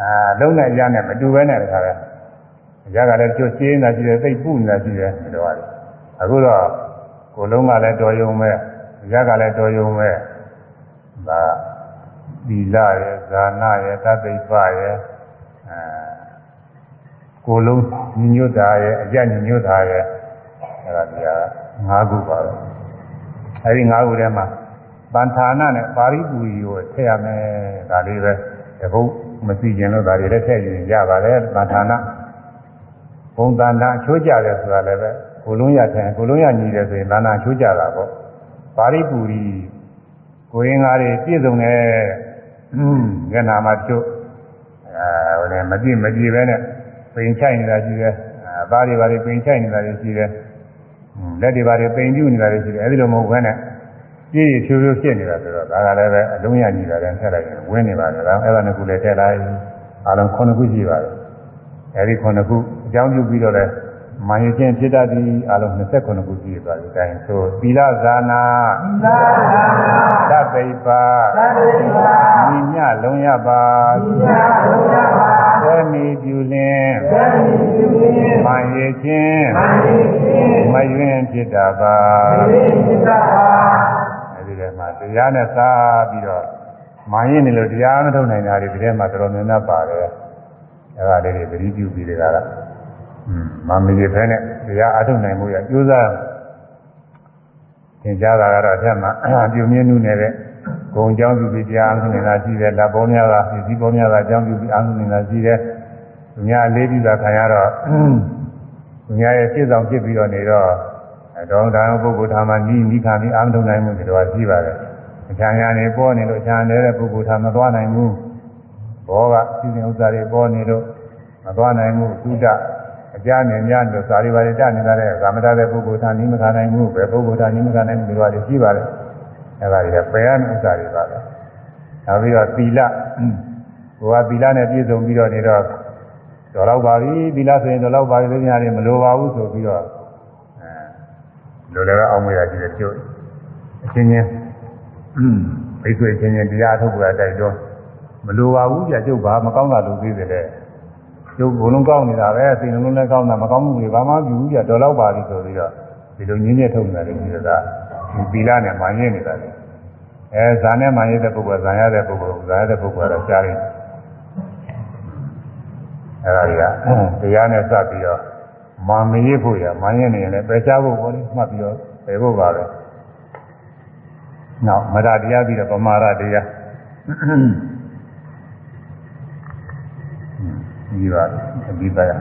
အာလုံးနဲ့အရနဲ့မတူပဲနဲ့တခါလဲအရကလည်းကျွတ်ရှင်းနေတာရှိတယ်တိတ်ပုနေတာရှိတယ်ဒီလိုရတယ်အခုတော့ကိုလုံးကလည်းတော်ယုံမဲ့အရကလည်းတော်ယုံမဲ့ဒါသီလရယ်ဇာနာရယ်တသိပ္ပရယ်အဲကိုယ်လုံးညီညွတ်တာရယ်အကြညီညွတ်တာရယ်အဲဒါဒီဟာ ၅ခုပါပဲအဲဒီ၅ခုထဲမှာဗန္ဌာနနဲ့ပါရိပူရီကိုထည့်ရမယ်ဒါလေးပဲတပုတ်မသိကျင်လို့ဒါတွေလည်းထည့်ယူရပါတယ်ဗန္ဌာနဘုံတန်တာအချိုးကြတယ်ဆိုတာလည်းပဲကိုလုံးရထိုင်ကိုလုံးရညီတယ်ဆိုရင်တန်တာအချိုးကြတာပေါ့ပါရိပူရီကိုရင်ကားတွေပြည့်စုံတဲ့မျက်နာမှာတို့အဲဟိုလည်းမပြည့်မပြည့်ပဲနဲ့ပိန်ချိုက်နေတာရှိတယ်အဲသားတွေဘာတွေပိန်ချိုက်နေတာတွေရှိတယ် လက်တွေဘာတွေပိန်ပြူနေတာတွေရှိတယ်အဲဒီလိုမဟုတ်ဘဲနဲ့ပြည့်ဖြိုးဖြိုးဖြစ်နေတာဆိုတော့ဒါကလည်းပဲအလုံးရညီတာလည်းထက်လိုက်ရင်ဝင်းနေပါတယ်ဒါအဲ့ဒါနှစ်ခုလည်းထည့်လိုက်အလုံး9ခုရှိပါတယ်အဲဒီ9ခုအကြောင်းပြုပြီးတော့လည်းမာယချင်းဖြစ်တတ်သည်အလုံး29ခုရှိသွားပြီ။ဒါရင်ဆိုသီလဇာနာသီလဇာနာသဗ္ဗိပါသဗ္ဗိပါမိညလုံးရပါမိညလုံးရပါ သေမီပြုလင်းသေမီပြုလင်းမာယချင်းမာယချင်းမယွင်းဖြစ်တာပါမယွင်းဖြစ်တာပါအဲဒီထဲမှာတရားနဲ့သာပြီးတော့မာရင်နေလို့တရားမထုတ်နိုင်တာတွေဒီထဲမှာတော်တော်များများပါတယ်အဲဒါလေးတွေသတိပြုပြီးတကားလားမမကြီးဖဲနဲ့တရားအထုတ်နိုင်မှုရကြိုးစားသင်ကြားတာကတော့အထက်မှာပြုမြင့်မှုနေတဲ့ ဂုံကြောင်းပြုပြီးတရားအထုတ်နေတာရှိတယ်လက်ပေါ်များတာပြည်စည်းပေါ်များတာအကြောင်းပြုပြီးအထုတ်နေတာရှိတယ်သူများအလေးပြုတာခံရတော့သူများရဲ့စိတ်ဆောင်ဖြစ်ပြီးတော့နေတော့တော်ဒါပုဂ္ဂိုလ်ထာမနီးနီးခံပြီးအာမထုတ်နိုင်မှုတွေတော့ရှိပါတယ်အခြားညာနေပေါ်နေလို့အခြားနေတဲ့ပုဂ္ဂိုလ်ထာမသွားနိုင်ဘူးဘောကစီစဉ်ဥစ္စာတွေပေါ်နေလို့မသွားနိုင်ဘူးသုဒ္ဓအကြနေများလို့စာရီပါရီတနေတာတဲ့ကာမတတဲ့ပုဂ္ဂိုလ်ထာနိမခံနိုင်ဘူးပဲပုဂ္ဂိုလ်ထာနိမခံနိုင်ဘူးတွေရှိပါတယ် အဲဒါတွေကပယ်ရမယ့်ဥစ္စာတွေပါပဲနောက်ပြီးတော့သီလဟိုကသီလနဲ့ပြည့်စုံပြီးတော့နေတော့တော်တော့ပါပြီသီလဆိုရင်တော်တော့ပါပြီသိညာတွေမလိုပါဘူးဆိုပြီးတော့အဲလိုလည်းအောင်းမရကြည့်တယ်ကျုပ်အချင်းချင်းဘိဆွေချင်းချင်းတရားထုတ်ကြတိုက်တော့မလိုပါဘူးပြကျုပ်ဘာမကောင်းတာလုပ်သေးတယ်ကျုပ်ဘုံလုံးကောင်းနေတာပဲစိတ်လုံးလည်းကောင်းတာမကောင်းမှုတွေဘာမှမပြုဘူးပြတော်တော့ပါပြီဆိုပြီးတော့ဒီလိုညင်းညက်ထုတ်နေတာလေဒီက ဒီပီလာနဲ့မာရင်းနေတာလေအဲဇာနဲ့မာရင်းတဲ့ပုဂ္ဂိုလ်ဇာရတဲ့ပုဂ္ဂိုလ်ဇာရတဲ့ပုဂ္ဂိုလ်ကတော့ကြားရင်အဲဒါတွေကတရားနဲ့စပ်ပြီးတော့မာမရစ်ဖို့ရမာရင်းနေရင်လည်းပယ်ချဖို့ပေါ်နေမှတ်ပြီးတော့ပယ်ဖို့ပါပဲနောက်မရတရားပြီးတော့ပမာရတရားပြီးပါပြီပြီးပါရ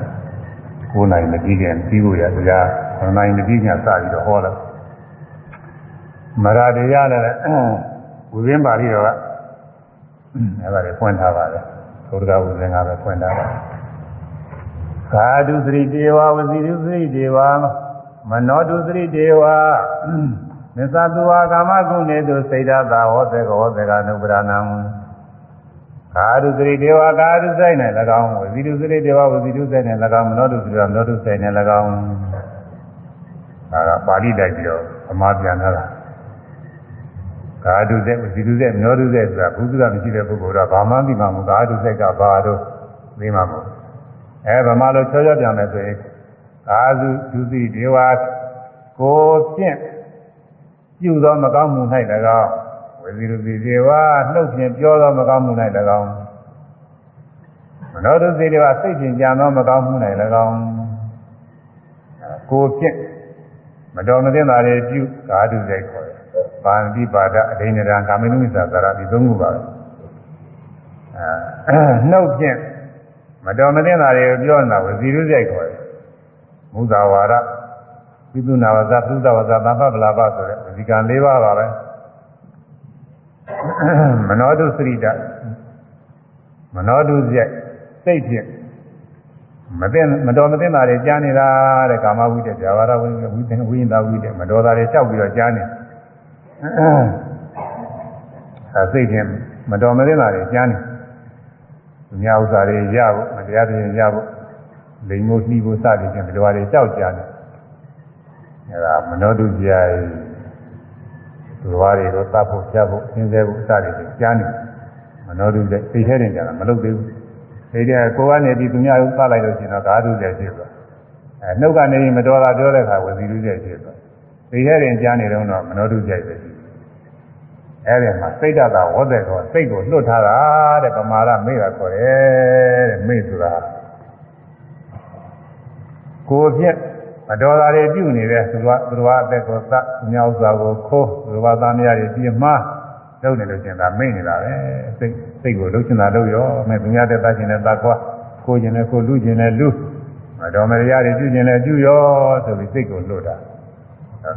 9နိုင်မကြည့်ခင်ပြီးဖို့ရတရား9နိုင်မကြည့်ခင်စပြီးတော့ဟောလာ မရတရားလည်းဝိပင်းပါဠိတော်ကအဲ့ဒါတွေဖွင့်ထားပါတယ်သုဒ္ဓဝိပင်းကပဲဖွင့်ထားပါတယ်ကာတုသရိတေဝဝစီတုသရိတေဝမနောတုသရိတေဝမစ္ဆသူဝါကာမဂုဏေတုစိတ်ဓာတာဟောတေကောဟောတေကနုပရဏံကာရုသရိတေဝကာရုဆိုင်နဲ့၎င်းဝစီတုသရိတေဝဝစီတုဆိုင်နဲ့၎င်းမနောတုသရိဝမနောတုဆိုင်နဲ့၎င်းဒါကပါဠိတိုက်ပြီးတော့အမှားပြန်လာတာ ကာတုစိတ်ဝစီတုစိတ်မနောတုစိတ်ဆိုတာဘုသူကမရှိတဲ့ပုဂ္ဂိုလ်တော့ဘာမှမသိမှမဟုတ်ကာတုစိတ်ကဘာတော့သိမှမဟုတ်အဲဗမာလိုချောချောပြန်မယ်ဆိုရင်ကာစုဒုတိဒေဝကိုဖြင့်ပြုသောမကောင်းမှု၌၎င်းဝေစီရစီဒေဝနှုတ်ဖြင့်ပြောသောမကောင်းမှု၌၎င်းမနောတုစီဒေဝစိတ်ဖြင့်ကြံသောမကောင်းမှု၌၎င်းကိုဖြင့်မတော်မသင့်တာတွေပြုကာတုစိတ်ခေါ်တယ်။ ပါဏိပါဒအဒိဏရံကာမိနုစ္စာသရဒီသုံးခုပါပဲ။အဲနှုတ်ဖြင့်မတော်မသင့်တာတွေကိုပြောနေတာဝစီရုစိတ်ခေါ်တယ်။မုသာဝါဒပိသုနာဝဇသုဒ္ဓဝဇသံဖပလာပဆိုတဲ့ဒီကံ၄ပါးပါပဲမနောတုစရိတမနောတုစိတ်စိတ်ဖြင့်မသိမတော်မသိတာတွေကြားနေတာတဲ့ကာမဝိတ္တဇာဝရဝိဝိဝိသင်ဝိညာဝိတ္တမတော်တာတွေလျှောက်ပြီးတော့ကြားနေ အဲစိတ်ဖြင့်မတော်မသိတာတွေကြားနေသူများဥစ္စာတွေရဖို့မတရားတွေရဖို့လိမ်မို့နှီးဖို့စသည်ဖြင့်ဘယ်လိုဟာတွေလျှောက်ကြားနေအဲဒါမနောတုပြားသူတော်တွေကိုတတ်ဖို့ကြားဖို့သင်္သေးဖို့စသည်ဖြင့်ကြားနေမနောတုတဲ့သိထဲတင်ကြတာမလုပ်သေးဘူးဒီတဲ့ကိုကနေဒီသူများကိုသတ်လိုက်လို့ရှိရင်တော့ဓာတုတဲ့ဖြစ်သွားအဲနှုတ်ကနေမတော်တာပြောတဲ့အခါဝစီလူတဲ့ဖြစ်သွားသိထဲတင်ကြားနေတော့မနောတုကြိုက်ပဲရှိ အဲ့ဒီမှာစိတ်ဓာတ်ကဝတ်တဲ့တော့စိတ်ကိုလွတ်ထားတာတဲ့ပမာဒမေ့တာခေါ်တယ်တဲ့မေ့ဆိုတာကိုဖြင့်မတော်တာတွေပြုနေတဲ့သူကသူတော်အသက်ကိုသတ်မြောက်စွာကိုခိုးသူတော်သားများတွေပြင်းမှားလုပ်နေလို့ကျင်တာမိတ်နေတာပဲစိတ်စိတ်ကိုလှုပ်ချင်တာလှုပ်ရောမဲ့သူများတဲ့တတ်ချင်တဲ့တတ်ကွာခိုးချင်တဲ့ခိုးလူချင်တဲ့လူမတော်မတရားတွေပြုကျင်လဲပြုရောဆိုပြီးစိတ်ကိုလွတ်တာ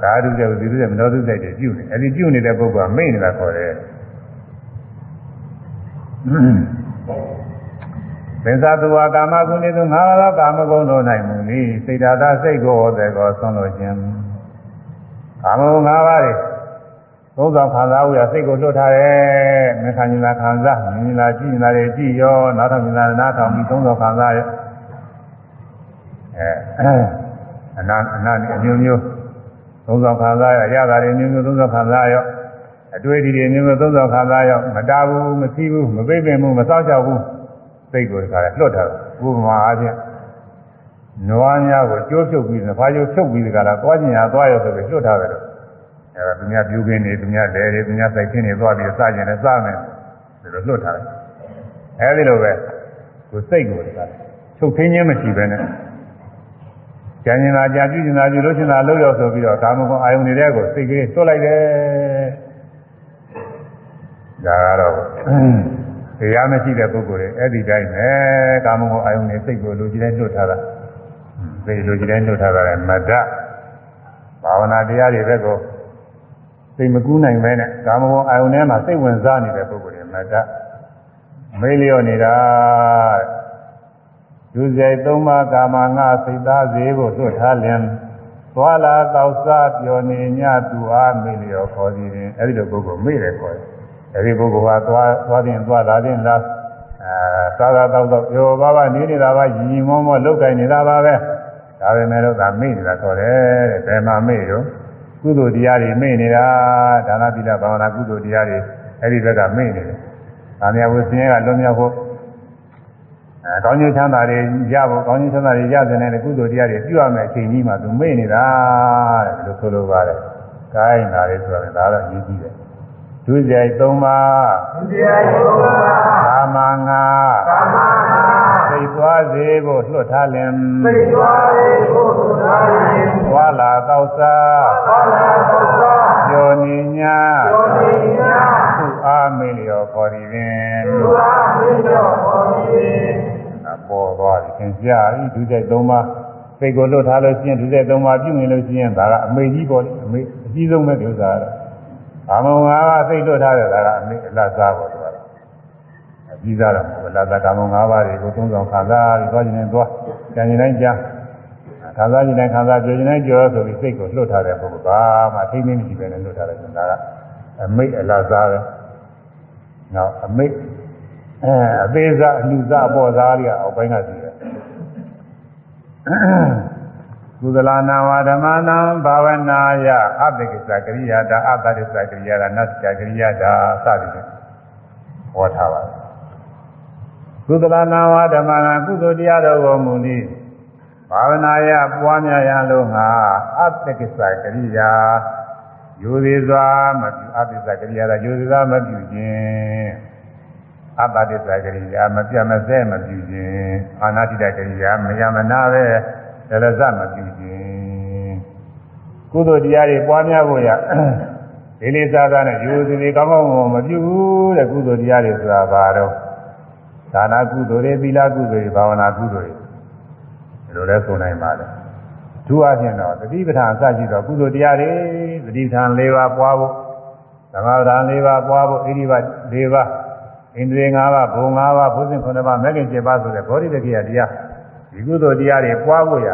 ဒါဓုတဲ့ဒီဓုတဲ့မတော်ဓုတဲ့တွေပြုနေအဲဒီပြုနေတဲ့ပုဂ္ဂိုလ်ကမိတ်နေတာခေါ်တယ်ပင်သာသူဝါကာမဂုဏ်တွေသူငါးပါးကာမဂုဏ်တို့၌မူသည်စိတ်ဓာတ်စိတ်ကိုဟောတဲ့ကောဆွံ့လို့ခြင်းကာမဂုဏ်ငါးပါးတွေသုံးဆောင်ခံစားမှုရစိတ်ကိုလွတ်ထားတယ်မခံညီလာခံစားမြင်လာကြည့်လာတယ်ကြည့်ရောနားထောင်မြင်လာနားထောင်ပြီးသုံးဆောင်ခံစားရအဲအနာအနာအမျိုးမျိုး သုံးဆောင်ခံစားရရတာတွေမျိုးမျိုးသုံးဆောင်ခံစားရအတွေ့အထိတွေမျိုးမျိုးသုံးဆောင်ခံစားရမတားဘူးမသိဘူးမပိတ်ပင်ဘူးမစောင့်ရှောက်ဘူးစိတ်ကိုတခါလဲလွတ်ထားတယ်ဥပမာအားဖြင့်နွားများကိုကြိုးဖြုတ်ပြီးနဖားကြိုးဖြုတ်ပြီးတခါလာသွားကျင်ရသွားရဆိုပြီးလွတ်ထားတယ်လို့အဲဒါသူများပြူခင်းနေသူများလဲတွေသူများစိုက်ခင်းနေသွားပြီးစကျင်တယ်စမယ်ဒီလိုလွတ်ထားတယ်အဲဒီလိုပဲကိုစိတ်ကိုတခါချုပ်ခင်းခြင်းမရှိဘဲနဲ့ ကြံရင်လာကြာပြုကျင်လာပြုလို့ရှင်လာလို့ရောက်ဆိုပြီးတော့ကာမဂုဏ်အာယုန်နေတဲ့ကိုစိတ်ကလေးသွတ်လိုက်တယ်ဒါကတော့တရားမရှိတဲ့ပုဂ္ဂိုလ်တွေအဲ့ဒီတိုင်းပဲကာမဂုဏ်အာယုန်နဲ့စိတ်ကိုလူကြီးတိုင်းလွတ်ထားတာစိတ်လူကြီးတိုင်းလွတ်ထားတာလည်းမဒ္ဒဘာဝနာတရားတွေဘက်ကိုစိတ်မကူးနိုင်ပဲနဲ့ကာမဂုဏ်အာယုန်ထဲမှာစိတ်ဝင်စားနေတဲ့ပုဂ္ဂိုလ်တွေမဒ္ဒမေးလျော့နေတာ လူစိတ်သုံးပါးကာမငါစိတ်သားစေကိုလွတ်ထားလျင်သွားလာတောက်စားပျော်နေညသူအားမေးလျော့ခေါ်သည်ရင်အဲ့ဒီလိုပုဂ္ဂိုလ်မေးတယ်ခေါ်တယ်အဲဒီပုဂ္ဂိုလ်ကသွားသွားတင်သွားလာတင်လာအဲသာသာတော့တော့ပြောပါပါနေနေတာပါညီညီမောမောလောက်ကင်နေတာပါပဲဒါပဲမဲ့တော့ဒါမေ့နေတာခေါ်တယ်တဲ့ဘယ်မှာမေ့တော့ကုသိုလ်တရားတွေမေ့နေတာဒါနသီလဘာဝနာကုသိုလ်တရားတွေအဲဒီဘက်ကမေ့နေတယ်။ဒါများဝိသင်းကလွန်မြောက်ဖို့ အဲကောင်းကျိုးချမ်းသာတွေရဖို့ကောင်းကျိုးချမ်းသာတွေရတဲ့နဲ့ကုသိုလ်တရားတွေပြုရမယ်အချိန်ကြီးမှသူမေ့နေတာတဲ့ဒီလိုဆိုလိုပါတယ်။ကိုင်းလာတယ်ဆိုတော့ဒါတော့အရေးကြီးတယ်ဒုစရိုက်၃ပါးဒုတိယယုံပါကာမငါကာမဟာသိသွားစေဖို့လွတ်ထားလင်သိသွားလေကိုယ်ကိုယ်သာရင်သွားလာတော့စားဘာလာသောသာကျော်နေညာယောနိညာသူအားမေလျော်ခေါ်သည်ပင်သူအားမင်းတော်ဟောသည်အ ပေါ်သွားပြီသင်ပြဤဒုစရိုက်၃ပါးသိကိုလွတ်ထားလို့ရှိရင်ဒုစရိုက်၃ပါးပြုနေလို့ရှိရင်ဒါကအမေကြီးပေါ့လေအမေအကြီးဆုံးပဲဒီဥစ္စာကတော့ဘာမုံငါကသိလွတ်ထားတယ်ဒါကအမေအလတ်စားပေါ့သူကတော့အကြီးစားတော့မဟုတ်ဘူးအလတ်စားကာမုံ၅ပါးတွေကိုသုံးဆောင်ခံစားပြီးသွားခြင်းနဲ့သွားကြံခြင်းတိုင်းကြားခံစားခြင်းတိုင်းခံစားကြခြင်းတိုင်းကြောဆိုပြီးစိတ်ကိုလွတ်ထားတဲ့ပုဂ္ဂိုလ်ဘာမှထိမ့်သိမ့်မရှိပဲနဲ့လွတ်ထားတယ်ဆိုတာကအမိတ်အလတ်စားပဲနောက်အမိတ် အဲအသေးစားအလူစားအပေါ်စားတွေကအောက်ပိုင်းကရှိတယ်ကုသလနာဝဓမ္မနာဘာဝနာယအတ္တကိစ္စကရိယာတာအတ္တကိစ္စကရိယာတာနတ္တကရိယာတာစသည်ဖြင့်ဟောထားပါတယ်ကုသလနာဝဓမ္မနာကုသိုလ်တရားတော်ကိုမူနည်းဘာဝနာယပွားများရလို့ငါအတ္တကိစ္စကရိယာယူသေးစွာမပြုအတ္တကိစ္စကရိယာတာယူသေးစွာမပြုခြင်း အပ္ပဒိစ္စကရိယာမပြတ်မစဲမပြုခြင်းအာနာတိတကရိယာမယမနာပဲဒလဇမပြုခြင်းကုသိုလ်တရားတွေပွားများဖို့ရဒီလေးစားစားနဲ့ယူစီစီကောင်းကောင်းမမပြုဘူးတဲ့ကုသိုလ်တရားတွေဆိုတာဘာတော့ဒါနာကုသိုလ်တွေသီလကုသိုလ်တွေဘာဝနာကုသိုလ်တွေဒီလိုလဲဆိုနိုင်ပါလေသူအချင်းတော့တတိပဋ္ဌာန်စရှိတော့ကုသိုလ်တရားတွေတတိပဋ္ဌာန်၄ပါးပွားဖို့သမဝဒံ၄ပါးပွားဖို့ဣတိပ၄ပါး ဣန္ဒြေ၅ပါးဘုံ၅ပါးဘုဇင်9ပါးမဂ္ဂင်7ပါးဆိုတဲ့ဘောဓိတကိယတရားဒီကုသိုလ်တရားတွေပွားဖို့ရ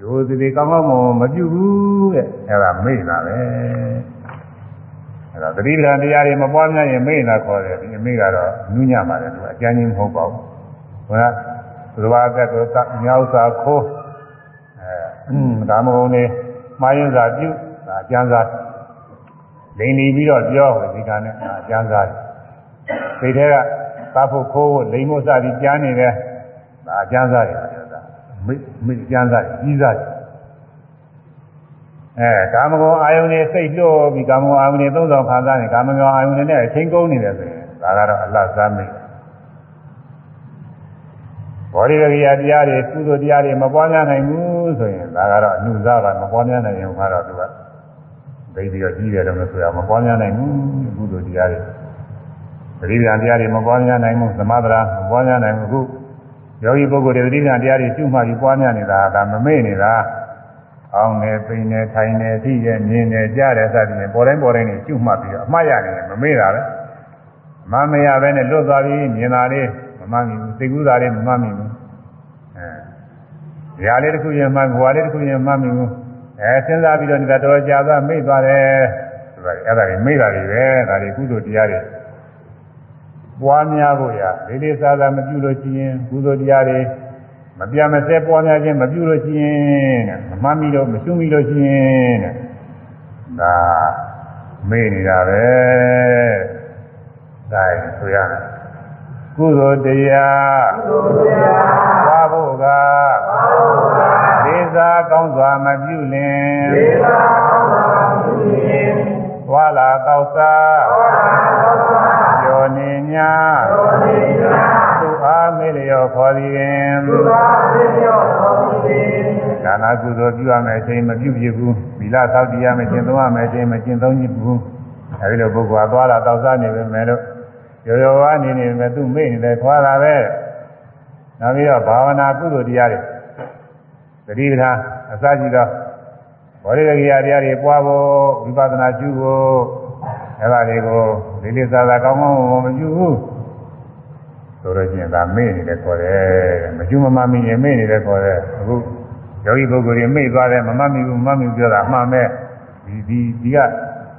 ရိုးစီစီကောင်းကောင်းမမပြုဘူးတဲ့အဲ့ဒါမေ့တာပဲအဲ့ဒါတတိပဌာန်တရားတွေမပွားများရင်မေ့တာခေါ်တယ်ဒီအမေကတော့နူးညံ့ပါတယ်သူအကျဉ်းချင်းမဟုတ်ပါဘူးဟိုကသဘာဝကတောသမြောက်စာခိုးအဲဒါမဟုတ်နေမှားရင်စာပြုဒါအကျဉ်းစားလိန်နေပြီးတော့ပြောဟိုဒီကနေ့အကျဉ်းစား စိတ်ထဲကသဖို့ခိုးဖို့လိန်ဖို့စသည်ကြားနေတယ်ဒါအကျဉ်းစားတယ်မိမိကျမ်းစာကြီးစားအဲကာမဂုဏ်အာယုန်နဲ့စိတ်လွတ်ပြီးကာမဂုဏ်အာယုန်နဲ့သုံးဆောင်ခံစားနေကာမဂုဏ်အာယုန်နဲ့အချင်းကုန်နေတယ်ဆိုရင်ဒါကတော့အလတ်စားမိဘောဓိရကိယတရားတွေကုသိုလ်တရားတွေမပွားများနိုင်ဘူးဆိုရင်ဒါကတော့အနုစားပါမပွားများနိုင်ရင်ကတော့သူကဒိဋ္ဌိရောကြီးတယ်တော့ဆိုရမပွားများနိုင်ဘူးကုသိုလ်တရားတွေ ပရိပဒံတရားတွေမပွားများနိုင်ဘူးသမထရာမပွားများနိုင်ဘူးအခုယောဂီပုဂ္ဂိုလ်တွေသတိဉာဏ်တရားတွေကျွမှပြီးပွားများနေတာဒါမမေ့နေတာအောင်းနေပိန်နေထိုင်နေသိရမြင်နေကြားတယ်စသဖြင့်ပေါ်တိုင်းပေါ်တိုင်းနေကျွမှပြီးတော့အမှားရနေတယ်မမေ့တာပဲအမှန်မရပဲနဲ့လွတ်သွားပြီးမြင်တာလေးမမှန်ဘူးသိကူးတာလေးမမှန်ဘူးအဲຢာလေးတစ်ခုရင်မှန်ဘွာလေးတစ်ခုရင်မှန်ဘူးအဲစဉ်းစားပြီးတော့ဒီကတော်ကြာသွားမေ့သွားတယ်ဆိုတာအဲ့ဒါတွေမေ့တာတွေပဲဒါတွေကုသိုလ်တရားတွေ ပွားများဖို့ရလေးလေးစားစားမပြုလို့ရှိရင်ကုသိုလ်တရားတွေမပြမစဲပွားများခြင်းမပြုလို့ရှိရင်တဲ့မမှတ်မိလို့မရှုမိလို့ရှိရင်တဲ့ဒါမေ့နေတာပဲဒါဆိုရတယ်ကုသိုလ်တရားကုသိုလ်တရားပွားဖို့ကပါလို့ကလေးစားကောင်းစွာမပြုလင်ဒေသာကောင်းစွာပြုရင်သွားလာကောက်စားသောတာသော တာကျော်နေညာသောတိနာသူအားမေလျော်ခေါ်သည်ပင်သုသာသိယောသောတိဒါနာကုသိုလ်ပြုရမယ်အချိန်မပြုဖြစ်ဘူးသီလသောက်တရားမကျင့်သုံးရမယ်အချိန်မကျင့်သုံးဘူးအဲဒီလိုပုဂ္ဂိုလ်ကသွားလာတောက်စားနေပဲမယ်လို့ရောရောဝါနေနေမယ်သူမေ့နေတယ်ခွာတာပဲနောက်ပြီးတော့ဘာဝနာကုသိုလ်တရားတွေသတိပဋ္ဌာန်အစရှိသောဘောဓိဂရိယတရားတွေပွားဖို့ဝိပဿနာကျူဖို့ အဲဒါတွေကိုလေးလေးစားစားကောင်းကောင်းမွန်မွန်မကျူဘူးဆိုတော့ချင်းဒါမေ့နေတယ်ခေါ်တယ်မကျူမမမိရင်မေ့နေတယ်ခေါ်တယ်အခုယောဂီပုဂ္ဂိုလ်တွေမေ့သွားတယ်မမမိဘူးမမမိဘူးပြောတာအမှန်ပဲဒီဒီဒီက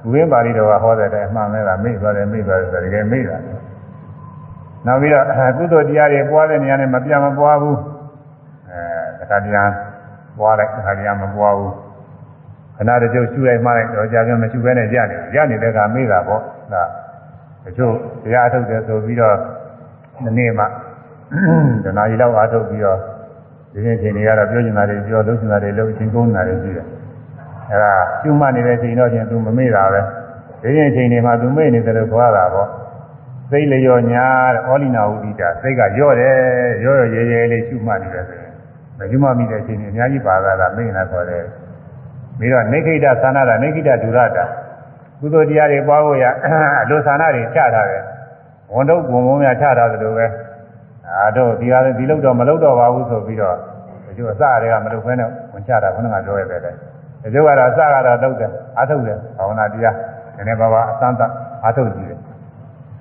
ဘုရင်ပါဠိတော်ကဟောတဲ့အတိုင်းအမှန်ပဲကမေ့သွားတယ်မေ့သွားတယ်ဆိုတကယ်မေ့တာနောက်ပြီးတော့ကုသိုလ်တရားတွေပွားတဲ့နေရာနဲ့မပြတ်မပွားဘူးအဲတခါတည်းပွားလိုက်တခါတည်းမပွားဘူး ခဏတချို့ရှူလိုက်မှလိုက်တော့ကြာပြန်မရှူဘဲနဲ့ကြာနေကြာနေတဲ့ကမေ့တာပေါ့ဒါတချို့တရားထုတ်တယ်ဆိုပြီးတော့ဒီနေ့မှဒနာကြီးလောက်အားထုတ်ပြီးတော့ဒီနေ့ချိန်တွေကတော့ပြောချင်တာတွေပြောလုပ်ချင်တာတွေလုပ်ချင်းကုန်းတာတွေရှိတယ်အဲဒါရှုမှတ်နေတဲ့ချိန်တော့ချင်းသူမမေ့တာပဲဒီနေ့ချိန်တွေမှာသူမေ့နေတယ်လို့ခေါ်တာပေါ့စိတ်လျော်ညာတဲ့ဩလိနာဝုဒိတာစိတ်ကရော့တယ်ရော့ရော့ရဲရဲလေးရှုမှတ်နေတယ်ဆိုရင်မရှုမှတ်မိတဲ့ချိန်တွေအများကြီးပါတာကမေ့နေတာခေါ်တယ် ပြီးတော့နေခိတသာနာတာနေခိတဒုရတာကုသိုလ်တရားတွေပွားဖို့ရအလိုသာနာတွေချထားတယ်ဝန်တော့ဝန်ဝုံများချထားတယ်လို့ပဲအာတော့ဒီဟာဒီလောက်တော့မလောက်တော့ပါဘူးဆိုပြီးတော့ဒီလိုအစတွေကမလုပ်ဘဲနဲ့ဝင်ချတာခုနကပြောရတဲ့တည်းဒီလိုကတော့အစကတော့လောက်တယ်အားထုတ်တယ်ဘာဝနာတရားနည်းနည်းပါးပါအသံသအားထုတ်ကြည့်တယ်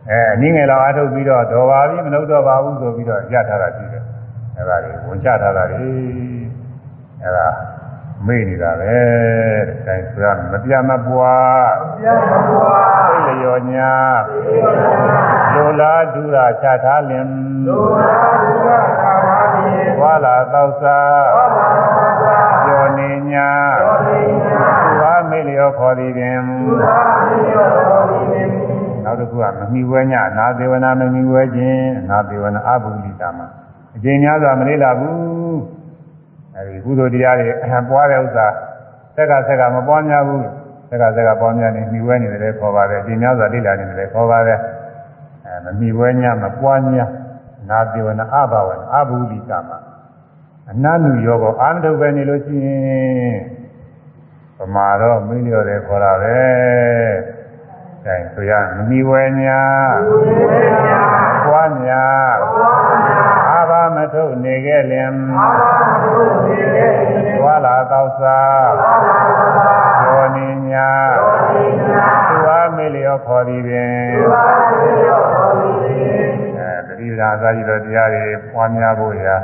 အဲအနည်းငယ်လောက်အားထုတ်ပြီးတော့တော်ပါပြီမလုပ်တော့ပါဘူးဆိုပြီးတော့ရထားတာရှိတယ်အဲဒါတွေဝင်ချထားတာတွေအဲဒါ မေ့နေတာပဲတဲ့အဲဆိုရမပြတ်မပွားပြတ်ဘွားစိတ်လျော်ညာသေယနာလိုလားဒုရာချထားလင်လူနာလူနာသာသာတိဝါလာသောက်စားသောတာသောတာကျော်နေညာသောတိနာသူအားမေလျော်ခေါ်သည်ပင်သုသာသိယောသောတိနောက်တစ်ခုကမမီဝဲညနာသေဝနာမမီဝဲခြင်းနာသေဝနာအဘုလိတာမှာအကျဉ်းများစွာမလေးလာဘူး အဲဒီကုသိုလ်တရားတွေပွားတဲ့ဥစ္စာဆက်ကဆက်ကမပွားများဘူးဆက်ကဆက်ကပွားများနေမီဝဲနေတယ်ခေါ်ပါတယ်အကျဉ်းများစွာလေးလာနေတယ်ခေါ်ပါတယ်အဲမမီဝဲညမပွားများနာသေဝနာအဘဝနာအဘုလိတာမှာအနန္နုယောကောအာမထုတ်ပဲနေလို့ရှိရင်ပမာတော့မင်းလျော်တယ်ခေါ်တာပဲ အဲဆိုရမမီဝဲညာသုသေနာပွားများသောနာအာဘမထုတ်နေခဲ့လင်အာဘာသုသေနေသွားလာသောက်စားသောတာသောတာကျော်နေညာသောတိနာသူအားမေလျော်ခေါ်သည်ပင်သုသာသိယောသောတိအဲတတိပ္ပံအစာရှိသောတရားတွေပွားများဖို့ရာ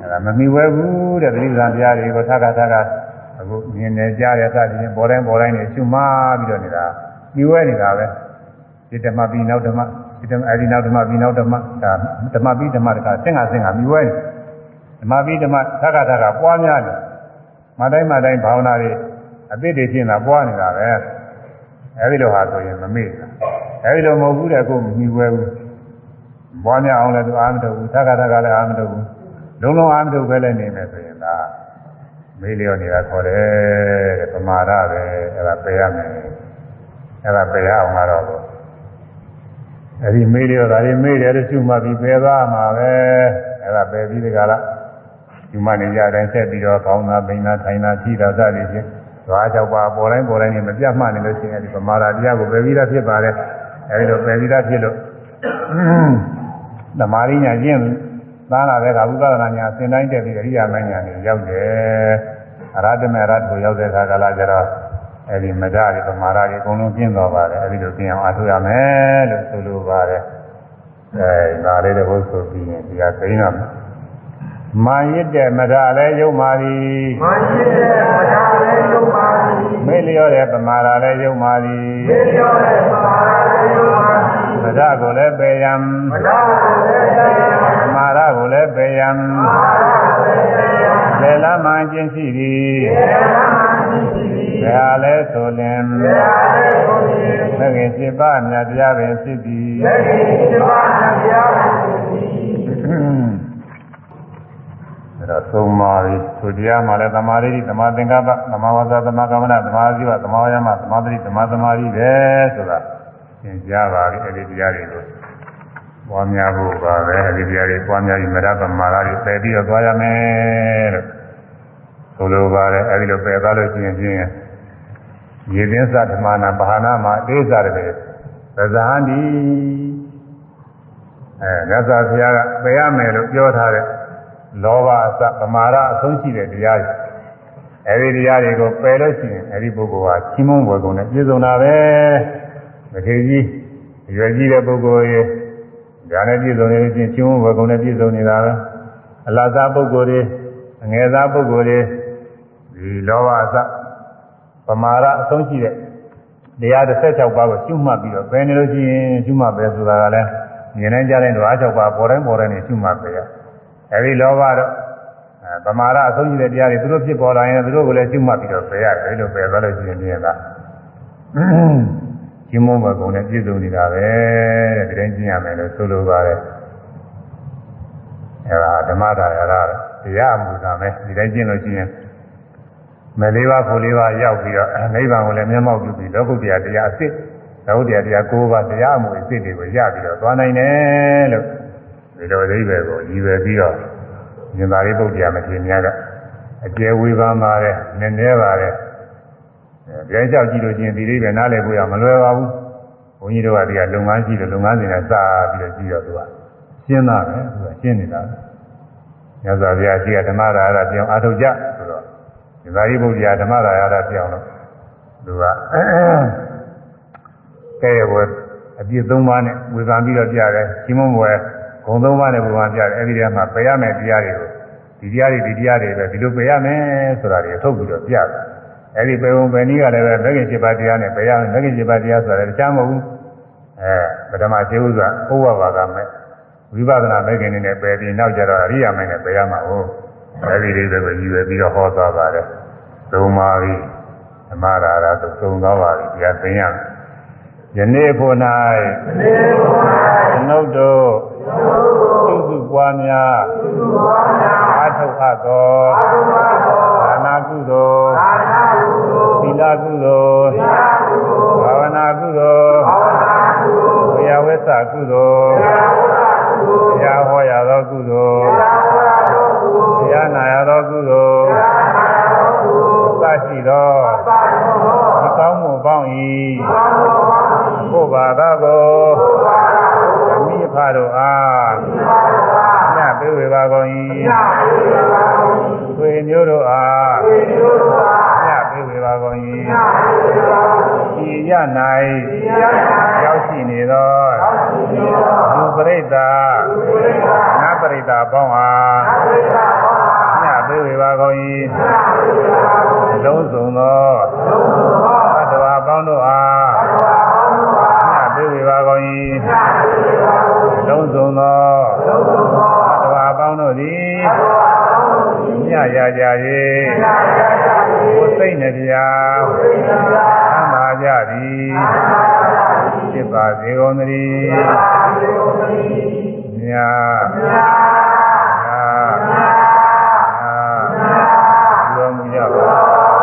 အဲဒါမမီဝဲဘူးတဲ့တတိပ္ပံတရားတွေကိုသက္ကသက္ကအခုမြင်နေကြတဲ့စသည်ဖြင့်ပေါ်တိုင်းပေါ်တိုင်းနေရှုမှပြီးတော့နေတာ မြဝဲနေတာပဲဒီဓမ္မပြီးနောက်ဓမ္မဒီဓမ္မအဲဒီနောက်ဓမ္မပြီးနောက်ဓမ္မဒါဓမ္မပြီးဓမ္မတကဆင့်ကဆင့်ကမြဝဲနေဓမ္မပြီးဓမ္မသက္ကသက္ကပွားများနေမတိုင်းမတိုင်းဘာဝနာတွေအသစ်တွေဖြစ်နေတာပွားနေတာပဲအဲဒီလိုဟာဆိုရင်မမေ့ဘူးအဲဒီလိုမဟုတ်ဘူးတဲ့ကိုမြဝဲဘူးပွားများအောင်လည်းသူအားမထုတ်ဘူးသက္ကသက္ကလည်းအားမထုတ်ဘူးလုံးလုံးအားမထုတ်ပဲလည်းနေမယ်ဆိုရင်ဒါမေးလျော့နေတာခေါ်တယ်တဲ့ပမာဒပဲအဲ့ဒါပယ်ရမယ် အဲ့ဒါပယ်ရအောင်ကတော့အဲ့ဒီမေးလျော့ဒါတွေမေးတယ်လို့ရှုမှတ်ပြီးပယ်သွားမှာပဲအဲ့ဒါပယ်ပြီးဒီကလာရှုမှတ်နေကြတိုင်းဆက်ပြီးတော့ကောင်းတာပိန်တာထိုင်တာကြည့်တာစသည်ဖြင့်သွားကြောက်ပါပေါ်တိုင်းပေါ်တိုင်းနဲ့မပြတ်မှတ်နေလို့ရှိရင်ဒီပမာဒတရားကိုပယ်ပြီးသားဖြစ်ပါတယ်အဲဒီလိုပယ်ပြီးသားဖြစ်လို့သမာဓိညာကျင့်မသန်းလာတဲ့ကဝိပဿနာညာသင်တိုင်းတက်ပြီးအရိယာမညာနေရောက်တယ်အရဟတမေရဟတ်ကိုရောက်တဲ့အခါကလာကြတော့ အဲဒီမဒရီပမာရကြီးအကုန်လုံးပြင်းသွားပါတယ်အဲဒီလိုပြင်းအောင်အားထုတ်ရမယ်လို့ဆိုလိုပါတယ်အဲဒါလေးတစ်ခုဆိုပြီးရင်ဒီကသိမ်းတော့မာရစ်တဲ့မဒလည်းယုံပါသည်မှန်ရှိတဲ့မထာလည်းယုံပါသည်မေ့လျော့တဲ့ပမာရလည်းယုံပါသည်သိရောတဲ့ပမာလည်းယုံပါသည်မဒကိုလည်းပေယံမထာလည်းတရားပမာရကိုလည်းပေယံမာလည်းတရားလေလမ်းမှကျင့်ရှိသည်တရားမှန်ရှိသည် ဒါလည်းဆိုလင်တရားလည်းကိုယ်ရင်မဂ္ဂင်7ပါးမြတ်တရားပင်ဖြစ်သည်လက်ရှိဒီပါဏတရားရှိသည်အဲတော့သုံးပါးပြီသူတရားမှလည်းသမာဓိသမာသင်္ကပ္ပသမာဝါစာသမာကမ္မနာသမာဓိဝသမာဝါယမသမာဓိသမာသမာဓိပဲဆိုတာသင်ကြားပါပြီအဲဒီတရားတွေကိုပွားများဖို့ပါပဲအဲဒီတရားတွေပွားများပြီးမရပမာရတွေပယ်ပြီးတော့သွားရမယ်လို့ဆိုလိုပါတယ်အဲဒီလိုပယ်သွားလို့ရှိရင်ဖြင့် ရေသင်းသဓမ္မနာဘာဟာနာမှာအသေးစားတယ်ပဇာန္တိအဲမြတ်စွာဘုရားကပယ်ရမယ်လို့ပြောထားတဲ့လောဘအစပမာဒအဆုံးရှိတဲ့တရားတွေအဲဒီတရားတွေကိုပယ်လို့ရှိရင်အဲဒီပုဂ္ဂိုလ်ဟာချီးမွမ်းပွဲကုန်နဲ့ပြည့်စုံတာပဲမထေကြီးအရွယ်ကြီးတဲ့ပုဂ္ဂိုလ်ရဲ့ဒါနဲ့ပြည့်စုံနေလို့ချင်းချီးမွမ်းပွဲကုန်နဲ့ပြည့်စုံနေတာပဲအလတ်သားပုဂ္ဂိုလ်တွေအငယ်သားပုဂ္ဂိုလ်တွေဒီလောဘအစ ပမာဒအဆုံးရှိတဲ့တရား16ပါးကိုရှုမှတ်ပြီးတော့ပယ်နေလို့ရှိရင်ရှုမှတ်ပဲဆိုတာကလည်းမြင်နိုင်ကြတဲ့ဓဝါ6ပါးပေါ်တိုင်းပေါ်တိုင်းနဲ့ရှုမှတ်ပဲရအဲဒီလောဘတော့အဲပမာဒအဆုံးရှိတဲ့တရားတွေသူတို့ဖြစ်ပေါ်လာရင်သူတို့ကိုလည်းရှုမှတ်ပြီးတော့ပယ်ရတယ်လို့ပယ်သွားလို့ရှိရင်ပြင်တာရှင်းမဘကုံနဲ့ပြည့်စုံနေတာပဲတဲ့ဒီတိုင်းကျင့်ရမယ်လို့ဆိုလိုပါတယ်အဲဒါဓမ္မဒါရရတရားမှုသာမယ်ဒီတိုင်းကျင့်လို့ရှိရင် မယ်လေးပါးဖို့လေးပါးရောက်ပြီးတော့နိဗ္ဗာန်ကိုလည်းမျက်မှောက်ပြုပြီးလောကုတ္တရာတရားအစ်စ်လောကုတ္တရာတရား၉ပါးတရားမှုအစ်စ်တွေကိုရပြီးတော့သွားနိုင်တယ်လို့ဒီလိုအဓိပ္ပာယ်ကိုရည်ရွယ်ပြီးတော့ဉာဏ်သာရိပုတ္တရာမထေရမြတ်ကအကျယ်ဝေဖန်ပါတယ်နည်းနည်းပါတယ်အဲဒီအကြောက်ကြည့်လို့ချင်းဒီလေးပဲနားလည်ဖို့ရမလွယ်ပါဘူးဘုန်းကြီးတို့ကဒီကလုပ်ငန်းရှိတယ်လုပ်ငန်းစဉ်နဲ့စပြီးတော့ကြည့်တော့သူကရှင်းတာပဲသူကရှင်းနေတာပဲမြတ်စွာဘုရားရှိကဓမ္မရာရပြောင်းအားထုတ်ကြဆိုတော့ဒီ သာရိပုတ္တရာဓမ္မရာရပြောင်းတော့သူကကဲရဝအပြည့်၃ပါးနဲ့ဝေဖန်ပြီးတော့ပြတယ်ရှင်မွန်ဘွယ်ဂုံ၃ပါးနဲ့ဝေဖန်ပြတယ်အဲ့ဒီထဲမှာပယ်ရမယ်တရားတွေကိုဒီတရားတွေဒီတရားတွေပဲဒီလိုပယ်ရမယ်ဆိုတာတွေထုတ်ပြီးတော့ပြတယ်အဲ့ဒီပယ်ုံပယ်နည်းကလည်းပဲမဂ္ဂင်7ပါးတရားနဲ့ပယ်ရမယ်မဂ္ဂင်7ပါးတရားဆိုတာလည်းတခြားမဟုတ်ဘူးအဲပထမခြေဥစွာဩဝါဘာကမဲ့ဝိပဿနာမဂ္ဂင်နဲ့ပယ်ပြီးနောက်ကျတော့အရိယာမဂ္ဂင်နဲ့ပယ်ရမှာဟုတ် အဲ့ဒီလေးတွေကိုရည်ရွယ်ပြီးတော့ဟောသွားပါတယ်သုံးပါးပြီဓမ္မရာရသုံးသွားပါပြီတရားသိရမယ်ယနေ့ဖို့၌နေပေါ်၌ကျွန်ုပ်တို့သုစုပွားများသူတော်များအာထုတ်အပ်သောအာထုပါတော်ဒါနာကုသိုလ်အာနာဟုသောသီလကုသိုလ်သာဟုသောဘာဝနာကုသိုလ်ဘာဝနာဟုသောဝေယဝိသကုသိုလ်သာဝနာဟုသောတရားဟောရသောကုသိုလ် ကုသိုလ်သာနာတော်ဟုသောသရှိသောသာတော်သောဒီကောင်းမှုပေါင်း၏ဘာဝနာဟုဘုဘာသာကိုသောဘာနာဟုအမိဖတို့အားသာသာညပေးဝေပါကုန်ညာ၏ဝေဘာဟုသွေမျိုးတို့အားသေယောသာညပေးဝေပါကုန်ညာဝေဘာဟု၏ဤရ၌ညာနာရောက်ရှိနေသောသောသေယောလူပရိသတ်ဝေဘာနတ်ပရိသတ်ပေါင်းအားဝေဘာဟောည ပေးဝေပါကုန်၏ညာဝေဘာဟုလုံးစုံသောလုံးစုံသောသတ္တဝါပေါင်းတို့အားဘာဟောမှုပါညပေးဝေပါကုန်၏ညာဝေဘာဟုလုံးစုံသောလုံးစုံသောသတ္တဝါပေါင်းတို့သည်ဘာဟောမှုညရကြ၍ညာရာရာဝေကိုယ်စိတ်နှပြသေယောသာသမ်းပါကြသည်အာနာယာတိဖြစ်ပါစေကုန်သတည်းသာသေယောတိမြတ်ညာ တော်မူကြပါ